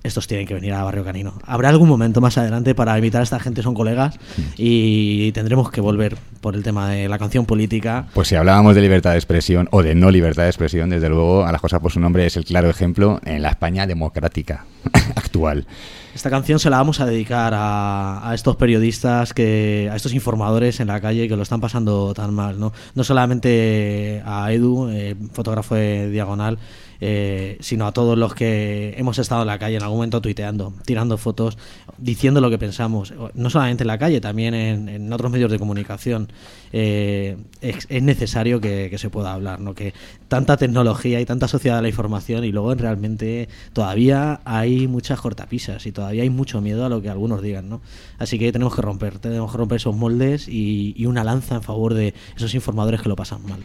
estos tienen que venir a Barrio Canino. Habrá algún momento más adelante para invitar a esta gente, son colegas, y tendremos que volver por el tema de la canción política. Pues si hablábamos de libertad de expresión o de no libertad de expresión, desde luego, a las cosas por su nombre es el claro ejemplo en la España democrática actual. Esta canción se la vamos a dedicar a, a estos periodistas, que a estos informadores en la calle que lo están pasando tan mal. No, no solamente a Edu, eh, fotógrafo de Diagonal, eh, sino a todos los que hemos estado en la calle en algún momento tuiteando, tirando fotos, diciendo lo que pensamos. No solamente en la calle, también en, otros medios de comunicación. Eh, es, es necesario que, que se pueda hablar, ¿no? que tanta tecnología y tanta sociedad de la información y luego realmente todavía hay muchas cortapisas y todavía hay mucho miedo a lo que algunos digan. ¿no? Así que tenemos que romper, tenemos que romper esos moldes y, y una lanza en favor de esos informadores que lo pasan mal.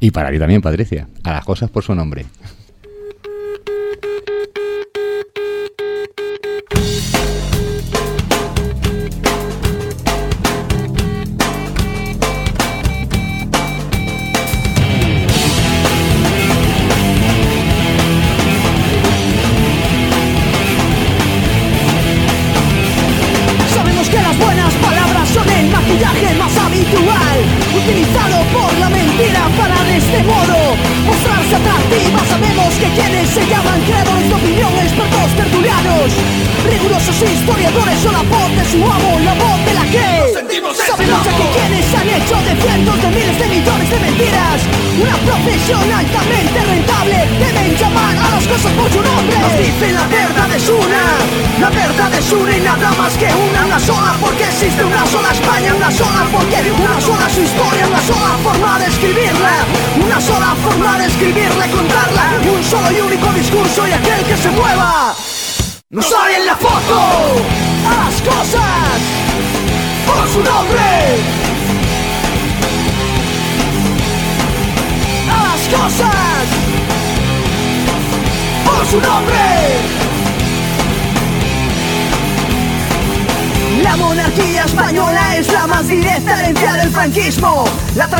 Y para ti también, Patricia, a las cosas por su nombre.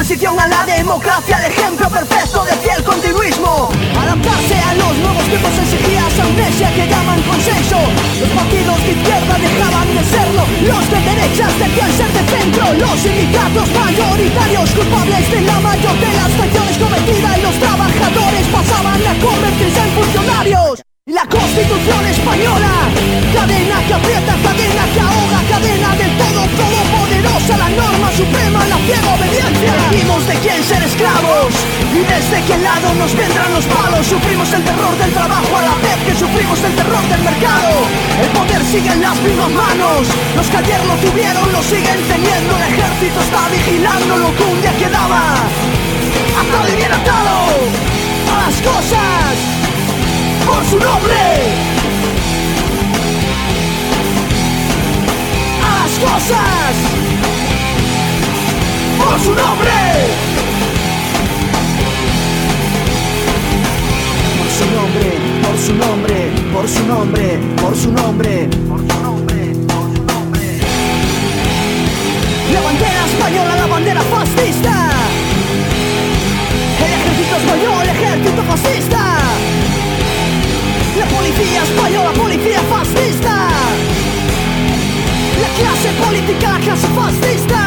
La transición a la democracia, el ejemplo perfecto de fiel continuismo. Adaptarse a los nuevos tiempos exigía esa amnesia que llaman consenso. Los partidos de izquierda dejaban de serlo, los de derechas decían ser de centro. Los sindicatos mayoritarios culpables de la mayor nos vendrán los palos. Sufrimos el terror del trabajo a la vez que sufrimos el terror del mercado. El poder sigue en las mismas manos, los que ayer lo tuvieron lo siguen teniendo. El ejército está vigilando lo que un día quedaba. Atado y bien atado a las cosas por su nombre. A las cosas por su nombre. Nombre, por su nombre, por su nombre, por su nombre. La bandera española, la bandera fascista. El ejército español, el ejército fascista. La policía española, policía fascista. La clase política, la clase fascista.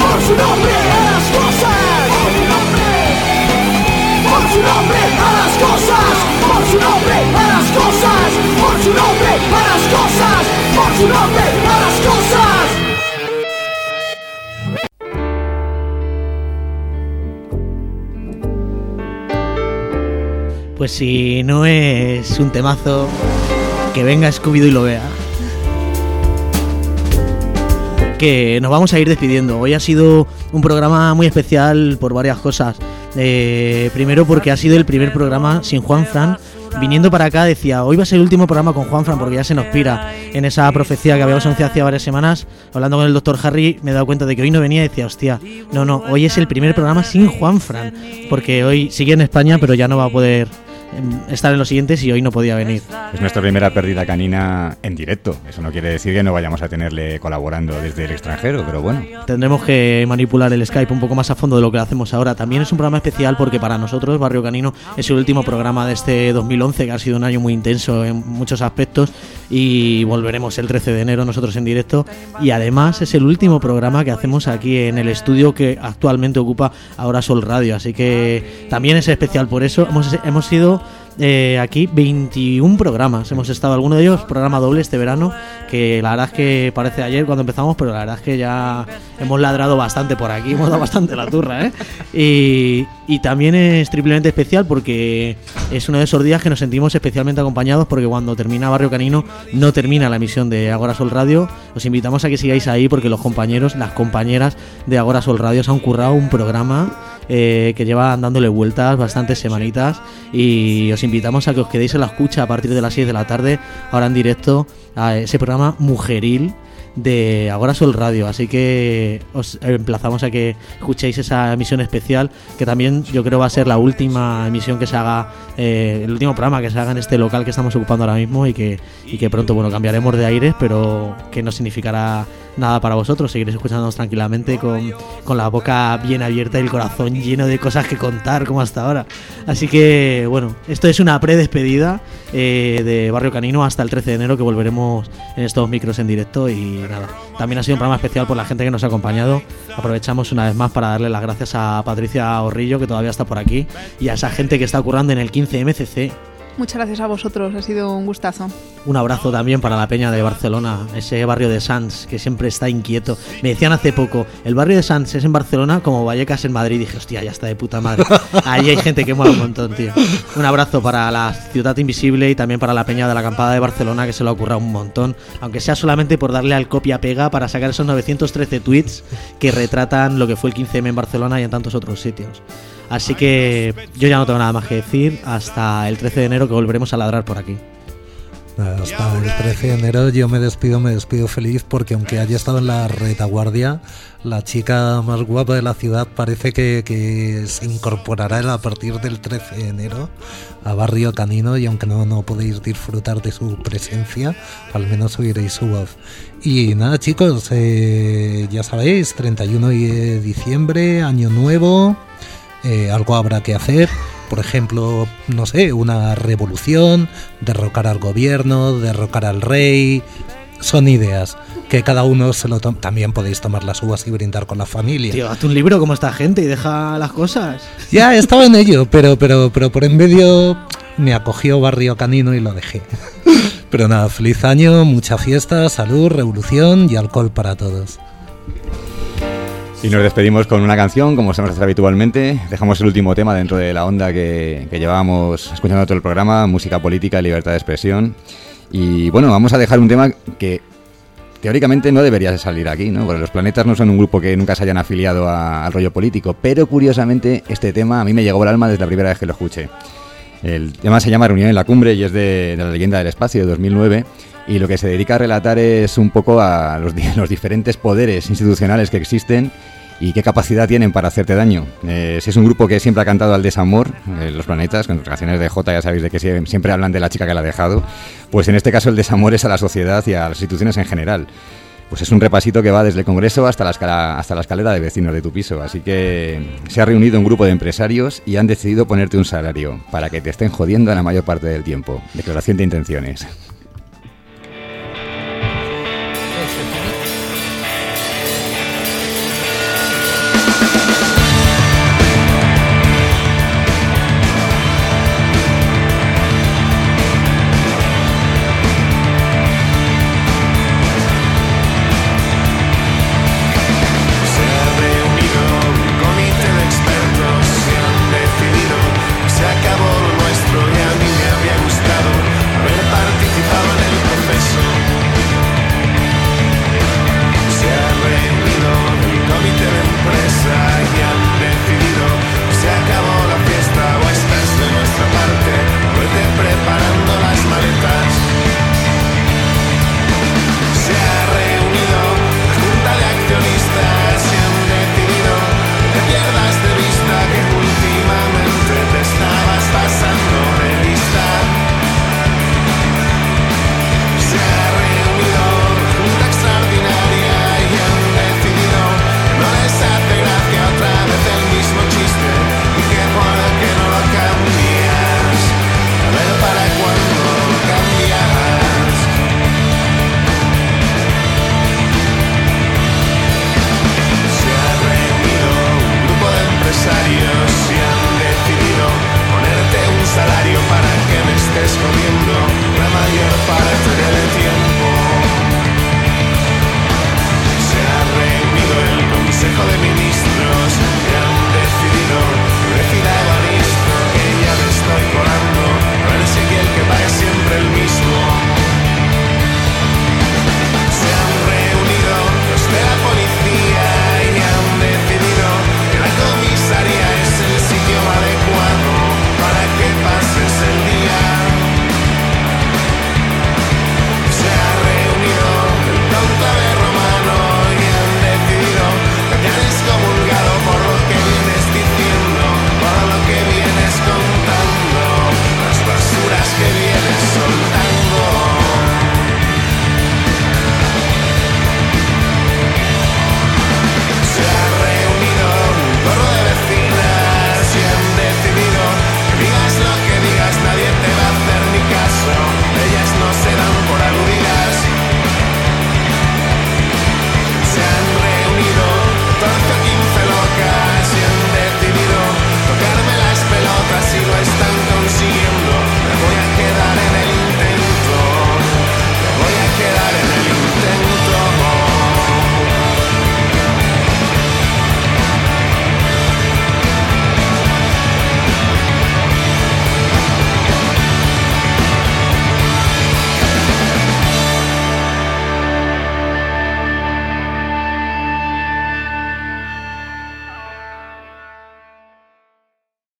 Por su nombre, a las cosas. Por su nombre, a las cosas. Por su nombre, a las cosas. Por su nombre, a las cosas. Por su nombre, a las cosas. Pues si no es un temazo, que venga Scooby-Doo y lo vea. Que nos vamos a ir despidiendo. Hoy ha sido un programa muy especial por varias cosas. Eh, primero porque ha sido el primer programa sin Juan Fran. Viniendo para acá decía, hoy va a ser el último programa con Juan Fran porque ya se nos pira en esa profecía que habíamos anunciado hace varias semanas. Hablando con el doctor Harry me he dado cuenta de que hoy no venía y decía, hostia, no, no, hoy es el primer programa sin Juan Fran. Porque hoy sigue en España pero ya no va a poder estar en los siguientes y hoy no podía venir. Es nuestra primera pérdida canina en directo. Eso no quiere decir que no vayamos a tenerle colaborando desde el extranjero, pero bueno. Tendremos que manipular el Skype un poco más a fondo de lo que hacemos ahora. También es un programa especial porque para nosotros Barrio Canino es el último programa de este 2011 que ha sido un año muy intenso en muchos aspectos y volveremos el 13 de enero nosotros en directo y además es el último programa que hacemos aquí en el estudio que actualmente ocupa ahora Sol Radio. Así que también es especial por eso. Hemos, hemos sido eh, aquí 21 programas. Hemos estado alguno de ellos programa doble este verano, que la verdad es que parece ayer cuando empezamos, pero la verdad es que ya hemos ladrado bastante por aquí, hemos dado bastante la turra, ¿eh? Y, y también es triplemente especial porque es uno de esos días que nos sentimos especialmente acompañados porque cuando termina Barrio Canino no termina la emisión de Agora Sol Radio. Os invitamos a que sigáis ahí porque los compañeros, las compañeras de Agora Sol Radio se han currado un programa eh, que llevan dándole vueltas bastantes semanitas. Y os invitamos a que os quedéis en la escucha a partir de las 6 de la tarde, ahora en directo, a ese programa mujeril de Agora Sol Radio. Así que os emplazamos a que escuchéis esa emisión especial, que también yo creo va a ser la última emisión que se haga, eh, el último programa que se haga en este local que estamos ocupando ahora mismo y que, y que pronto, bueno, cambiaremos de aires, pero que no significará nada para vosotros. Seguiréis escuchándonos tranquilamente con, con la boca bien abierta y el corazón lleno de cosas que contar como hasta ahora. Así que, bueno, esto es una predespedida eh, de Barrio Canino hasta el 13 de enero que volveremos en estos micros en directo y También ha sido un programa especial por la gente que nos ha acompañado. Aprovechamos una vez más para darle las gracias a Patricia Horrillo, que todavía está por aquí, y a esa gente que está currando en el 15 MCC. Muchas gracias a vosotros, ha sido un gustazo. Un abrazo también para la Peña de Barcelona, ese barrio de Sants que siempre está inquieto. Me decían hace poco, el barrio de Sants es en Barcelona como Vallecas en Madrid. dije, hostia, ya está de puta madre. Ahí hay gente que mola un montón, tío. Un abrazo para la Ciudad Invisible y también para la Peña de la Acampada de Barcelona que se lo ha ocurrido un montón. Aunque sea solamente por darle al copia-pega para sacar esos 913 tweets que retratan lo que fue el 15M en Barcelona y en tantos otros sitios. Así que yo ya no tengo nada más que decir hasta el 13 de enero que volveremos a ladrar por aquí. Hasta el 13 de enero yo me despido, me despido feliz porque aunque haya estado en la retaguardia, la chica más guapa de la ciudad parece que, que se incorporará a partir del 13 de enero a Barrio Canino y aunque no, no podéis disfrutar de su presencia, al menos oiréis su voz. Y nada chicos, eh, ya sabéis, 31 de diciembre, año nuevo, eh, algo habrá que hacer por ejemplo, no sé, una revolución, derrocar al gobierno, derrocar al rey. Son ideas que cada uno se lo toma. También podéis tomar las uvas y brindar con la familia. Tío, hazte un libro como esta gente y deja las cosas. Ya estaba en ello, pero, pero, pero por en medio me acogió Barrio Canino y lo dejé. Pero nada, feliz año, mucha fiesta, salud, revolución y alcohol para todos. Y nos despedimos con una canción, como solemos hacer habitualmente. Dejamos el último tema dentro de la onda que, que llevábamos escuchando todo el programa, música política libertad de expresión. Y bueno, vamos a dejar un tema que teóricamente no debería de salir aquí, ¿no? Porque los planetas no son un grupo que nunca se hayan afiliado a- al rollo político, pero curiosamente este tema a mí me llegó al alma desde la primera vez que lo escuché. El tema se llama Reunión en la Cumbre y es de, de la leyenda del espacio de 2009 y lo que se dedica a relatar es un poco a los, di- los diferentes poderes institucionales que existen y qué capacidad tienen para hacerte daño. Eh, si es un grupo que siempre ha cantado al desamor, eh, los planetas, con canciones de J ya sabéis de que sie- siempre hablan de la chica que la ha dejado, pues en este caso el desamor es a la sociedad y a las instituciones en general. Pues es un repasito que va desde el Congreso hasta la, escala- hasta la escalera de vecinos de tu piso. Así que se ha reunido un grupo de empresarios y han decidido ponerte un salario para que te estén jodiendo la mayor parte del tiempo. Declaración de intenciones.